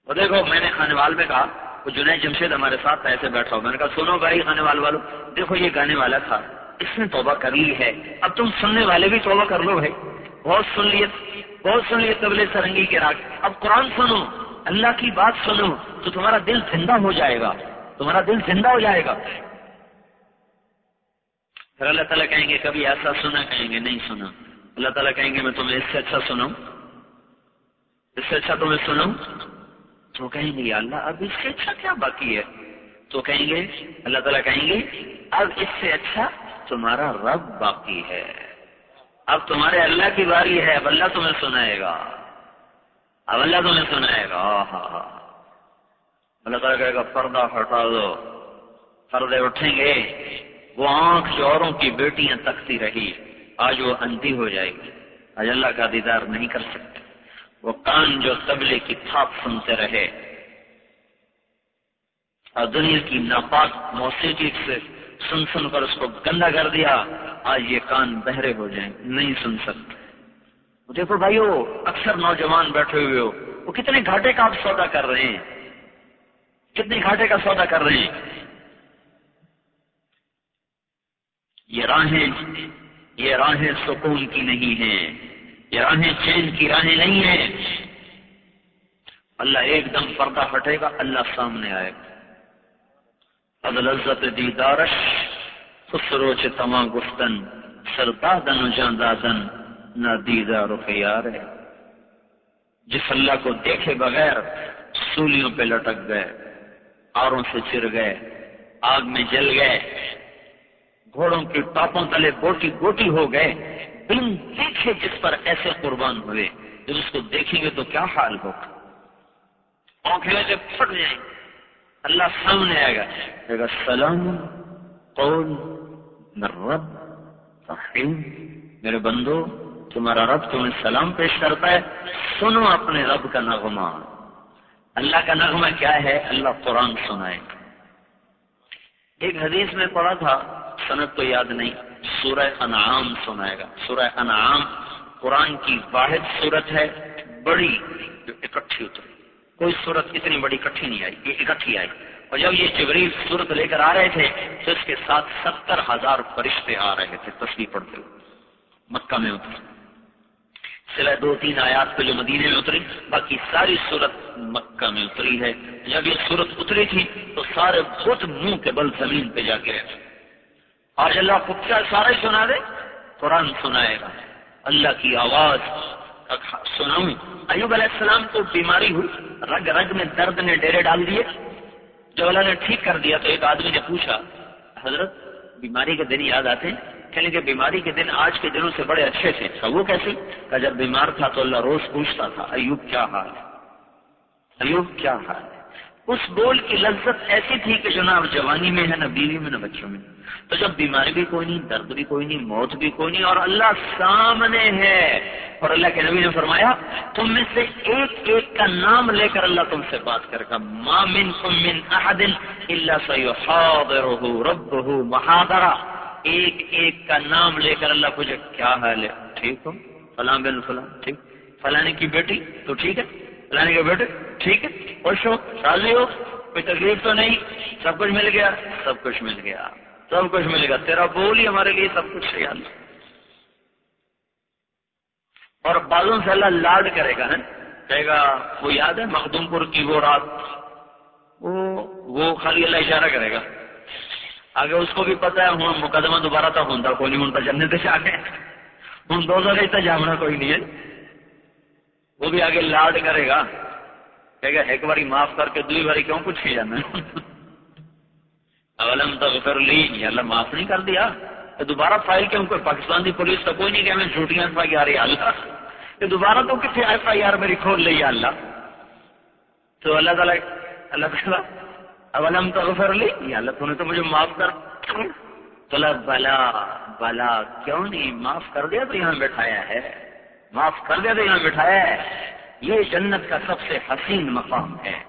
وہ دیکھو، میں نے خانے وال میں کہا، وہ جنید جمشید ہمارے ساتھ ایسے بیٹھا ہو۔ میں نے کہا، سنو بھائی خانے وال والوں دیکھو یہ گانے والا تھا، اس نے توبہ کر لی ہے۔ اب تم سننے والے بھی توبہ کر لو بھائی۔ بہت سن لیے، بہت سن لیے تبلے سرنگی کے راگ۔ اب قرآن سنو، اللہ کی بات سنو، تو تمہارا دل زندہ ہو جائے گا۔ تمہارا دل زندہ ہو جائے گا۔ پھر اللہ تعالیٰ کہیں گے کبھی ایسا سنا، کہیں گے نہیں سنا۔ اللہ تعالیٰ کہیں گے میں تمہیں اس سے اچھا سنوں اس سے اچھا تمہیں سنوں تو کہیں گے، یا اللہ، اب اس سے اچھا کیا باقی ہے؟ تو کہیں گے، اللہ تعالیٰ کہیں گے، اب اس سے اچھا تمہارا رب باقی ہے۔ اب تمہارے اللہ کی باری ہے، اب اللہ تمہیں سنائے گا۔ اب اللہ تمہیں سنائے گا۔ اللہ تعالیٰ کہے گا، پردہ ہٹا دو۔ پردے اٹھیں گے۔ وہ آنکھ جو کی بیٹیاں تکتی رہی آج وہ اندھی ہو جائے گی۔ آج اللہ کا دیدار نہیں کر سکتے۔ وہ کان جو تبلے کی تھاپ سنتے رہے۔ اور دنیا کی ناپاک موسیقی سے سن سن کر اس کو گندا کر دیا، آج یہ کان بہرے ہو جائیں۔ نہیں سن سکتے۔ دیکھو بھائیو، اکثر نوجوان بیٹھے ہوئے ہو۔ وہ کتنے گھاٹے کا آپ سودا کر رہے ہیں؟ کتنے گھاٹے کا سودا کر رہے ہیں؟ یہ راہیں یہ راہیں سکون کی نہیں ہیں، یہ راہیں چین کی راہیں نہیں ہیں۔ اللہ ایک دم پردہ ہٹے گا، اللہ سامنے آئے گا۔ لذت دیدارش، خسروچ تما گفتن سردادن و جاندادن نہ دیدار و خیار ہے۔ جس اللہ کو دیکھے بغیر سولیوں پہ لٹک گئے، آروں سے چر گئے، آگ میں جل گئے۔ گھوڑوں کی ٹاپوں تلے گوٹی گوٹی ہو گئے بن دیکھے جس پر ایسے قربان ہوئے۔ جب اس کو دیکھیں گے تو کیا حال ہوگا؟ آنکھیں سے پھٹ جائیں گے اللہ سامنے آئے گا۔ گا، سلام، قول رب رحیم میرے بندو، تمہارا رب تمہیں سلام پیش کرتا ہے۔ سنو اپنے رب کا نغمہ۔ اللہ کا نغمہ کیا ہے؟ اللہ قرآن سنائے۔ گا ایک حدیث میں پڑھا تھا صنعت تو یاد نہیں، سورہ انعام سنائے گا۔ سورہ انعام قرآن کی واحد صورت ہے، بڑی جو اکٹھی اتری۔ کوئی صورت اتنی بڑی اکٹھی نہیں آئی، یہ اکٹھی آئی۔ اور جب یہ جبریل صورت لے کر آ رہے تھے، تو اس کے ساتھ ستر ہزار فرشتے آ رہے تھے تصویر پڑھتے ہوئے۔ مکہ میں اتری سلائے دو تین آیات پہ جو مدینے میں اتری، باقی ساری صورت مکہ میں اتری ہے۔ جب یہ صورت اتری تھی، تو سارے خود منہ کے بل زمین پہ جا کے آج اللہ کو کیا سارا ہی سنا دے؟ قرآن سنائے گا۔ اللہ کی آواز سناؤں۔ ایوب علیہ السلام کو بیماری ہوئی۔ رگ رگ میں درد نے ڈیرے ڈال دیے۔ جب اللہ نے ٹھیک کر دیا تو ایک آدمی نے پوچھا، حضرت، بیماری کے دن یاد آتے ہیں؟ کہنے کہ بیماری کے دن آج کے دنوں سے بڑے اچھے تھے۔ وہ کیسے؟ کہ جب بیمار تھا تو اللہ روز پوچھتا تھا، ایوب کیا حال ہے؟ ایوب کیا حال ہے؟ اس بول کی لذت ایسی تھی کہ جو جوانی میں ہے نہ بیوی میں نہ بچوں میں۔ تو جب بیماری بھی کوئی نہیں، درد بھی کوئی نہیں، موت بھی کوئی نہیں، اور اللہ سامنے ہے۔ اور اللہ کے نبی نے فرمایا، تم میں سے ایک ایک کا نام لے کر اللہ تم سے بات کرے گا۔ مامن من احد اللہ سیحاضرہ محاضرہ۔ ایک ایک کا نام لے کر اللہ پوچھے کیا حال ہے؟ ٹھیک ہو؟ فلاں بن فلاں، ٹھیک۔ فلانے کی بیٹی تو ٹھیک ہے؟ فلانے کے بیٹے ٹھیک ہے؟ خوش ہو؟ راضی ہو؟ کوئی تکلیف تو نہیں؟ سب کچھ مل گیا؟ سب کچھ مل گیا۔ سب کچھ ملے گا تیرا بول ہی ہمارے لیے سب کچھ ہے۔ اللہ اور بالوں سے اللہ لاڈ کرے گا کہے گا، وہ یاد ہے مخدوم پور کی وہ رات؟ وہ وہ خالی اللہ اشارہ کرے گا۔ آگے اس کو بھی پتا ہے، ہوں، مقدمہ دوبارہ تھا ہوں کوئی نہیں، ہوں تو جنت سے آگے ہوں، دو سو اتنا جامنا کوئی نہیں ہے۔ وہ بھی آگے لاڈ کرے گا۔ کہ ایک باری معاف کر کے دوئی باری کیوں کچھ ہی جانا اولم تو پھر لی اللہ معاف نہیں کر دیا۔ تو دوبارہ فائل کیوں؟ کوئی پاکستان کی پولیس تو کوئی نہیں کہ میں جھوٹیاں ایف آئی آر اللہ۔ کہ دوبارہ تو کتنے ایف آئی آر میری کھول لی اللہ۔ تو اللہ تعالیٰ اللہ تعالیٰ اولم تو پھر لی اللہ، تو نے تو مجھے معاف کر تو بلا بلا، کیوں نہیں؟ معاف کر دیا تو یہاں بیٹھایا ہے۔ معاف کر دے تو یہاں بٹھایا ہے۔ یہ جنت کا سب سے حسین مقام ہے۔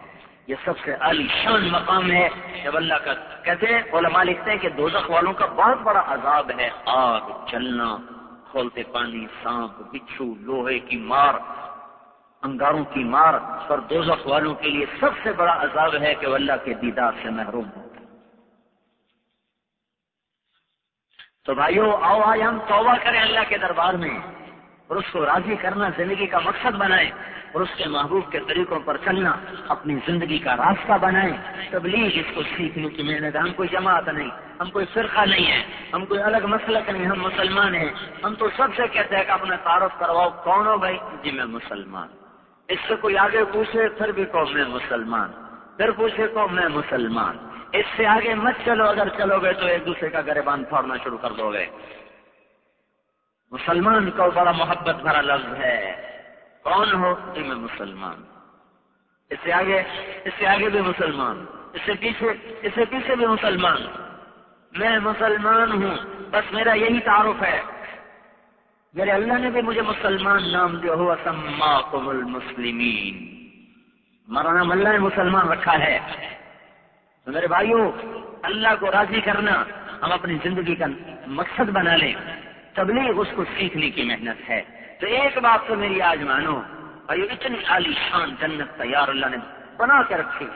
یہ سب سے عالی شان مقام ہے۔ جب اللہ کا کہتے ہیں، علماء لکھتے ہیں کہ دوزخ والوں کا بہت بڑا عذاب ہے۔ آگ چلنا کھولتے پانی، سانپ، بچھو، لوہے کی مار انگاروں کی مار اور دوزخ والوں کے لیے سب سے بڑا عذاب ہے کہ وہ اللہ کے دیدار سے محروم ہو تو بھائیو، آؤ آج ہم توبہ کریں اللہ کے دربار میں اور اس کو راضی کرنا، زندگی کا مقصد بنائے اور اس کے محبوب کے طریقوں پر چلنا، اپنی زندگی کا راستہ بنائے تبلیغ اس کو سیکھنے کی محنت ہم کوئی جماعت نہیں، ہم کوئی فرقہ نہیں ہے ہم کوئی الگ مسلک نہیں، ہم مسلمان ہیں۔ ہم تو سب سے کہتے ہیں کہ اپنا تعارف کرواؤ۔ کون ہو بھائی؟ جی میں مسلمان اس سے کوئی آگے پوچھے پھر بھی کہو میں مسلمان، پھر پوچھے کو میں مسلمان۔ اس سے آگے مت چلو، اگر چلو گے تو ایک دوسرے کا گریبان پھوڑنا شروع کر دو گے۔ مسلمان کو بڑا محبت بھرا لفظ ہے۔ کون ہو؟ جی میں مسلمان۔ اس سے آگے، اس سے آگے بھی مسلمان۔ اس سے پیچھے، اس سے پیچھے بھی مسلمان۔ میں مسلمان ہوں، بس میرا یہی تعارف ہے۔ میرے اللہ نے بھی مجھے مسلمان نام دیا، ہوا سماکم المسلمین۔ ہمارا نام اللہ نے مسلمان رکھا ہے۔ تو میرے بھائیوں، اللہ کو راضی کرنا، ہم اپنی زندگی کا مقصد بنا لیں۔ تبلیغ اس کو سیکھنے کی محنت ہے۔ تو ایک بات تو میری آج مانو اور یہ اتنی عالی شان جنت تیار اللہ نے بنا کے رکھی۔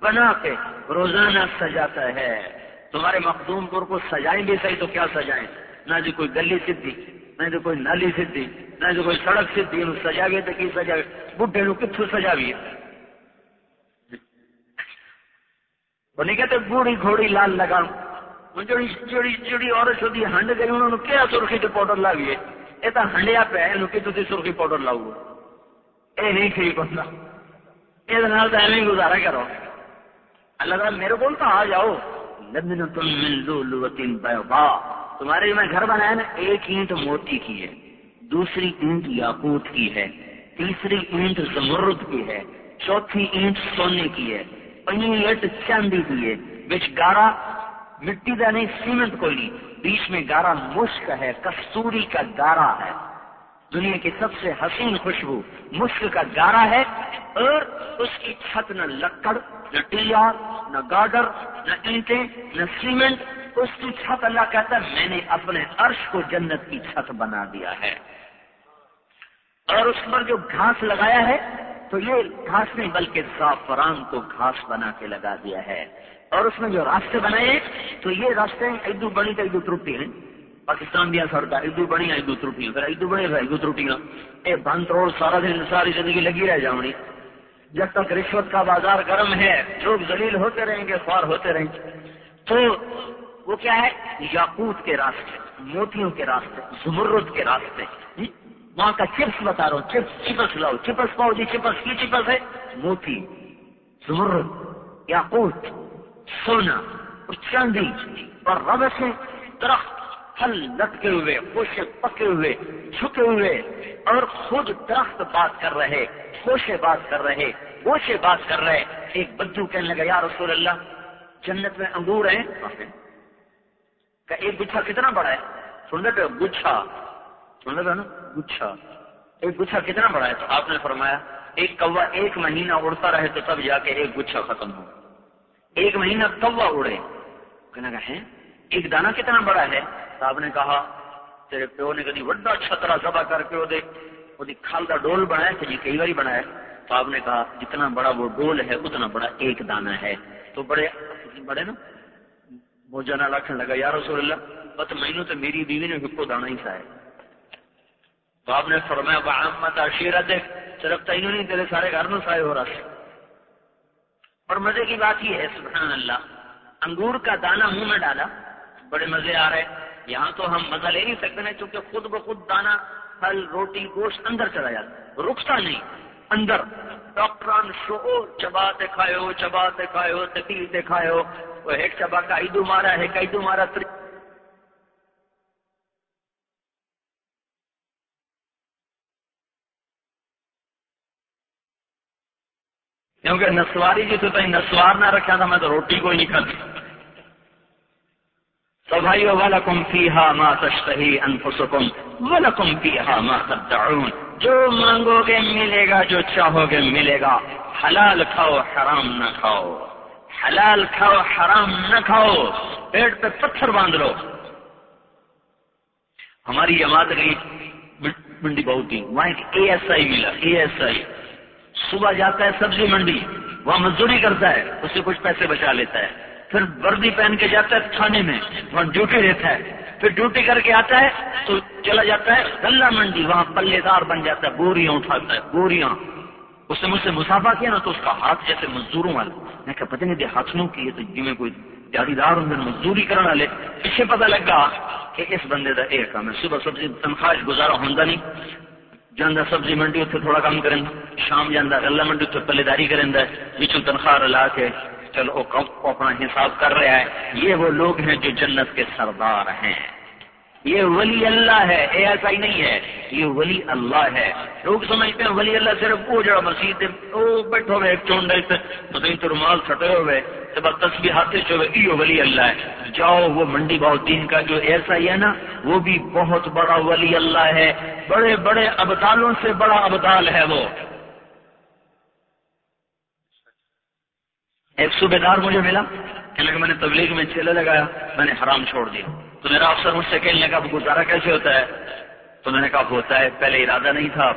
بنا کے روزانہ سجاتا ہے۔ تمہارے مخدوم پور کو سجائیں بھی صحیح تو کیا سجائیں؟ نہ جو کوئی گلی سدھی۔ نہ جو کوئی نالی سدھی، نہ جو کوئی سڑک سدھی سجا گئے تو کی سجا بڈھے نو کتوں سجا بھی وہ نہیں کہتے بوڑھی گھوڑی لال لگاؤ جڑی جڑی جڑی عورت ہوتی ہنڈ گئی، انہوں نے کیا سرخی تو پاؤڈر لا گئے یہ تو ہنڈیا پہ کہ تھی سرخی پاؤڈر لاؤ یہ نہیں ٹھیک ہوتا یہ ایویں گزارا کرو۔ اللہ تعالیٰ میرے کو تو آ جاؤ۔ لبن تم من لولوتن بیضا۔ تمہارے میں گھر بنایا نا، ایک اینٹ موتی کی ہے، دوسری اینٹ یاقوت کی ہے، تیسری اینٹ زمرد کی ہے، چوتھی اینٹ سونے کی ہے، پنجی اینٹ چاندی کی ہے۔ بچ گارا مٹی کا نہیں، سیمنٹ کوئی بیچ میں گارا مشک ہے، کستوری کا گارا ہے۔ دنیا کی سب سے حسین خوشبو، مشک کا گارا ہے، اور اس کی چھت نہ لکڑ، نہ ٹیا، نہ گارڈر نہ اینٹیں، نہ سیمنٹ اس کی چھت اللہ کہتا ہے، میں نے اپنے عرش کو جنت کی چھت بنا دیا ہے۔ اور اس پر جو گھاس لگایا ہے، تو یہ گھاس نہیں بلکہ زعفران کو گھاس بنا کے لگا دیا ہے۔ اور اس میں جو راستے بنائے تو یہ راستے ادو بڑی تو ادو ترٹی ہیں۔ پاکستان دیا سڑکیں ادو بڑی ادو ترٹیاں پھر ادو بڑی ادو ترٹیاں یہ بند روڈ سارا دن، ساری زندگی لگی رہ جاؤں جب تک رشوت کا بازار گرم ہے، لوگ ذلیل ہوتے رہیں گے، خوار ہوتے رہیں گے۔ تو وہ کیا ہے؟ یاقوت کے راستے، موتیوں کے راستے، زمرد کے راستے۔ وہاں کا چپس بتا رہا ہوں، چپس چپس لاؤ۔ چپس پاؤ جی چپس کی چپس ہے؟ موتی، زمرد، یاقوت، سونا اور چاندی۔ اور رب سے درخت پھل لٹکے ہوئے خوشے پکے ہوئے جھکے ہوئے۔ اور خود درخت بات کر رہے خوشے بات کر رہے وہ سے بات کر رہے۔ ایک بدو کہنے لگا، یا رسول اللہ، جنت میں انگور ہیں؟ کہ ایک گچھا کتنا بڑا ہے؟ سن لیتے گچھا، سن لیتے نا، گچھا۔ ایک گچھا کتنا بڑا ہے؟ تو آپ نے فرمایا، ایک کوا ایک مہینہ اڑتا رہے تو تب جا کے ایک گچھا ختم ہو۔ ایک مہینہ کوا اڑے۔ کہنے کا ہے ایک دانا کتنا بڑا ہے؟ تو آپ نے کہا، تیرے پیو نے کدی وڈا چھترا سبا کر کے وہ کھال کا ڈول بنایا کہ جی کئی بار بنایا تو آپ نے کہا، جتنا بڑا وہ ڈول ہے، اتنا بڑا ایک دانا ہے۔ تو بڑے بڑے نا؟ موجہ نہ رکھنے لگا، یا رسول اللہ، بس مینو تو میری بیوی نے ہکو دانا ہی سایا تو آپ نے فرمایا بآمت عشیرت صرف تینوں نہیں، تیرے سارے گھر میں سائے ہو رہا ہے اور مزے کی بات یہ ہے، سبحان اللہ، انگور کا دانا منہ میں ڈالا، بڑے مزے آ رہے۔ یہاں تو ہم مزہ لے نہیں سکتے نا، کیونکہ خود بخود دانا، پھل، روٹی، گوشت اندر چلا جاتا رکتا نہیں، اندر۔ ڈاکٹران شو چبا دکھائے چبا دکھائے ہو تکلیف وہ ایک چبا کا ایدو مارا ہے مارا تری۔ کیونکہ نسواری جی تو تھی نسوار نہ رکھا تھا، میں تو روٹی کو ہی نہیں کھاتی۔ تو بھائی ولکم فیہا ما تشتہی انفسکم، ولکم فیہا ما تدعون۔ جو مانگو گے ملے گا، جو چاہو گے ملے گا۔ حلال کھاؤ، حرام نہ کھاؤ۔ حلال کھاؤ، حرام نہ کھاؤ۔ پیٹ پہ پتھر باندھ لو۔ ہماری جماعت گئی منڈی بہت تھی۔ وہاں ایک اے ایس آئی ملا اے ایس آئی صبح جاتا ہے سبزی منڈی، وہاں مزدوری کرتا ہے، اس سے کچھ پیسے بچا لیتا ہے۔ پھر وردی پہن کے جاتا ہے تھانے میں، وہاں ڈیوٹی رہتا ہے۔ پھر ڈیوٹی کر کے آتا ہے تو چلا جاتا ہے گلا منڈی، وہاں پلے دار بن جاتا ہے، بوریاں اٹھاتا ہے، بوریاں۔ اس نے مجھ سے مسافہ کیا نا تو اس کا ہاتھ جیسے مزدوروں والا۔ میں کہا، پتہ نہیں ہاتھوں کی تو جی میں کوئی جاری دار ہوں مزدوری کرنے والے پیچھے پتا لگا کہ اس بندے کا ایک کام ہے۔ صبح سبزی تنخواہ گزارا ہوتا نہیں۔ جانا سبزی منڈی اتنے تھوڑا کام کریں شام جانا گلا منڈی اتنے پلے داری کریں بچوں تنخواہ لا کے چلو اپنا حساب کر رہا ہے یہ وہ لوگ ہیں جو جنت کے سردار ہیں۔ یہ ولی اللہ ہے۔ اے ایسا ہی نہیں ہے۔ یہ ولی اللہ ہے۔ لوگ سمجھتے ہیں ولی اللہ صرف وہ جڑا مسیح بیٹھو ہوئے ایک چونڈے تو تو رومال چھٹے ہوئے بس تصویر ہاتھ چوبے یہ ولی اللہ ہے۔ جاؤ وہ منڈی بہت دین کا جو ایسا ہی ہے نا، وہ بھی بہت بڑا ولی اللہ ہے۔ بڑے بڑے ابدالوں سے بڑا ابدال ہے وہ۔ ایک صوبے دار مجھے ملا کہنے کہ میں نے تبلیغ میں چیلے لگایا، میں نے حرام چھوڑ دیا۔ تو میرا افسر مجھ سے کہنے لگا گزارا کیسے ہوتا ہے؟ تو میں نے کہا، ہوتا ہے، پہلے ارادہ نہیں تھا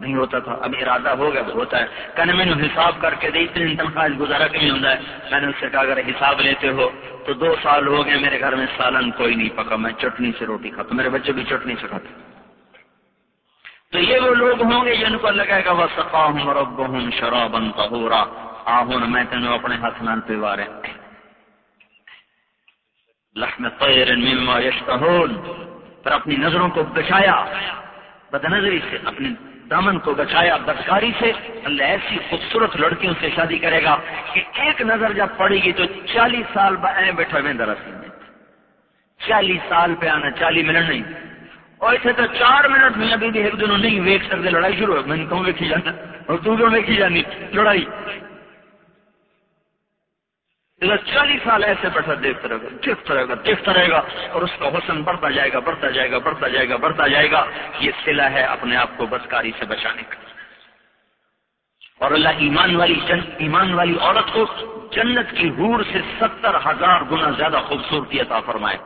نہیں ہوتا تھا، اب ارادہ ہو گیا، ہوتا ہے۔ کہنے میں نے حساب کر کے دی اتنی تنخواہ گزارا کمی ہوتا ہے۔ میں نے اس سے کہا، اگر حساب لیتے ہو تو دو سال ہو گئے میرے گھر میں، سالن کوئی نہیں پکا، میں چٹنی سے روٹی کھاتا میرے بچے بھی چٹنی سے کھاتے تو یہ وہ لوگ ہوں گے جن کو لگے گا وہ سفا ہوں رب ہوں رہا آہن میں تینوں اپنے ہاتھ نال پیوارے۔ لحم طیر مما یشتہون۔ پر اپنی نظروں کو بچایا بد نظری سے، اپنی دامن کو بچایا بدکاری سے۔ اللہ ایسی خوبصورت لڑکیوں سے شادی کرے گا کہ ایک نظر جب پڑے گی تو چالیس سال بیٹھا میں دراصل میں۔ چالیس سال پہ آنا، چالیس منٹ نہیں۔ اور اسے تو چار منٹ میں ابھی بھی ایک دنوں نہیں ویک سکتے، لڑائی شروع ہو میں نے کہوں ویکھی جانا۔ اور تو کیوں ویکھی جانی؟ لڑائی۔ چالیس سال ایسے بیٹھا دیکھتا رہے گا دیکھتا رہے گا دیکھتا رہے گا، اور اس کا حسن بڑھتا جائے گا، بڑھتا جائے گا، بڑھتا جائے گا، بڑھتا جائے گا، یہ سلا ہے اپنے آپ کو بدکاری سے بچانے کا۔ اور اللہ ایمان والی جن ایمان والی عورت کو جنت کی حور سے ستر ہزار گنا زیادہ خوبصورتی عطا فرمائے۔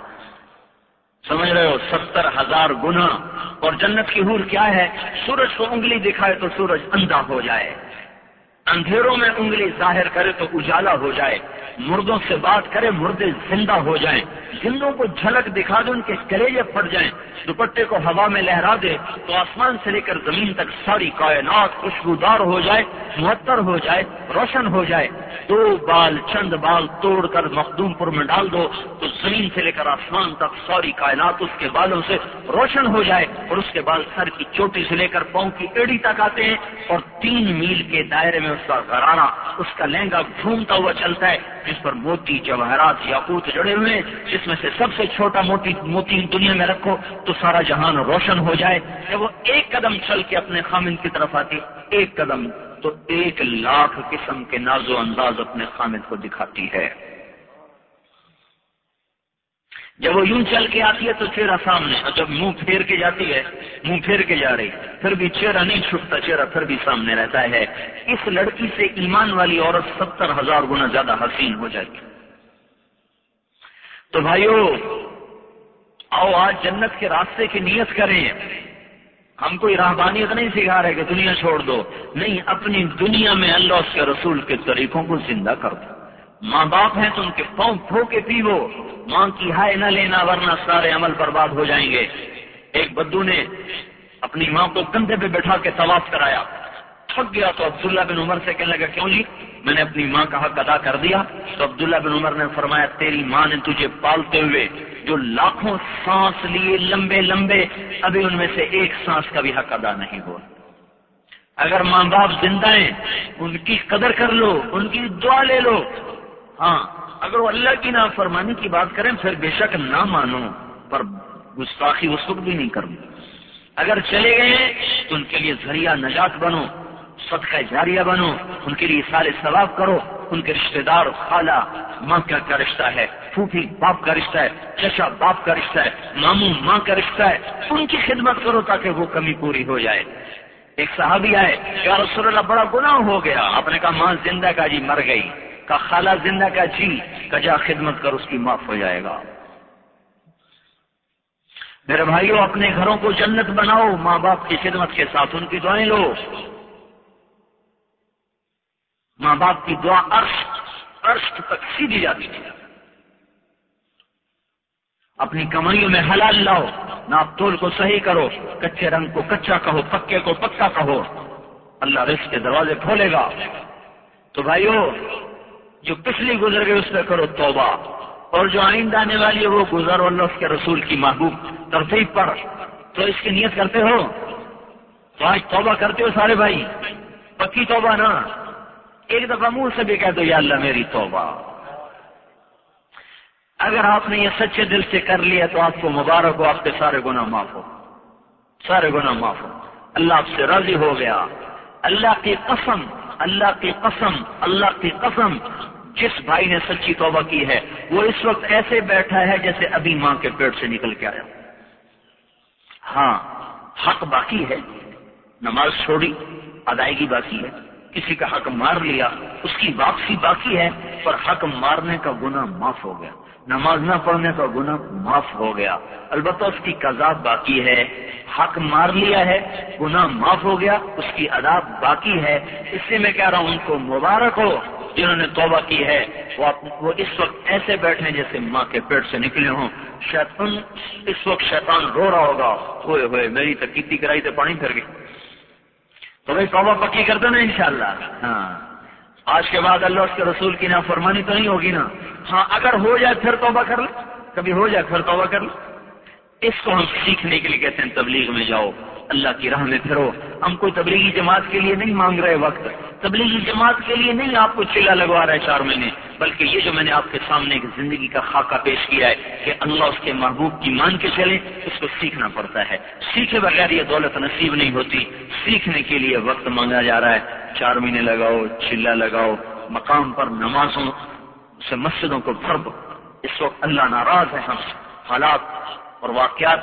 سمجھ رہے ہو؟ ستر ہزار گنا۔ اور جنت کی حور کیا ہے؟ سورج کو انگلی دکھائے تو سورج اندھا ہو جائے۔ اندھیروں میں انگلی ظاہر کرے تو اجالا ہو جائے، مردوں سے بات کرے مردے زندہ ہو جائیں۔ زندوں کو جھلک دکھا دے ان کے کلیجے پھٹ جائیں۔ دوپٹے کو ہوا میں لہرا دے تو آسمان سے لے کر زمین تک ساری کائنات خوشبودار ہو جائے معطر ہو جائے، روشن ہو جائے۔ دو بال چند بال توڑ کر مخدوم پور میں ڈال دو تو زمین سے لے کر آسمان تک ساری کائنات اس کے بالوں سے روشن ہو جائے اور اس کے بال سر کی چوٹی سے لے کر پاؤں کی ایڑی تک آتے ہیں اور تین میل کے دائرے میں اس کا گھرانا اس کا لہنگا گھومتا ہوا چلتا ہے، جس پر موتی، جواہرات، یاقوت جڑے ہوئے جس میں سے سب سے چھوٹا موتی موتی دنیا میں رکھو تو سارا جہان روشن ہو جائے۔ جب وہ ایک قدم چل کے اپنے خامن کی طرف آتی، ایک قدم تو ایک لاکھ قسم کے ناز و انداز اپنے خامد کو دکھاتی ہے۔ جب وہ یوں چل کے آتی ہے تو چہرہ سامنے، اور جب منہ پھیر کے جاتی ہے، منہ پھیر کے جا رہی، پھر بھی چہرہ نہیں چھپتا، چہرہ پھر بھی سامنے رہتا ہے۔ اس لڑکی سے ایمان والی عورت ستر ہزار گنا زیادہ حسین ہو جائے گی۔ تو بھائیو، آؤ آج جنت کے راستے کی نیت کریں۔ ہم کوئی راہبانیت نہیں سکھا رہے کہ دنیا چھوڑ دو۔ نہیں، اپنی دنیا میں اللہ اس کے رسول کے طریقوں کو زندہ کر دو۔ ماں باپ ہیں تو ان کے پاؤں پھو کے پیو۔ ماں کی ہائے نہ لینا ورنہ سارے عمل برباد ہو جائیں گے۔ ایک بدو نے اپنی ماں کو کندھے پہ بیٹھا کے طواف کرایا۔ تھک گیا تو عبداللہ بن عمر سے کہنے لگا، کیوں جی؟ میں نے اپنی ماں کا حق ادا کر دیا۔ تو عبداللہ بن عمر نے فرمایا، تیری ماں نے تجھے پالتے ہوئے جو لاکھوں سانس لیے لمبے لمبے، ابھی ان میں سے ایک سانس کا بھی حق ادا نہیں ہوا۔ اگر ماں باپ زندہ ہیں، ان کی قدر کر لو، ان کی دعا لے لو ہاں اگر وہ اللہ کی نافرمانی کی بات کریں، پھر بے شک نہ مانو، پر گستاخی اس وقت بھی نہیں کروں اگر چلے گئے، تو ان کے لیے ذریعہ نجات بنو، صدقہ جاریہ بنو، ان کے لیے سارے ثواب کرو، ان کے رشتہ دار خالہ، ماں کا رشتہ ہے؟ پھوپھی باپ کا رشتہ ہے، چچا باپ کا رشتہ ہے، ماموں، ماں کا رشتہ ہے ان کی خدمت کرو تاکہ وہ کمی پوری ہو جائے۔ ایک صحابی آئے، یا رسول اللہ، بڑا گناہ ہو گیا، آپ نے کہا ماں زندہ کا جی مر گئی۔ کا خالہ زندہ کا جی کجا خدمت کر، اس کی معاف ہو جائے گا۔ میرے بھائیوں اپنے گھروں کو جنت بناؤ، ماں باپ کی خدمت کے ساتھ ان کی دعائیں لو۔ ماں باپ کی دعا عرش عرش تک سیدھی جاتی ہے۔ اپنی کمائیوں میں حلال لاؤ، ناپ تول کو صحیح کرو، کچے رنگ کو کچا کہو، پکے کو پکا کہو۔ اللہ رزق کے دروازے کھولے گا۔ تو بھائیو جو پچھلی گزر گئی اس پہ کرو توبہ۔ اور جو آئندہ آنے والی ہے وہ گزر اللہ اس کے رسول کی محبوب ترتیب پر۔ تو اس کی نیت کرتے ہو؟ تو آج توبہ کرتے ہو سارے بھائی؟ پکی توبہ نا۔ ایک دفعہ منہ سے بھی کہہ دو، یا اللہ میری توبہ۔ اگر آپ نے یہ سچے دل سے کر لیا تو آپ کو مبارک ہو، آپ کے سارے گناہ معاف ہو۔ سارے گناہ معاف ہو۔ اللہ آپ سے راضی ہو گیا۔ اللہ کی قسم، اللہ کی قسم، اللہ کی قسم۔ جس بھائی نے سچی توبہ کی ہے، وہ اس وقت ایسے بیٹھا ہے جیسے ابھی ماں کے پیٹ سے نکل کے آیا۔ ہاں حق باقی ہے۔ نماز چھوڑی، ادائیگی باقی ہے۔ کسی کا حق مار لیا، اس کی واپسی باقی ہے، پر حق مارنے کا گناہ معاف ہو گیا۔ نماز نہ پڑھنے کا گناہ معاف ہو گیا۔ البتہ اس کی کذاب باقی ہے۔ حق مار لیا ہے، گناہ معاف ہو گیا، اس کی اداب باقی ہے۔ اس سے میں کہہ رہا ہوں، ان کو مبارک ہو۔ جنہوں نے توبہ کی ہے، وہ وہ اس وقت ایسے بیٹھے جیسے ماں کے پیٹ سے نکلے ہوں۔ شیطان اس وقت شیطان رو رہا ہوگا۔ ہوئے ہوئے، میری تو کتی کرائی تو پانی پھر گئی۔ تو بھائی توبہ پکی کر دو نا انشاءاللہ۔ ہاں۔ آج کے بعد اللہ اس کے رسول کی نافرمانی تو نہیں ہوگی نا۔ ہاں اگر ہو جائے پھر توبہ کر لیں کبھی ہو جائے پھر توبہ کر لیں اس کو ہم سیکھنے کے لیے کہتے ہیں تبلیغ میں جاؤ۔ اللہ کی راہ میں پھرو۔ ہم کوئی تبلیغی جماعت کے لیے نہیں مانگ رہے وقت۔ تبلیغی جماعت کے لیے نہیں آپ کو چلا لگوا رہا ہے چار مہینے بلکہ یہ جو میں نے آپ کے سامنے ایک زندگی کا خاکہ پیش کیا ہے کہ اللہ اس کے محبوب کی مان کے چلے اس کو سیکھنا پڑتا ہے۔ سیکھے بغیر یہ دولت نصیب نہیں ہوتی۔ سیکھنے کے لیے وقت مانگا جا رہا ہے۔ چار مہینے لگاؤ، چلا لگاؤ، مقام پر نمازوں سے مسجدوں کو بھر اس وقت اللہ ناراض ہے ہم۔ حالات اور واقعات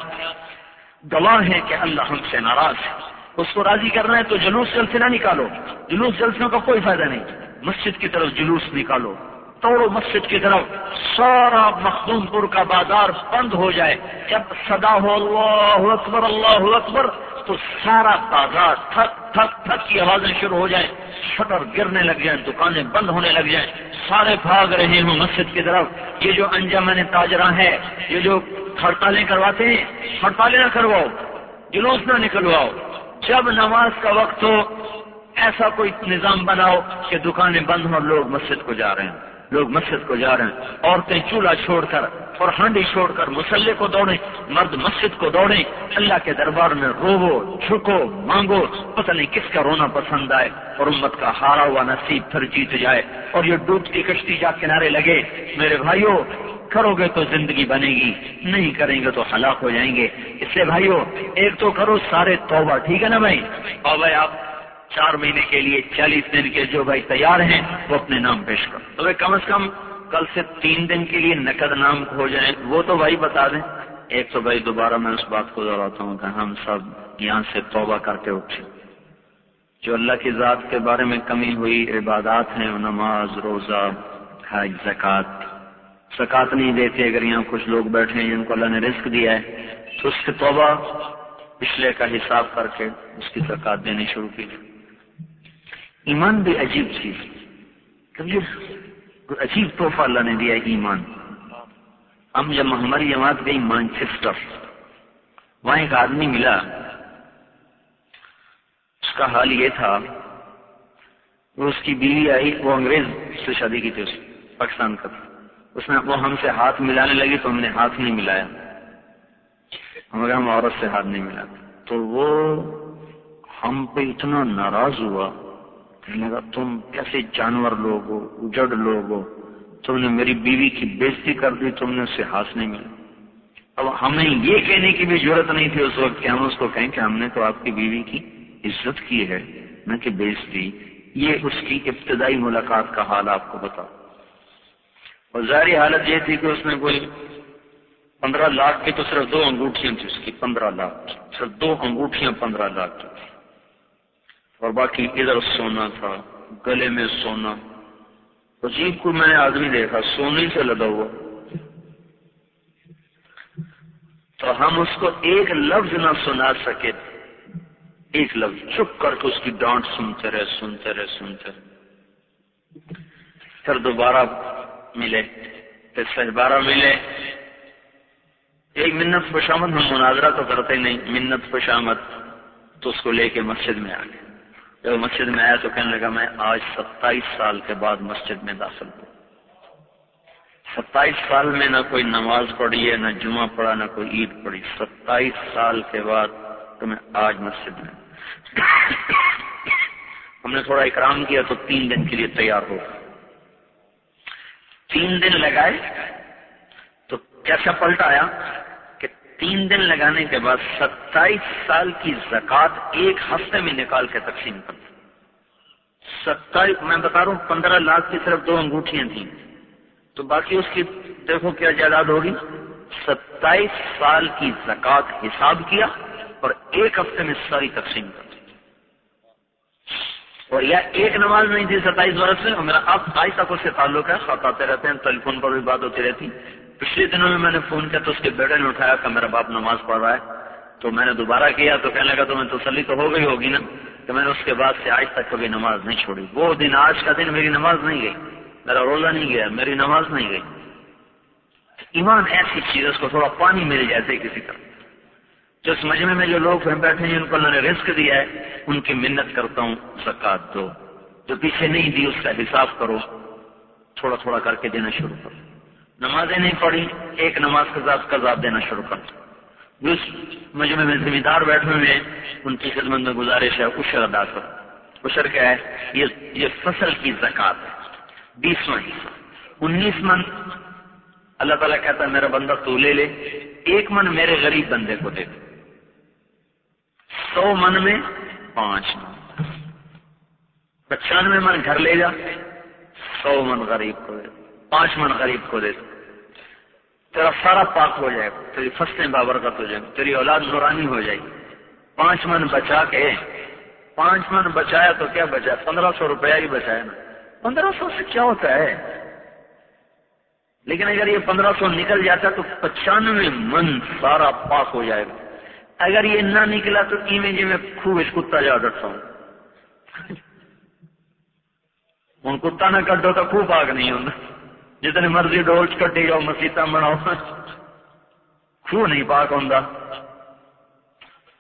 گواہ ہیں کہ اللہ ہم سے ناراض ہے۔ اس کو راضی کرنا ہے تو جلوس جلسے نہ نکالو۔ جلوس جلسوں کا کوئی فائدہ نہیں۔ مسجد کی طرف جلوس نکالو۔ توڑو مسجد کی طرف۔ سارا مخدوم پور کا بازار بند ہو جائے۔ جب صدا ہو، اللہ اکبر اللہ اکبر۔ تو سارا بازار تھک تھک تھک کی آوازیں شروع ہو جائیں۔ شٹر گرنے لگ جائیں، دکانیں بند ہونے لگ جائیں۔ سارے بھاگ رہے ہوں مسجد کی طرف۔ یہ جو انجمن تاجرہ ہے، یہ جو ہڑتالیں کرواتے ہیں، ہڑتالیں نہ کرواؤ، جلوس نہ نکلواؤ۔ جب نماز کا وقت ہو، ایسا کوئی نظام بناؤ کہ دکانیں بند ہوں لوگ مسجد کو جا رہے ہیں۔ لوگ مسجد کو جا رہے ہیں۔ عورتیں چولہا چھوڑ کر اور ہانڈی چھوڑ کر مسلح کو دوڑیں، مرد مسجد کو دوڑیں، اللہ کے دربار میں روو، جھکو، مانگو، پتہ نہیں کس کا رونا پسند آئے اور امت کا ہارا ہوا نصیب پھر جیت جائے اور یہ ڈوبتی کشتی جا کنارے لگے۔ میرے بھائیوں کرو گے تو زندگی بنے گی، نہیں کریں گے تو ہلاک ہو جائیں گے۔ اس سے بھائیو، ایک تو کرو سارے توبہ، ٹھیک ہے نا بھائی؟ اور بھائی آپ چار مہینے کے لیے، چالیس دن کے جو بھائی تیار ہیں، وہ اپنے نام پیش کر تو کم از کم کل سے تین دن کے لیے نقد نام ہو جائیں۔ وہ تو بھائی بتا دیں۔ ایک تو بھائی دوبارہ میں اس بات کو دہراتا ہوں کہ ہم سب یہاں سے توبہ کر کے اٹھے جو اللہ کی ذات کے بارے میں کمی ہوئی، عبادات ہیں، نماز، روزہ، حج، زکوٰۃ۔ زکات نہیں دیتے اگر یہاں کچھ لوگ بیٹھے ہیں جن کو اللہ نے رزق دیا ہے۔ تو اس کی توبہ پچھلے کا حساب کر کے اس کی زکات دینی شروع کی۔ ایمان بھی عجیب چیز عجیب تحفہ اللہ نے دیا ایمان۔ ہم جب ہماری جماعت گئی مانچسٹر۔ وہاں ایک آدمی ملا۔ اس کا حال یہ تھا وہ اس کی بیوی آئی، وہ انگریز سے شادی کی تھی، اس پاکستان کا اس نے وہ ہم سے ہاتھ ملانے لگی تو ہم نے ہاتھ نہیں ملایا۔ ہمارے ہم عورت سے ہاتھ نہیں ملا تو وہ ہم پہ اتنا ناراض ہوا۔ کہنے لگا، تم کیسے جانور لوگ ہو، اجڑ لوگ ہو، تم نے میری بیوی کی بےزتی کر دی، تم نے اسے ہاتھ نہیں ملا. اب ہمیں یہ کہنے کی بھی ضرورت نہیں تھی اس وقت کہ ہم اس کو کہیں کہ ہم نے تو آپ کی بیوی کی عزت کی ہے، نہ کہ بےزتی۔ یہ اس کی ابتدائی ملاقات کا حال آپ کو بتا اور ظاہری حالت یہ تھی کہ اس نے کوئی پندرہ لاکھ کی تو صرف دو انگوٹھیاں تھی اس کی، پندرہ لاکھ۔ صرف دو انگوٹھیاں، پندرہ لاکھ۔ کی اور باقی ادھر سونا تھا، گلے میں سونا۔ عجیب کو میں نے آدمی دیکھا، سونے سے لگا ہوا۔ تو ہم اس کو ایک لفظ نہ سنا سکے۔ ایک لفظ چپ کر کے اس کی ڈانٹ سنتے رہے سنتے رہے سنتے رہے۔ پھر دوبارہ ملے، پھر سہبارہ ملے۔ ایک منت خوشامد ہم مناظرہ تو کرتے نہیں، منت خوشامد تو اس کو لے کے مسجد میں آ گئے۔ جب مسجد میں آیا تو کہنے لگا، میں آج ستائیس سال کے بعد مسجد میں داخل ہوں۔ ستائیس سال میں نہ کوئی نماز پڑھی ہے، نہ جمعہ پڑھا، نہ کوئی عید پڑھی۔ ستائیس سال کے بعد تو میں آج مسجد میں ہم نے تھوڑا اکرام کیا تو تین دن کے لیے تیار ہو۔ تین دن لگائے تو کیسا پلٹ آیا تین دن لگانے کے بعد ستائیس سال کی زکات ایک ہفتے میں نکال کے تقسیم کر ستائیس، میں بتا رہا ہوں، پندرہ لاکھ کی صرف دو انگوٹھیاں تھیں۔ تو باقی اس کی دیکھو کیا جائیداد ہوگی۔ ستائیس سال کی زکات حساب کیا اور ایک ہفتے میں ساری تقسیم کر دی۔ اور یہ ایک نماز نہیں تھی ستائیس برس میں، اور میرا اب آج تک اس سے تعلق ہے خط آتے رہتے ہیں ٹیلی فون پر بھی بات ہوتی رہتی۔ پچھلے دنوں میں میں نے فون کیا تو اس کے بیٹے نے اٹھایا کہ میرا باپ نماز پڑھ رہا ہے۔ تو میں نے دوبارہ کیا تو کہنے لگا تو میں تسلی تو ہو گئی ہوگی نا کہ میں نے اس کے بعد سے آج تک کبھی نماز نہیں چھوڑی۔ وہ دن آج کا دن میری نماز نہیں گئی۔ میرا روزہ نہیں گیا، میری نماز نہیں گئی۔ ایمان ایسی چیز اس کو تھوڑا پانی مل جائے کسی طرح۔ جو اس مجمع میں جو لوگ بیٹھے ہیں جن کو اللہ نے رزق دیا ہے، ان کی منت کرتا ہوں، زکات دو۔ جو پیچھے نہیں دی، اس کا حساب کرو۔ تھوڑا تھوڑا کر کے دینا شروع کرو۔ نمازیں نہیں پڑھی، ایک نماز کا ذات کا ذات دینا شروع کر جس مجمع میں ذمہ دار بیٹھے ہوئے ہیں، ان کی خدمت میں گزارش ہے اشر ادا کرو۔ اشر کیا ہے؟ یہ فصل کی زکات ہے۔ بیسواں حصہ۔ انیس من اللہ تعالیٰ کہتا ہے، میرا بندہ تو لے لے۔ ایک من میرے غریب بندے کو دے۔ دے سو من میں پانچ من۔ پچانوے من گھر لے جا۔ سو من غریب کو دے۔ پانچ من غریب کو دے۔ دو تیرا سارا پاک ہو جائے گا تیری فصلیں بابرکت ہو جائیں گی تیری اولاد نورانی ہو جائے۔ گی پانچ من بچا کے، پانچ من بچایا تو کیا بچا؟ پندرہ سو روپیہ ہی بچایا نا۔ پندرہ سو سے کیا ہوتا ہے؟ لیکن اگر یہ پندرہ سو نکل جاتا تو پچانوے من سارا پاک ہو جائے۔ گا اگر یہ نہ نکلا تو ایویں جی میں خوب اس کتا جا ڈرتا ہوں۔ *laughs* ہوں کتا نہ کٹو تو خوب پاک نہیں ہوتا جتنے مرضی ڈول کٹی جاؤ مسیطا بناؤ۔ خوب نہیں پاک ہوں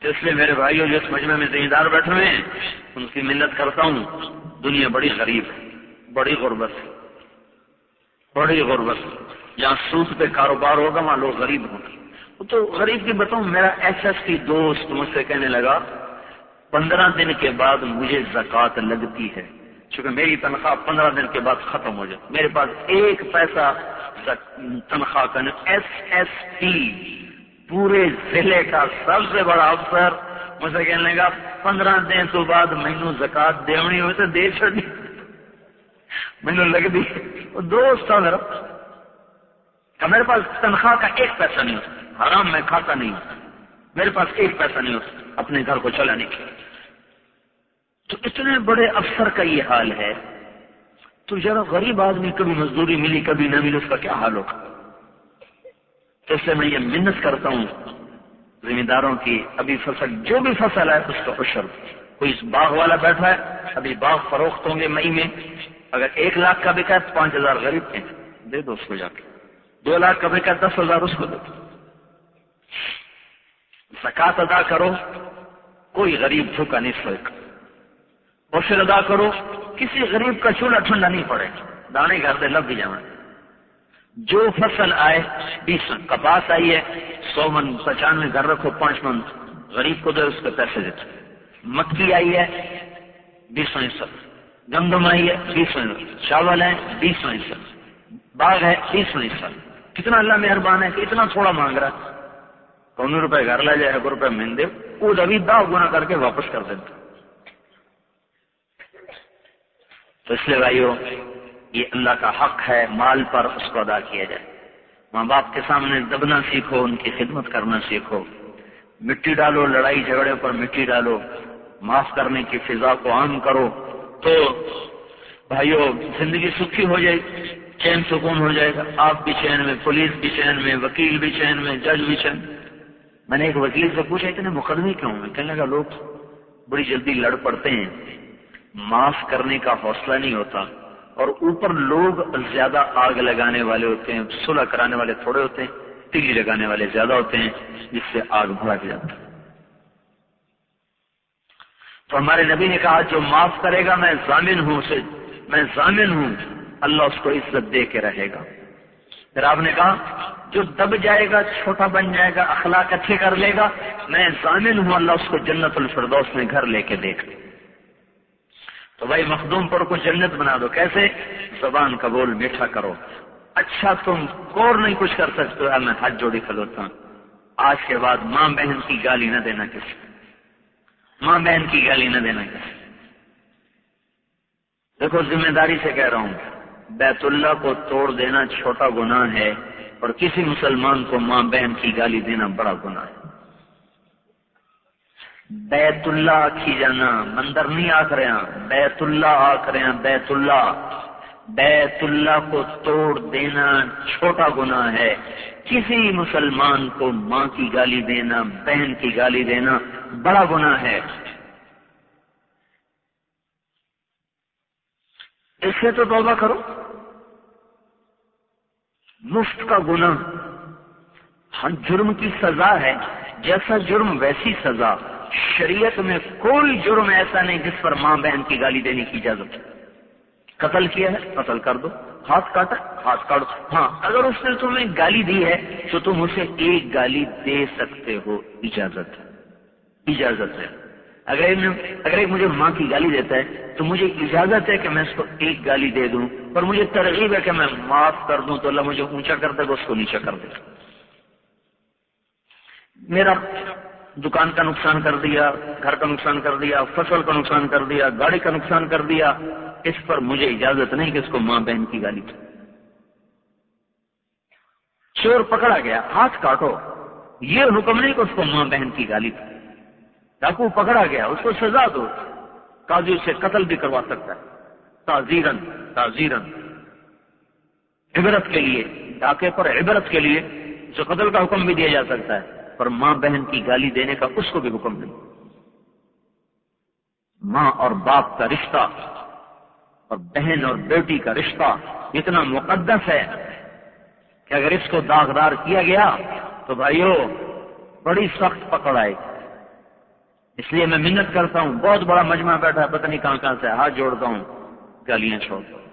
اس لیے میرے بھائیوں جس مجمع میں ذمہ دار بیٹھے ہوئے ہیں، ان کی محنت کرتا ہوں۔ دنیا بڑی غریب ہے، بڑی غربت ہے، بڑی غربت جہاں سوت پہ کاروبار ہوگا، وہاں لوگ غریب ہوں گے۔ تو غریب کی بتاؤں، میرا ایس ایس کی دوست مجھ سے کہنے لگا، پندرہ دن کے بعد مجھے زکات لگتی ہے۔ چونکہ میری تنخواہ پندرہ دن کے بعد ختم ہو جائے۔ میرے پاس ایک پیسہ تنخواہ کا نہیں ایس ایس پی پورے ضلع کا سب سے بڑا افسر۔ مجھے کہنے لگا، پندرہ دن تو بعد مینو زکات دونی ہوئے تو دے چڑی مینو لگتی دوست تھا میرے پاس تنخواہ کا ایک پیسہ نہیں ہوتا۔ حرام میں کھاتا نہیں ہوں میرے پاس ایک پیسہ نہیں ہوتا۔ اپنے گھر کو چلانے کے لیے۔ تو اتنے بڑے افسر کا یہ حال ہے۔ تو ذرا غریب آدمی کبھی مزدوری ملی، کبھی نہ ملی، اس کا کیا حال ہوگا؟ تو اس سے میں یہ منت کرتا ہوں ذمہ داروں کی، ابھی فصل، جو بھی فصل ہے اس کا اشر کوئی باغ والا بیٹھا ہے، ابھی باغ فروخت ہوں گے مئی میں۔ اگر ایک لاکھ کا بکا ہے تو پانچ ہزار غریب کے دے دو اس کو جا کے۔ دو لاکھ کا بکا دس ہزار اس کو دے دو۔ زکات ادا کرو، کوئی غریب جھکا نہیں سوئے پھر ادا کرو، کسی غریب کا چولہا ٹھنڈا نہیں پڑے۔ دانے گھر دے لگ بھی جاؤں جو فصل آئے، بیس من کپاس آئی ہے، سو من، پچانوے گھر رکھو، پانچ من۔ غریب کو دے اس کے پیسے دیتے۔ مکی آئی ہے بیس سو گندم آئی ہے بیس سو چاول ہے بیس سو باغ ہے بیس سو کتنا اللہ مہربان ہے کہ اتنا تھوڑا مانگ رہا۔ ہے کون روپے گھر لے جائے، ایک روپے مل دے۔ وہ ابھی دا گنا کر کے واپس کر دیتے۔ تو اس لیے بھائیو، یہ اللہ کا حق ہے مال پر اس کو ادا کیا جائے۔ ماں باپ کے سامنے دبنا سیکھو، ان کی خدمت کرنا سیکھو۔ مٹی ڈالو، لڑائی جھگڑے پر مٹی ڈالو۔ معاف کرنے کی فضا کو عام کرو۔ تو بھائیو، زندگی سکھی ہو جائے، چین سکون ہو جائے گا۔ آپ بھی چین میں، پولیس بھی چین میں، وکیل بھی چین میں، جج بھی چین۔ میں نے ایک وکیل سے پوچھا، اتنے مقدمے کیوں ہیں؟ کہنے لگا، لوگ بڑی جلدی لڑ پڑتے ہیں۔ معاف کرنے کا حوصلہ نہیں ہوتا اور اوپر لوگ زیادہ آگ لگانے والے ہوتے ہیں، صلح کرانے والے تھوڑے ہوتے ہیں، تیلی لگانے والے زیادہ ہوتے ہیں، جس سے آگ بھڑک جاتا ہے۔ تو ہمارے نبی نے کہا، جو معاف کرے گا، میں ضامن ہوں اسے، میں ضامن ہوں، اللہ اس کو عزت دے کے رہے گا۔ پھر آپ نے کہا، جو دب جائے گا، چھوٹا بن جائے گا، اخلاق اچھے کر لے گا، میں ضامن ہوں، اللہ اس کو جنت الفردوس میں گھر لے کے دیکھ تو بھائی مخدوم پر کو جنت بنا دو۔ کیسے؟ زبان کا بول میٹھا کرو۔ اچھا تم اور نہیں کچھ کر سکتے ہو، میں ہاتھ جوڑی کھلوتا ہوں۔ آج کے بعد ماں بہن کی گالی نہ دینا کسی۔ ماں بہن کی گالی نہ دینا کسی۔ دیکھو، ذمہ داری سے کہہ رہا ہوں، بیت اللہ کو توڑ دینا چھوٹا گناہ ہے اور کسی مسلمان کو ماں بہن کی گالی دینا بڑا گناہ ہے۔ بیت اللہ آخی جانا، مندر نہیں آخ رہے ہیں بیت اللہ آخ رہے ہیں بیت اللہ بیت اللہ کو توڑ دینا چھوٹا گناہ ہے۔ کسی مسلمان کو ماں کی گالی دینا، بہن کی گالی دینا بڑا گناہ ہے۔ اس سے تو توبہ کرو۔ مفت کا گناہ۔ ہر جرم کی سزا ہے۔ جیسا جرم، ویسی سزا۔ شریعت میں کوئی جرم ایسا نہیں جس پر ماں بہن کی گالی دینے کی اجازت ہے۔ قتل کیا ہے؟ قتل کر دو۔ ہاتھ کاٹا؟ ہاتھ کاٹو ہاں اگر اس نے تمہیں گالی دی ہے تو تم اسے ایک گالی دے سکتے ہو۔ اجازت اجازت ہے۔ اگر اگر ایک مجھے ماں کی گالی دیتا ہے تو مجھے اجازت ہے کہ میں اس کو ایک گالی دے دوں۔ پر مجھے ترغیب ہے کہ میں معاف کر دوں تو اللہ مجھے اونچا کر دے گا، اس کو نیچا کر دے گا۔ میرا دکان کا نقصان کر دیا، گھر کا نقصان کر دیا، فصل کا نقصان کر دیا، گاڑی کا نقصان کر دیا، اس پر مجھے اجازت نہیں کہ اس کو ماں بہن کی گالی چور پکڑا گیا، ہاتھ کاٹو، یہ حکم نہیں کہ اس کو ماں بہن کی گالی ڈاکو پکڑا گیا، اس کو سزا دو، قاضی سے قتل بھی کروا سکتا ہے۔ تازیرن تازیرن عبرت کے لیے، ڈاکے پر عبرت کے لیے اسے قتل کا حکم بھی دیا جا سکتا ہے۔ پر ماں بہن کی گالی دینے کا اس کو بھی حکم نہیں۔ ماں اور باپ کا رشتہ اور بہن اور بیٹی کا رشتہ اتنا مقدس ہے کہ اگر اس کو داغدار کیا گیا تو بھائیو، بڑی سخت پکڑ آئے۔ اس لیے میں منت کرتا ہوں، بہت بڑا مجمع بیٹھا ہے، پتہ نہیں کہاں کہاں سے ہاتھ جوڑتا ہوں، گالیاں چھوڑتا ہوں۔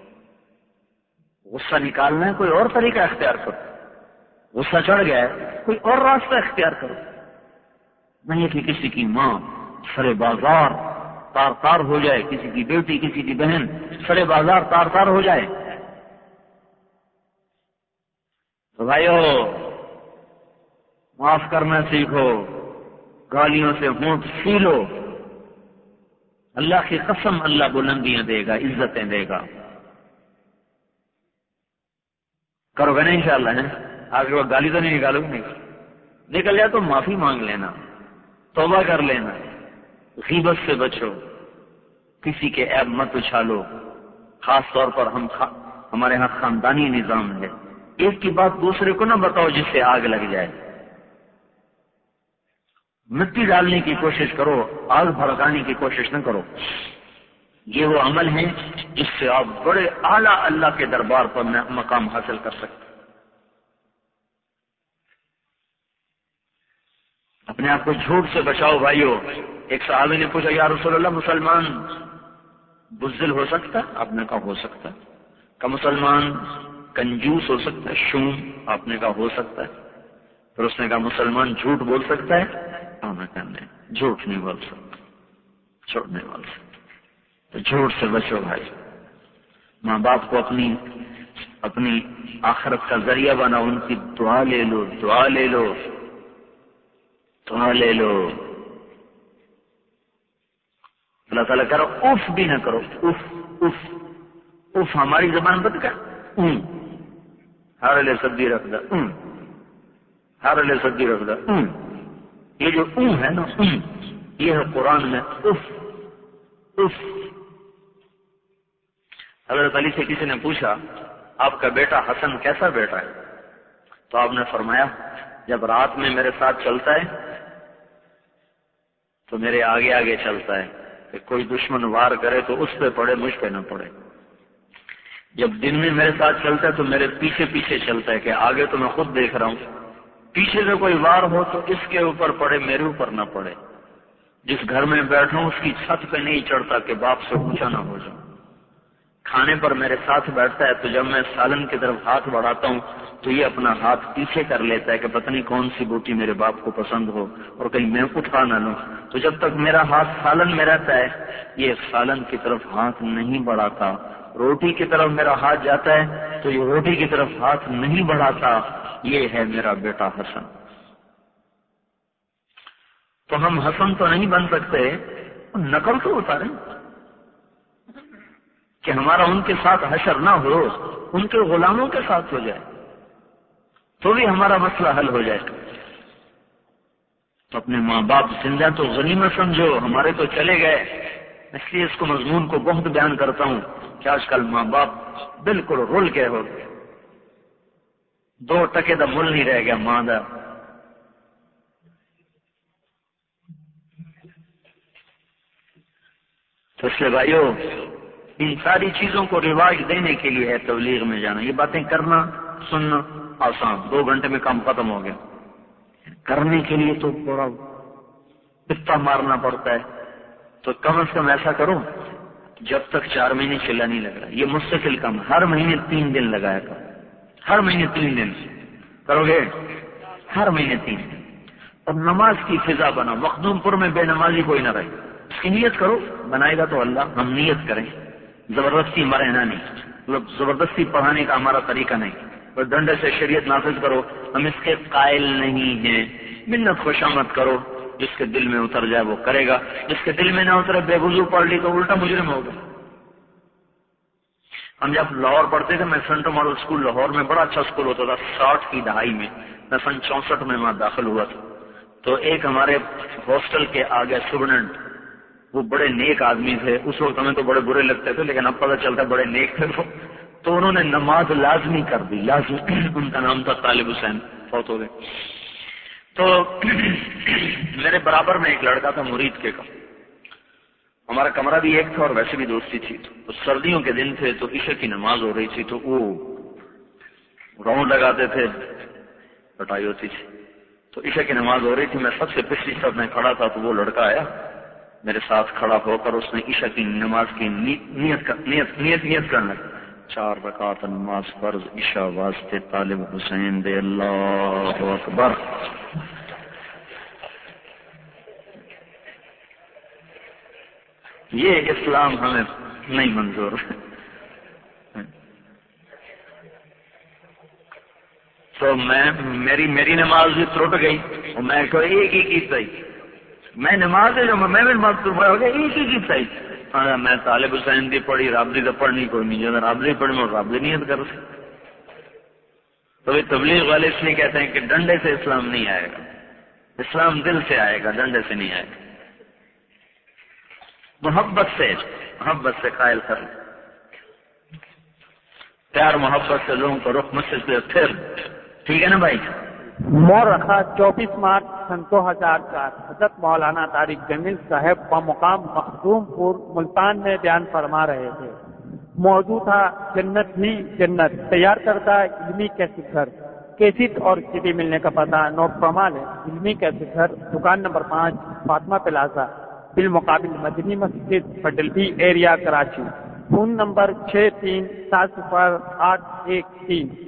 غصہ نکالنا ہے، کوئی اور طریقہ اختیار کرو۔ غصہ چڑھ گیا ہے، کوئی اور راستہ اختیار کرو۔ نہیں کہ کسی کی ماں سرے بازار تار تار ہو جائے، کسی کی بیٹی، کسی کی بہن سرے بازار تار تار ہو جائے۔ تو بھائیو، معاف کرنا سیکھو، گالیوں سے ہونٹ سیلو اللہ کی قسم اللہ بلندیاں دے گا، عزتیں دے گا۔ کرو گے نا ان شاء اللہ آگے گالی تو نہیں نکالو گے نکل جائے تو معافی مانگ لینا، توبہ کر لینا۔ غیبت سے بچو، کسی کے عیب مت اچھالو۔ خاص طور پر ہم خا... ہمارے ہاں خاندانی نظام ہے۔ ایک کی بات دوسرے کو نہ بتاؤ جس سے آگ لگ جائے۔ مٹی ڈالنے کی کوشش کرو، آگ بھڑکانے کی کوشش نہ کرو۔ یہ وہ عمل ہے جس سے آپ بڑے اعلی اللہ کے دربار پر مقام حاصل کر سکتے اپنے آپ کو جھوٹ سے بچاؤ بھائیو۔ ایک صحابی نے پوچھا، یا رسول اللہ، مسلمان بزدل ہو سکتا؟ آپ نے کہا ہو سکتا۔ کا مسلمان کنجوس ہو سکتا ہے شوم، آپ نے کہا ہو سکتا۔ ہے پھر اس نے کہا، مسلمان جھوٹ بول سکتا ہے؟ جھوٹ نہیں بول سکتا۔ جھوٹ نہیں بول سکتا۔ تو جھوٹ سے بچو بھائی۔ ماں باپ کو اپنی اپنی آخرت کا ذریعہ بنا ان کی دعا لے لو، دعا لے لو۔ دعا لے لو۔ اللہ تعالیٰ کرو اف بھی نہ کرو۔ اف اف اف ہماری زبان بت کر۔ ہر لے سبزی رکھ دا ہر لے سبزی رکھ دا یہ جو اون ہے نا اون یہ ہے قرآن میں اف اف حضرت علی سے کسی نے پوچھا، آپ کا بیٹا حسن کیسا بیٹا ہے؟ تو آپ نے فرمایا، جب رات میں میرے ساتھ چلتا ہے تو میرے آگے آگے چلتا ہے کہ کوئی دشمن وار کرے تو اس پہ پڑے، مجھ پہ نہ پڑے۔ جب دن میں میرے ساتھ چلتا ہے تو میرے پیچھے پیچھے چلتا ہے کہ آگے تو میں خود دیکھ رہا ہوں۔ پیچھے سے کوئی وار ہو تو اس کے اوپر پڑے، میرے اوپر نہ پڑے۔ جس گھر میں بیٹھوں اس کی چھت پہ نہیں چڑھتا کہ باپ سے اونچا نہ ہو جاؤں کھانے پر میرے ساتھ بیٹھتا ہے تو جب میں سالن کی طرف ہاتھ بڑھاتا ہوں تو یہ اپنا ہاتھ پیچھے کر لیتا ہے کہ پتہ نہیں کون سی بوٹی میرے باپ کو پسند ہو اور کہیں میں اٹھا نہ لوں۔ تو جب تک میرا ہاتھ سالن میں رہتا ہے، یہ سالن کی طرف ہاتھ نہیں بڑھاتا۔ روٹی کی طرف میرا ہاتھ جاتا ہے، تو یہ روٹی کی طرف ہاتھ نہیں بڑھاتا۔ یہ ہے میرا بیٹا حسن۔ تو ہم حسن تو نہیں بن سکتے نقل تو اتارے کہ ہمارا ان کے ساتھ حشر نہ ہو، ان کے غلاموں کے ساتھ ہو جائے۔ تو بھی ہمارا مسئلہ حل ہو جائے۔ تو اپنے ماں باپ زندہ تو غنیمت سمجھو، ہمارے تو چلے گئے۔ اس لیے اس کو مضمون کو بہت بیان کرتا ہوں کہ آج کل ماں باپ بالکل رول کے ہو گئے۔ دو ٹکے دا مل نہیں رہ گیا ماں دا۔ تو اس لیے بھائیو، ان ساری چیزوں کو رواج دینے کے لیے ہے تبلیغ میں جانا۔ یہ باتیں کرنا، سننا۔ آسان دو گھنٹے میں کام ختم ہو گیا۔ کرنے کے لیے تو بڑا پتا مارنا پڑتا ہے۔ تو کم از کم ایسا کرو، جب تک چار مہینے چلا نہیں لگ رہا۔ یہ مستقل کام ہر مہینے تین دن لگایا کرو۔ ہر مہینے تین دن۔ کرو گے؟ ہر مہینے تین دن۔ اور نماز کی فضا بنا مخدوم پور میں بے نمازی کوئی نہ رہے۔ اس کی نیت کرو۔ بنائے گا تو اللہ۔ ہم نیت کریں۔ زبردستی مرحنا نہیں۔ مطلب زبردستی پڑھانے کا ہمارا طریقہ نہیں۔ اور ڈنڈے سے شریعت نافذ کرو، ہم اس کے قائل نہیں ہیں۔ منت خوشامد کرو، جس کے دل میں اتر جائے وہ کرے گا۔ جس کے دل میں نہ اترے، بے وضو پڑھ لی تو الٹا مجرم ہوگا ہم جب لاہور پڑھتے تھے، میں سینٹر ماڈل اسکول لاہور میں بڑا اچھا اسکول ہوتا تھا، ساٹھ کی دہائی میں۔ میں سن چونسٹھ میں وہاں داخل ہوا تھا۔ تو ایک ہمارے ہاسٹل کے آگے اسٹوڈنٹ وہ بڑے نیک آدمی تھے۔ اس وقت ہمیں تو بڑے برے لگتے تھے، لیکن اب پتہ چلتا بڑے نیک تھے وہ۔ تو انہوں نے نماز لازمی کر دی، لازمی، ان کا نام تھا طالب حسین، فوت ہو گئے۔ تو میرے برابر میں ایک لڑکا تھا مرید کے کا ہمارا کمرہ بھی ایک تھا اور ویسے بھی دوستی تھی۔ تو سردیوں کے دن تھے، تو عشاء کی نماز ہو رہی تھی، تو وہ راؤنڈ لگاتے تھے پٹائی ہوتی تھی۔ تو عشاء کی نماز ہو رہی تھی، میں سب سے پچھلی سب میں کھڑا تھا، تو وہ لڑکا آیا، میرے ساتھ کھڑا ہو کر اس نے عشاء کی نماز کی نیت نیت نیت نیت کرنا چار رکعت نماز فرض، عشاء واسطے طالب حسین دے اللہ اکبر۔ یہ اسلام ہمیں نہیں منظور۔ تو میں، میری میری نماز بھی ٹوٹ گئی۔ اور میں ایک ہی کی صحیح۔ میں نماز میں بھی نماز پڑھا ہو گیا، ایک ہی کی صحیح۔ میں طالب حسین دی پڑھی رابطی تو پڑھنی کوئی نہیں جب رابطی پڑھی میں رابطی نیت کر تو یہ تبلیغ والے اس لیے کہتے ہیں کہ ڈنڈے سے اسلام نہیں آئے گا۔ اسلام دل سے آئے گا، ڈنڈے سے نہیں آئے گا۔ محبت سے محبت سے قائل کر پیار محبت سے لوگوں کو رخ مسجد سے پھر ٹھیک ہے نا بھائی؟ مور رکھا چوبیس مارچ سن دو ہزار چار۔ حضرت مولانا طارق جمیل صاحب بمقام مخدوم پور ملتان میں بیان فرما رہے تھے۔ موضوع تھا جنت ہی جنت۔ تیار کرتا علمی کیسے گھر کیسٹ اور سٹی ملنے کا پتہ نوٹ فرما لے علمی کیسے گھر دکان نمبر پانچ، فاطمہ پلازا۔ بالمقابل مدنی مسجد فڈلبی ایریا کراچی۔ فون نمبر چھ تین، سات صفر آٹھ ایک تین۔